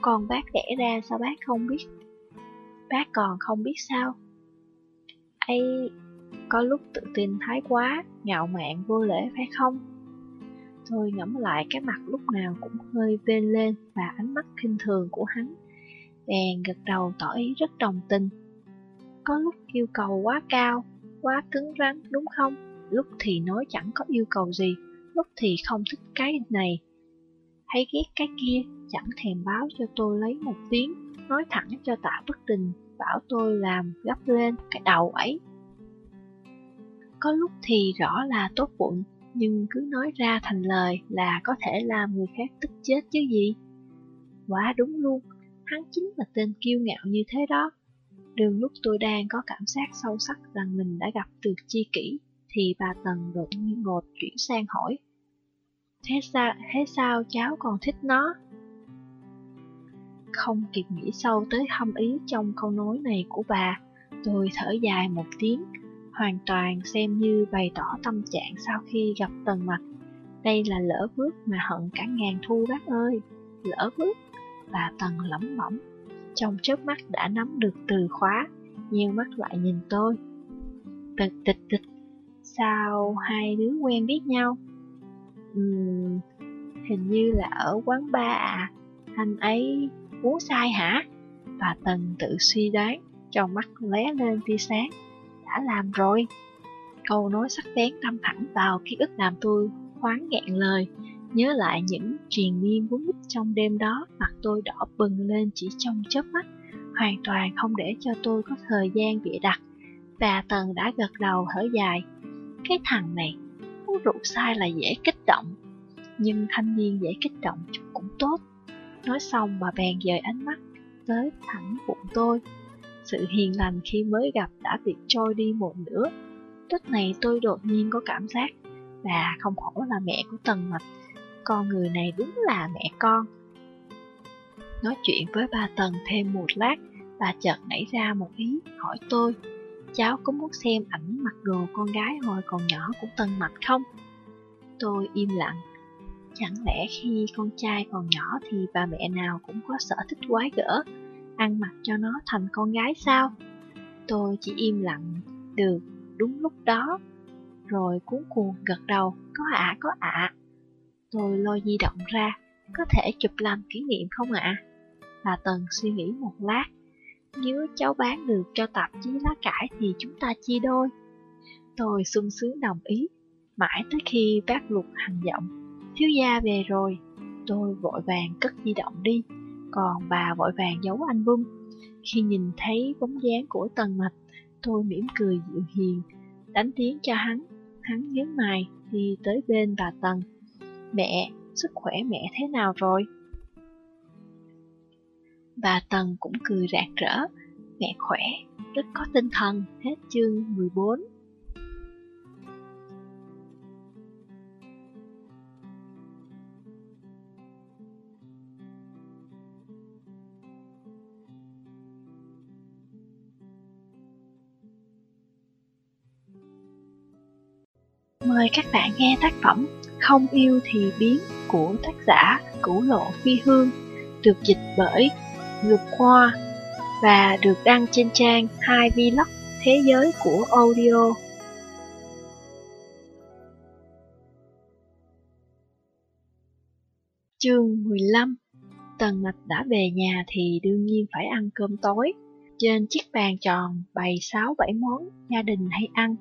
Còn bác đẻ ra sao bác không biết? Bác còn không biết sao? ấy có lúc tự tin thái quá, ngạo mạn vô lễ phải không? Tôi ngẫm lại cái mặt lúc nào cũng hơi vên lên và ánh mắt khinh thường của hắn. Bèn gật đầu tỏ ý rất đồng tình. Có lúc yêu cầu quá cao, quá cứng rắn đúng không? Lúc thì nói chẳng có yêu cầu gì, lúc thì không thích cái này. Hay ghét cái kia, chẳng thèm báo cho tôi lấy một tiếng, nói thẳng cho tạ bất tình bảo tôi làm gấp lên cái đầu ấy. Có lúc thì rõ là tốt bụng, nhưng cứ nói ra thành lời là có thể làm người khác tức chết chứ gì. Quá đúng luôn, hắn chính là tên kiêu ngạo như thế đó. Đường lúc tôi đang có cảm giác sâu sắc rằng mình đã gặp từ chi kỷ, thì bà Tần đột nhiên ngột chuyển sang hỏi. Thế sao, thế sao cháu còn thích nó? Không kịp nghĩ sâu tới hâm ý trong câu nói này của bà, tôi thở dài một tiếng, hoàn toàn xem như bày tỏ tâm trạng sau khi gặp Tần Mạch. Đây là lỡ bước mà hận cả ngàn thu bác ơi, lỡ bước. Bà Tần lẩm bẩm, trong chớp mắt đã nắm được từ khóa, nhiều mắt lại nhìn tôi. Tịch tịch tịch, sao hai đứa quen biết nhau? Uhm, hình như là ở quán ba à, anh ấy uống sai hả? và Tần tự suy đoán, trong mắt lóe lên tia sáng đã làm rồi. Câu nói sắc bén đâm thẳng vào ký ức làm tôi khoáng nghẹn lời. Nhớ lại những triền miên vốn mít trong đêm đó, mặt tôi đỏ bừng lên chỉ trong chớp mắt, hoàn toàn không để cho tôi có thời gian bịa đặt. Bà Tần đã gật đầu thở dài. Cái thằng này, uống rượu sai là dễ kích động, nhưng thanh niên dễ kích động chút cũng tốt. Nói xong bà bèn dời ánh mắt tới thẳng bụng tôi. Sự hiền lành khi mới gặp đã bị trôi đi một nửa. Lúc này tôi đột nhiên có cảm giác bà không hổ là mẹ của Tần Mạch. Con người này đúng là mẹ con. Nói chuyện với ba Tần thêm một lát, bà chợt nảy ra một ý hỏi tôi Cháu có muốn xem ảnh mặc đồ con gái hồi còn nhỏ của Tần Mạch không? Tôi im lặng. Chẳng lẽ khi con trai còn nhỏ thì bà mẹ nào cũng có sở thích quái gỡ ăn mặc cho nó thành con gái sao? Tôi chỉ im lặng, được, đúng lúc đó. Rồi cuốn cuồng gật đầu, có ạ, có ạ. Tôi lôi di động ra, có thể chụp làm kỷ niệm không ạ? Bà Tần suy nghĩ một lát, nếu cháu bán được cho tạp chí lá cải thì chúng ta chia đôi. Tôi sung sướng đồng ý, mãi tới khi bác lục hành giọng, thiếu gia về rồi. Tôi vội vàng cất di động đi, còn bà vội vàng giấu anh album. Khi nhìn thấy bóng dáng của Tần Mạch, tôi mỉm cười dịu hiền, đánh tiếng cho hắn. Hắn nhớ mày, đi tới bên bà Tần. Mẹ, sức khỏe mẹ thế nào rồi? Bà Tần cũng cười rạng rỡ. Mẹ khỏe, rất có tinh thần, hết chương 14. Mời các bạn nghe tác phẩm không yêu thì biến của tác giả Cửu Lộ Phi Hương, được dịch bởi Ngược Khoa và được đăng trên trang 2 Vlog Thế giới của audio. Chương 15 Tần Mạch đã về nhà thì đương nhiên phải ăn cơm tối. Trên chiếc bàn tròn bày 6-7 món gia đình hay ăn,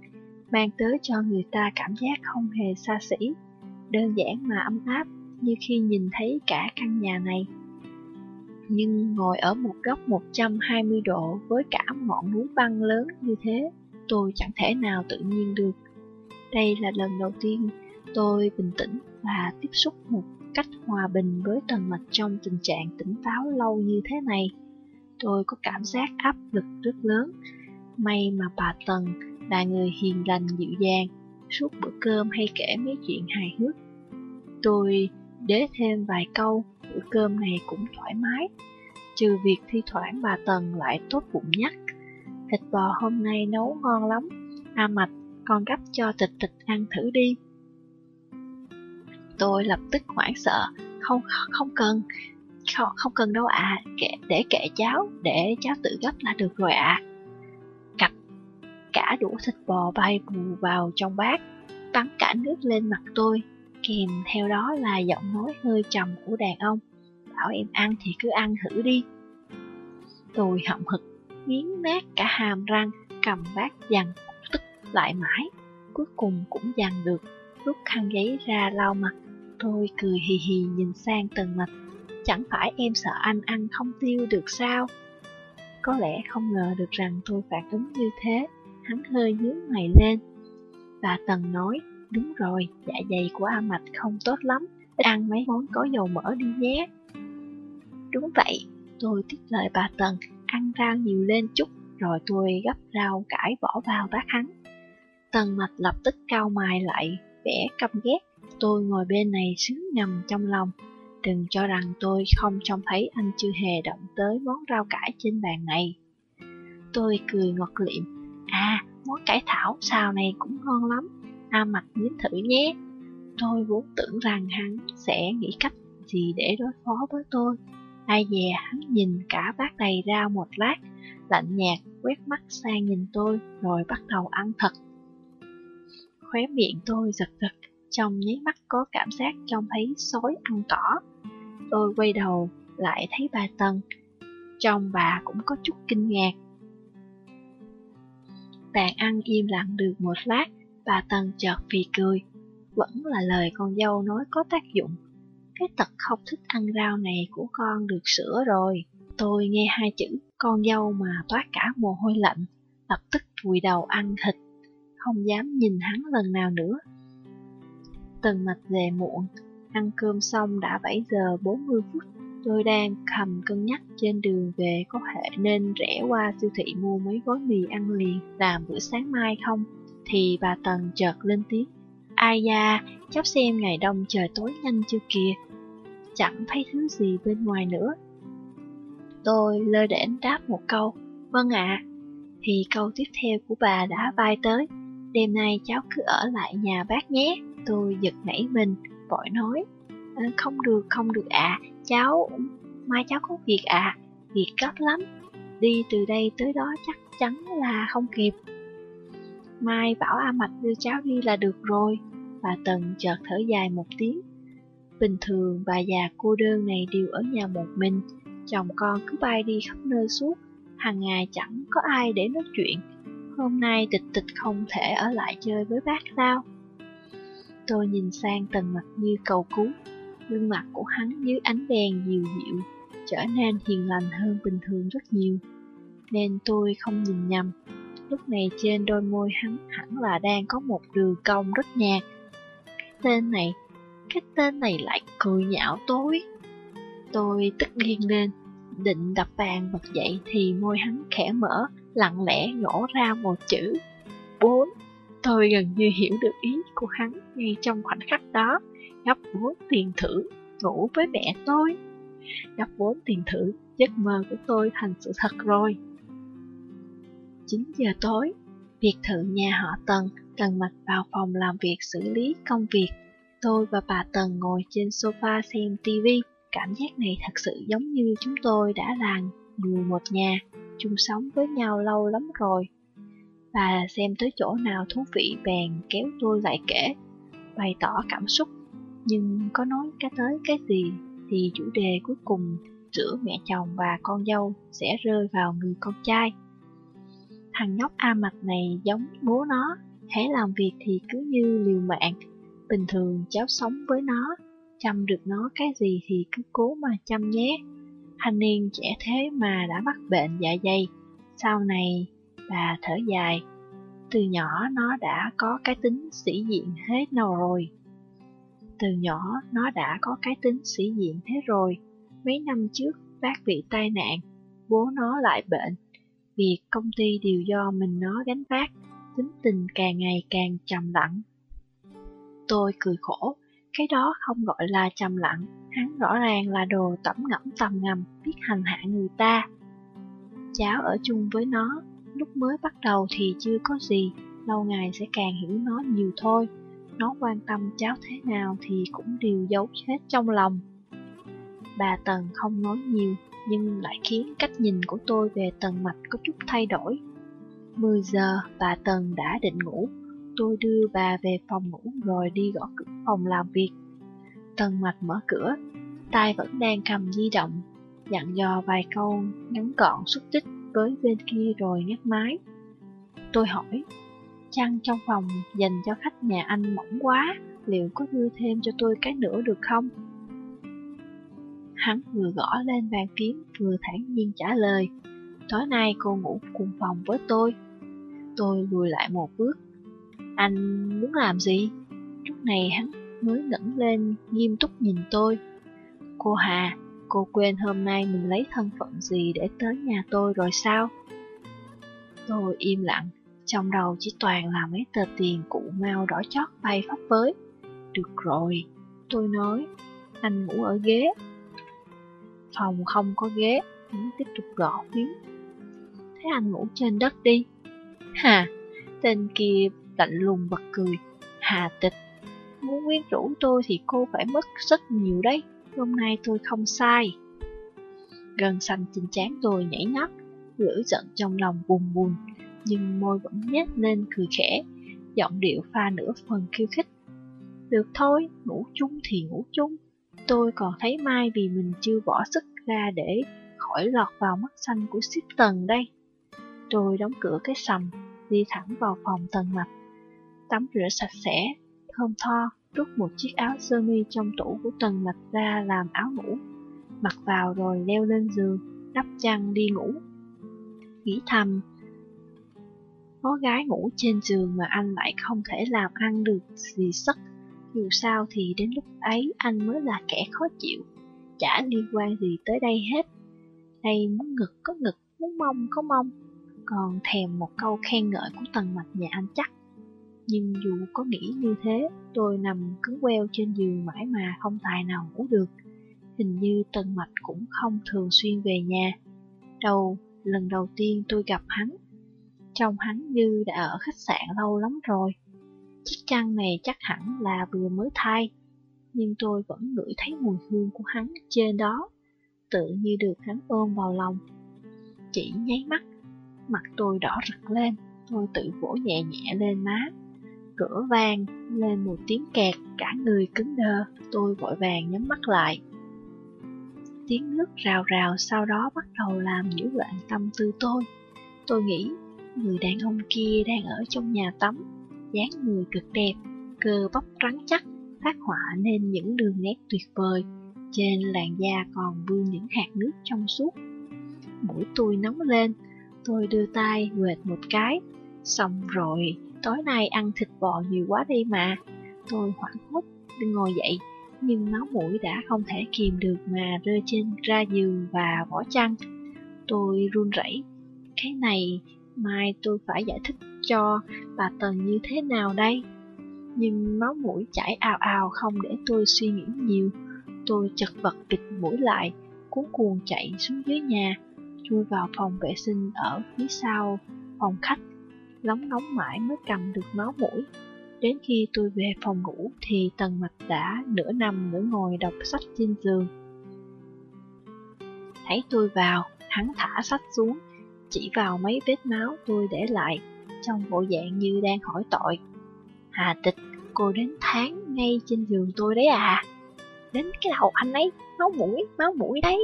mang tới cho người ta cảm giác không hề xa xỉ, đơn giản mà ấm áp như khi nhìn thấy cả căn nhà này. Nhưng ngồi ở một góc 120 độ với cả ngọn núi băng lớn như thế, tôi chẳng thể nào tự nhiên được. Đây là lần đầu tiên tôi bình tĩnh và tiếp xúc một cách hòa bình với tầng mạch trong tình trạng tỉnh táo lâu như thế này. Tôi có cảm giác áp lực rất lớn. May mà bà Tần là người hiền lành dịu dàng, suốt bữa cơm hay kể mấy chuyện hài hước. Tôi đế thêm vài câu, bữa cơm này cũng thoải mái, trừ việc thi thoảng bà Tần lại tốt bụng nhắc. Thịt bò hôm nay nấu ngon lắm, A Mạch, con gấp cho tịch tịch ăn thử đi. Tôi lập tức hoảng sợ, không không cần, không, không cần đâu ạ, à. để kệ cháu, để cháu tự gấp là được rồi ạ. À cả đũa thịt bò bay bù vào trong bát, bắn cả nước lên mặt tôi, kèm theo đó là giọng nói hơi trầm của đàn ông. Bảo em ăn thì cứ ăn thử đi. Tôi hậm hực, nghiến nát cả hàm răng, cầm bát dằn, tức lại mãi. Cuối cùng cũng dằn được, rút khăn giấy ra lau mặt. Tôi cười hì hì nhìn sang tần mạch. Chẳng phải em sợ anh ăn không tiêu được sao? Có lẽ không ngờ được rằng tôi phản ứng như thế hắn hơi nhướng mày lên. Bà Tần nói, đúng rồi, dạ dày của A Mạch không tốt lắm, ăn mấy món có dầu mỡ đi nhé. Đúng vậy, tôi tiếp lời bà Tần, ăn rau nhiều lên chút, rồi tôi gấp rau cải bỏ vào bát hắn. Tần Mạch lập tức cau mày lại, vẻ căm ghét, tôi ngồi bên này sướng ngầm trong lòng. Đừng cho rằng tôi không trông thấy anh chưa hề động tới món rau cải trên bàn này. Tôi cười ngọt liệm, À, món cải thảo xào này cũng ngon lắm, A Mạch nếm thử nhé. Tôi vốn tưởng rằng hắn sẽ nghĩ cách gì để đối phó với tôi. Ai dè hắn nhìn cả bát đầy rau một lát, lạnh nhạt quét mắt sang nhìn tôi rồi bắt đầu ăn thật. Khóe miệng tôi giật giật, trong nháy mắt có cảm giác trông thấy sói ăn cỏ. Tôi quay đầu lại thấy bà Tân, trông bà cũng có chút kinh ngạc tàn ăn im lặng được một lát, bà tần chợt phì cười. Vẫn là lời con dâu nói có tác dụng. Cái tật không thích ăn rau này của con được sửa rồi. Tôi nghe hai chữ con dâu mà toát cả mồ hôi lạnh, lập tức vùi đầu ăn thịt, không dám nhìn hắn lần nào nữa. Tần mạch về muộn, ăn cơm xong đã 7 giờ 40 phút Tôi đang cầm cân nhắc trên đường về có thể nên rẽ qua siêu thị mua mấy gói mì ăn liền làm bữa sáng mai không? Thì bà Tần chợt lên tiếng. Ai da, cháu xem ngày đông trời tối nhanh chưa kìa. Chẳng thấy thứ gì bên ngoài nữa. Tôi lơ đễnh đáp một câu, vâng ạ. Thì câu tiếp theo của bà đã vai tới, đêm nay cháu cứ ở lại nhà bác nhé. Tôi giật nảy mình, vội nói, ờ, không được, không được ạ, à, cháu, mai cháu có việc à, việc gấp lắm, đi từ đây tới đó chắc chắn là không kịp. Mai bảo A Mạch đưa cháu đi là được rồi, bà Tần chợt thở dài một tiếng. Bình thường bà già cô đơn này đều ở nhà một mình, chồng con cứ bay đi khắp nơi suốt, hàng ngày chẳng có ai để nói chuyện. Hôm nay tịch tịch không thể ở lại chơi với bác sao? Tôi nhìn sang tần mặt như cầu cứu, gương mặt của hắn dưới ánh đèn dịu dịu, trở nên hiền lành hơn bình thường rất nhiều. Nên tôi không nhìn nhầm. Lúc này trên đôi môi hắn hẳn là đang có một đường cong rất nhạt. cái tên này, cái tên này lại cười nhạo tôi. Tôi tức điên lên, định đập bàn bật dậy thì môi hắn khẽ mở, lặng lẽ nhổ ra một chữ. Bốn. Tôi gần như hiểu được ý của hắn ngay trong khoảnh khắc đó, gấp vốn tiền thưởng, ngủ với mẹ tôi. Gấp vốn tiền thưởng, giấc mơ của tôi thành sự thật rồi. 9 giờ tối, biệt thự nhà họ Tần, Tần Mạch vào phòng làm việc xử lý công việc. Tôi và bà Tần ngồi trên sofa xem TV. Cảm giác này thật sự giống như chúng tôi đã là người một nhà, chung sống với nhau lâu lắm rồi. Bà xem tới chỗ nào thú vị bèn kéo tôi lại kể, bày tỏ cảm xúc. Nhưng có nói cái tới cái gì thì chủ đề cuối cùng giữa mẹ chồng và con dâu sẽ rơi vào người con trai. Thằng nhóc A mặt này giống bố nó, hãy làm việc thì cứ như liều mạng. Bình thường cháu sống với nó, chăm được nó cái gì thì cứ cố mà chăm nhé. Thanh niên trẻ thế mà đã mắc bệnh dạ dày. Sau này, bà thở dài. Từ nhỏ nó đã có cái tính sĩ diện hết nào rồi. Từ nhỏ nó đã có cái tính sĩ diện thế rồi. Mấy năm trước, bác bị tai nạn, bố nó lại bệnh Việc công ty đều do mình nó gánh vác, tính tình càng ngày càng trầm lặng. Tôi cười khổ, cái đó không gọi là trầm lặng, hắn rõ ràng là đồ tẩm ngẫm tầm ngầm, biết hành hạ người ta. Cháu ở chung với nó, lúc mới bắt đầu thì chưa có gì, lâu ngày sẽ càng hiểu nó nhiều thôi. Nó quan tâm cháu thế nào thì cũng đều giấu hết trong lòng. Bà Tần không nói nhiều, nhưng lại khiến cách nhìn của tôi về Tần Mạch có chút thay đổi. 10 giờ, bà Tần đã định ngủ. Tôi đưa bà về phòng ngủ rồi đi gõ cửa phòng làm việc. Tần Mạch mở cửa, tay vẫn đang cầm di động, dặn dò vài câu ngắn gọn xúc tích với bên kia rồi ngắt máy. Tôi hỏi, chăn trong phòng dành cho khách nhà anh mỏng quá, liệu có đưa thêm cho tôi cái nữa được không? Hắn vừa gõ lên bàn phím vừa thản nhiên trả lời Tối nay cô ngủ cùng phòng với tôi Tôi lùi lại một bước Anh muốn làm gì? Lúc này hắn mới ngẩng lên nghiêm túc nhìn tôi Cô Hà, cô quên hôm nay mình lấy thân phận gì để tới nhà tôi rồi sao? Tôi im lặng, trong đầu chỉ toàn là mấy tờ tiền cụ mau đỏ chót bay phấp phới. Được rồi, tôi nói, anh ngủ ở ghế, Phòng không có ghế, hắn tiếp tục gõ phím. Thế anh ngủ trên đất đi. Hà, tên kia lạnh lùng bật cười. Hà tịch, muốn quyến rũ tôi thì cô phải mất rất nhiều đấy. Hôm nay tôi không sai. Gần xanh trên chán tôi nhảy nhót, lửa giận trong lòng bùn bùn, nhưng môi vẫn nhếch lên cười khẽ, giọng điệu pha nửa phần khiêu khích. Được thôi, ngủ chung thì ngủ chung, Tôi còn thấy Mai vì mình chưa bỏ sức ra để khỏi lọt vào mắt xanh của ship tần đây. Tôi đóng cửa cái sầm, đi thẳng vào phòng tần mạch. Tắm rửa sạch sẽ, thơm tho, rút một chiếc áo sơ mi trong tủ của tần mạch ra làm áo ngủ. Mặc vào rồi leo lên giường, đắp chăn đi ngủ. Nghĩ thầm, có gái ngủ trên giường mà anh lại không thể làm ăn được gì sức dù sao thì đến lúc ấy anh mới là kẻ khó chịu, chả liên quan gì tới đây hết. Đây muốn ngực có ngực, muốn mong có mong, còn thèm một câu khen ngợi của tầng mạch nhà anh chắc. Nhưng dù có nghĩ như thế, tôi nằm cứng queo trên giường mãi mà không tài nào ngủ được. Hình như tần mạch cũng không thường xuyên về nhà. Đầu, lần đầu tiên tôi gặp hắn, trông hắn như đã ở khách sạn lâu lắm rồi. Chiếc chăn này chắc hẳn là vừa mới thay, nhưng tôi vẫn ngửi thấy mùi hương của hắn trên đó, tự như được hắn ôm vào lòng. Chỉ nháy mắt, mặt tôi đỏ rực lên, tôi tự vỗ nhẹ nhẹ lên má. Cửa vang lên một tiếng kẹt, cả người cứng đơ, tôi vội vàng nhắm mắt lại. Tiếng nước rào rào sau đó bắt đầu làm nhiễu loạn tâm tư tôi. Tôi nghĩ người đàn ông kia đang ở trong nhà tắm dáng người cực đẹp, cơ bắp rắn chắc, phát họa nên những đường nét tuyệt vời. Trên làn da còn vương những hạt nước trong suốt. Mũi tôi nóng lên, tôi đưa tay quệt một cái. Xong rồi, tối nay ăn thịt bò nhiều quá đi mà. Tôi hoảng hốt, ngồi dậy, nhưng máu mũi đã không thể kìm được mà rơi trên ra giường và vỏ chăn. Tôi run rẩy. Cái này, mai tôi phải giải thích cho bà Tần như thế nào đây? Nhưng máu mũi chảy ào ào không để tôi suy nghĩ nhiều. Tôi chật vật bịt mũi lại, cuốn cuồng chạy xuống dưới nhà, chui vào phòng vệ sinh ở phía sau phòng khách, lóng nóng mãi mới cầm được máu mũi. Đến khi tôi về phòng ngủ thì Tần Mạch đã nửa nằm nửa ngồi đọc sách trên giường. Thấy tôi vào, hắn thả sách xuống, chỉ vào mấy vết máu tôi để lại, trong bộ dạng như đang hỏi tội. Hà tịch, cô đến tháng ngay trên giường tôi đấy à? Đến cái đầu anh ấy, máu mũi, máu mũi đấy.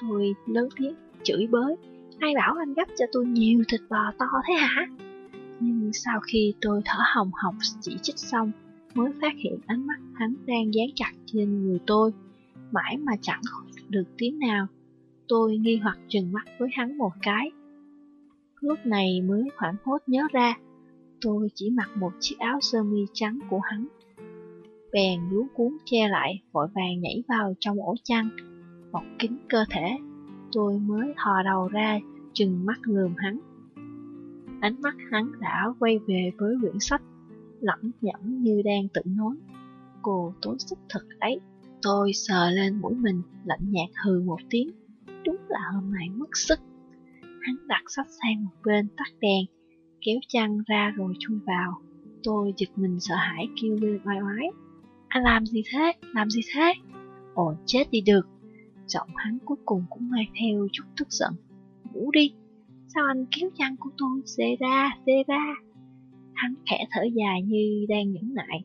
Tôi lớn tiếng, chửi bới. Ai bảo anh gấp cho tôi nhiều thịt bò to thế hả? Nhưng sau khi tôi thở hồng hộc chỉ trích xong, mới phát hiện ánh mắt hắn đang dán chặt trên người tôi, mãi mà chẳng được tiếng nào. Tôi nghi hoặc trừng mắt với hắn một cái. Lúc này mới hoảng hốt nhớ ra, tôi chỉ mặc một chiếc áo sơ mi trắng của hắn. Bèn lú cuốn che lại, vội vàng nhảy vào trong ổ chăn, bọc kín cơ thể. Tôi mới thò đầu ra, trừng mắt lườm hắn. Ánh mắt hắn đã quay về với quyển sách, lẩm nhẩm như đang tự nói. Cô tốn sức thật đấy. Tôi sờ lên mũi mình, lạnh nhạt hừ một tiếng. Đúng là hôm nay mất sức. Hắn đặt sách sang một bên tắt đèn, kéo chăn ra rồi chui vào. Tôi giật mình sợ hãi kêu lên oai oái. Anh làm gì thế? Làm gì thế? Ồ chết đi được. Giọng hắn cuối cùng cũng mang theo chút tức giận. Ngủ đi, Sao anh kéo chăn của tôi xê ra, xê ra? Hắn khẽ thở dài như đang nhẫn nại.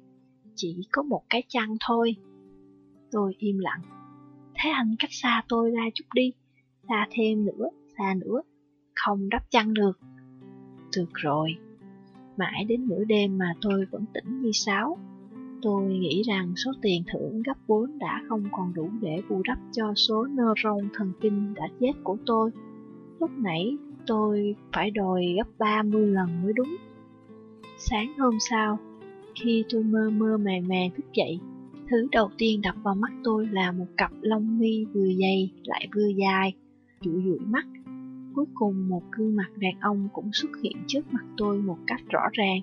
Chỉ có một cái chăn thôi. Tôi im lặng. Thế anh cách xa tôi ra chút đi. Xa thêm nữa, xa nữa. Không đắp chăn được. Được rồi. Mãi đến nửa đêm mà tôi vẫn tỉnh như sáo. Tôi nghĩ rằng số tiền thưởng gấp 4 đã không còn đủ để bù đắp cho số neuron thần kinh đã chết của tôi. Lúc nãy tôi phải đòi gấp 30 lần mới đúng. Sáng hôm sau, khi tôi mơ mơ màng màng thức dậy, thứ đầu tiên đập vào mắt tôi là một cặp lông mi vừa dày lại vừa dài, dụi dụi mắt. Cuối cùng một gương mặt đàn ông cũng xuất hiện trước mặt tôi một cách rõ ràng.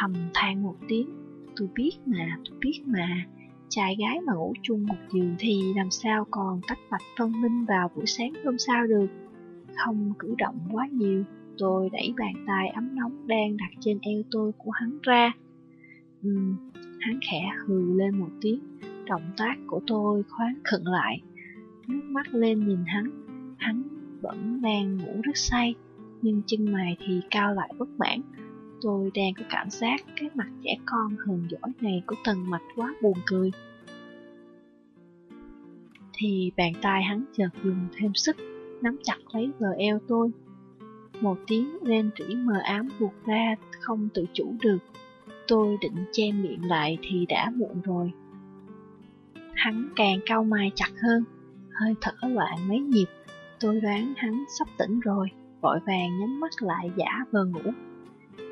Thầm than một tiếng, tôi biết mà, tôi biết mà, trai gái mà ngủ chung một giường thì làm sao còn tách bạch phân minh vào buổi sáng hôm sau được. Không cử động quá nhiều, tôi đẩy bàn tay ấm nóng đang đặt trên eo tôi của hắn ra. Ừm, hắn khẽ hừ lên một tiếng, động tác của tôi khoáng khựng lại. Nước mắt lên nhìn hắn, hắn vẫn đang ngủ rất say, nhưng chân mày thì cao lại bất mãn. Tôi đang có cảm giác cái mặt trẻ con hờn dỗi này của tần mạch quá buồn cười. Thì bàn tay hắn chợt dùng thêm sức nắm chặt lấy vờ eo tôi. Một tiếng rên rỉ mờ ám buộc ra không tự chủ được. Tôi định che miệng lại thì đã muộn rồi. Hắn càng cau mày chặt hơn, hơi thở loạn mấy nhịp. Tôi đoán hắn sắp tỉnh rồi, vội vàng nhắm mắt lại giả vờ ngủ.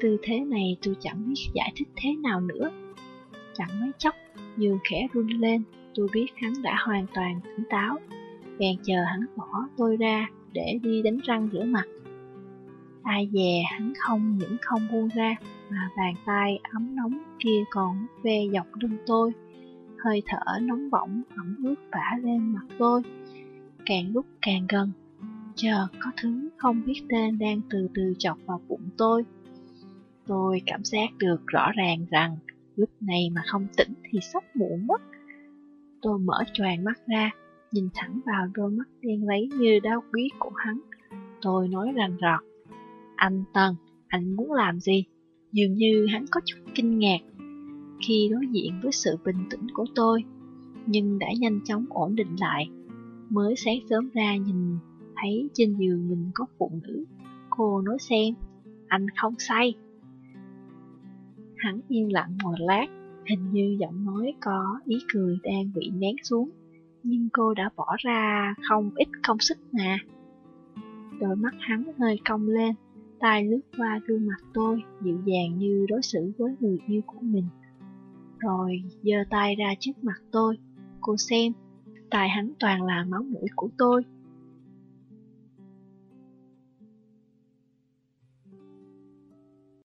Tư thế này tôi chẳng biết giải thích thế nào nữa. Chẳng mấy chốc, giường khẽ run lên, tôi biết hắn đã hoàn toàn tỉnh táo bèn chờ hắn bỏ tôi ra để đi đánh răng rửa mặt. Ai dè hắn không những không buông ra, mà bàn tay ấm nóng kia còn ve dọc lưng tôi. Hơi thở nóng bỏng ẩm ướt vả lên mặt tôi, càng lúc càng gần. Chờ có thứ không biết tên đang từ từ chọc vào bụng tôi. Tôi cảm giác được rõ ràng rằng lúc này mà không tỉnh thì sắp muộn mất. Tôi mở choàng mắt ra, nhìn thẳng vào đôi mắt đen lấy như đau quý của hắn. Tôi nói rành rọt, anh Tân, anh muốn làm gì? Dường như hắn có chút kinh ngạc khi đối diện với sự bình tĩnh của tôi, nhưng đã nhanh chóng ổn định lại. Mới sáng sớm ra nhìn thấy trên giường mình có phụ nữ. Cô nói xem, anh không say. Hắn yên lặng một lát, hình như giọng nói có ý cười đang bị nén xuống nhưng cô đã bỏ ra không ít công sức mà. Đôi mắt hắn hơi cong lên, tay lướt qua gương mặt tôi, dịu dàng như đối xử với người yêu của mình. rồi giơ tay ra trước mặt tôi. Cô xem, tay hắn toàn là máu mũi của tôi.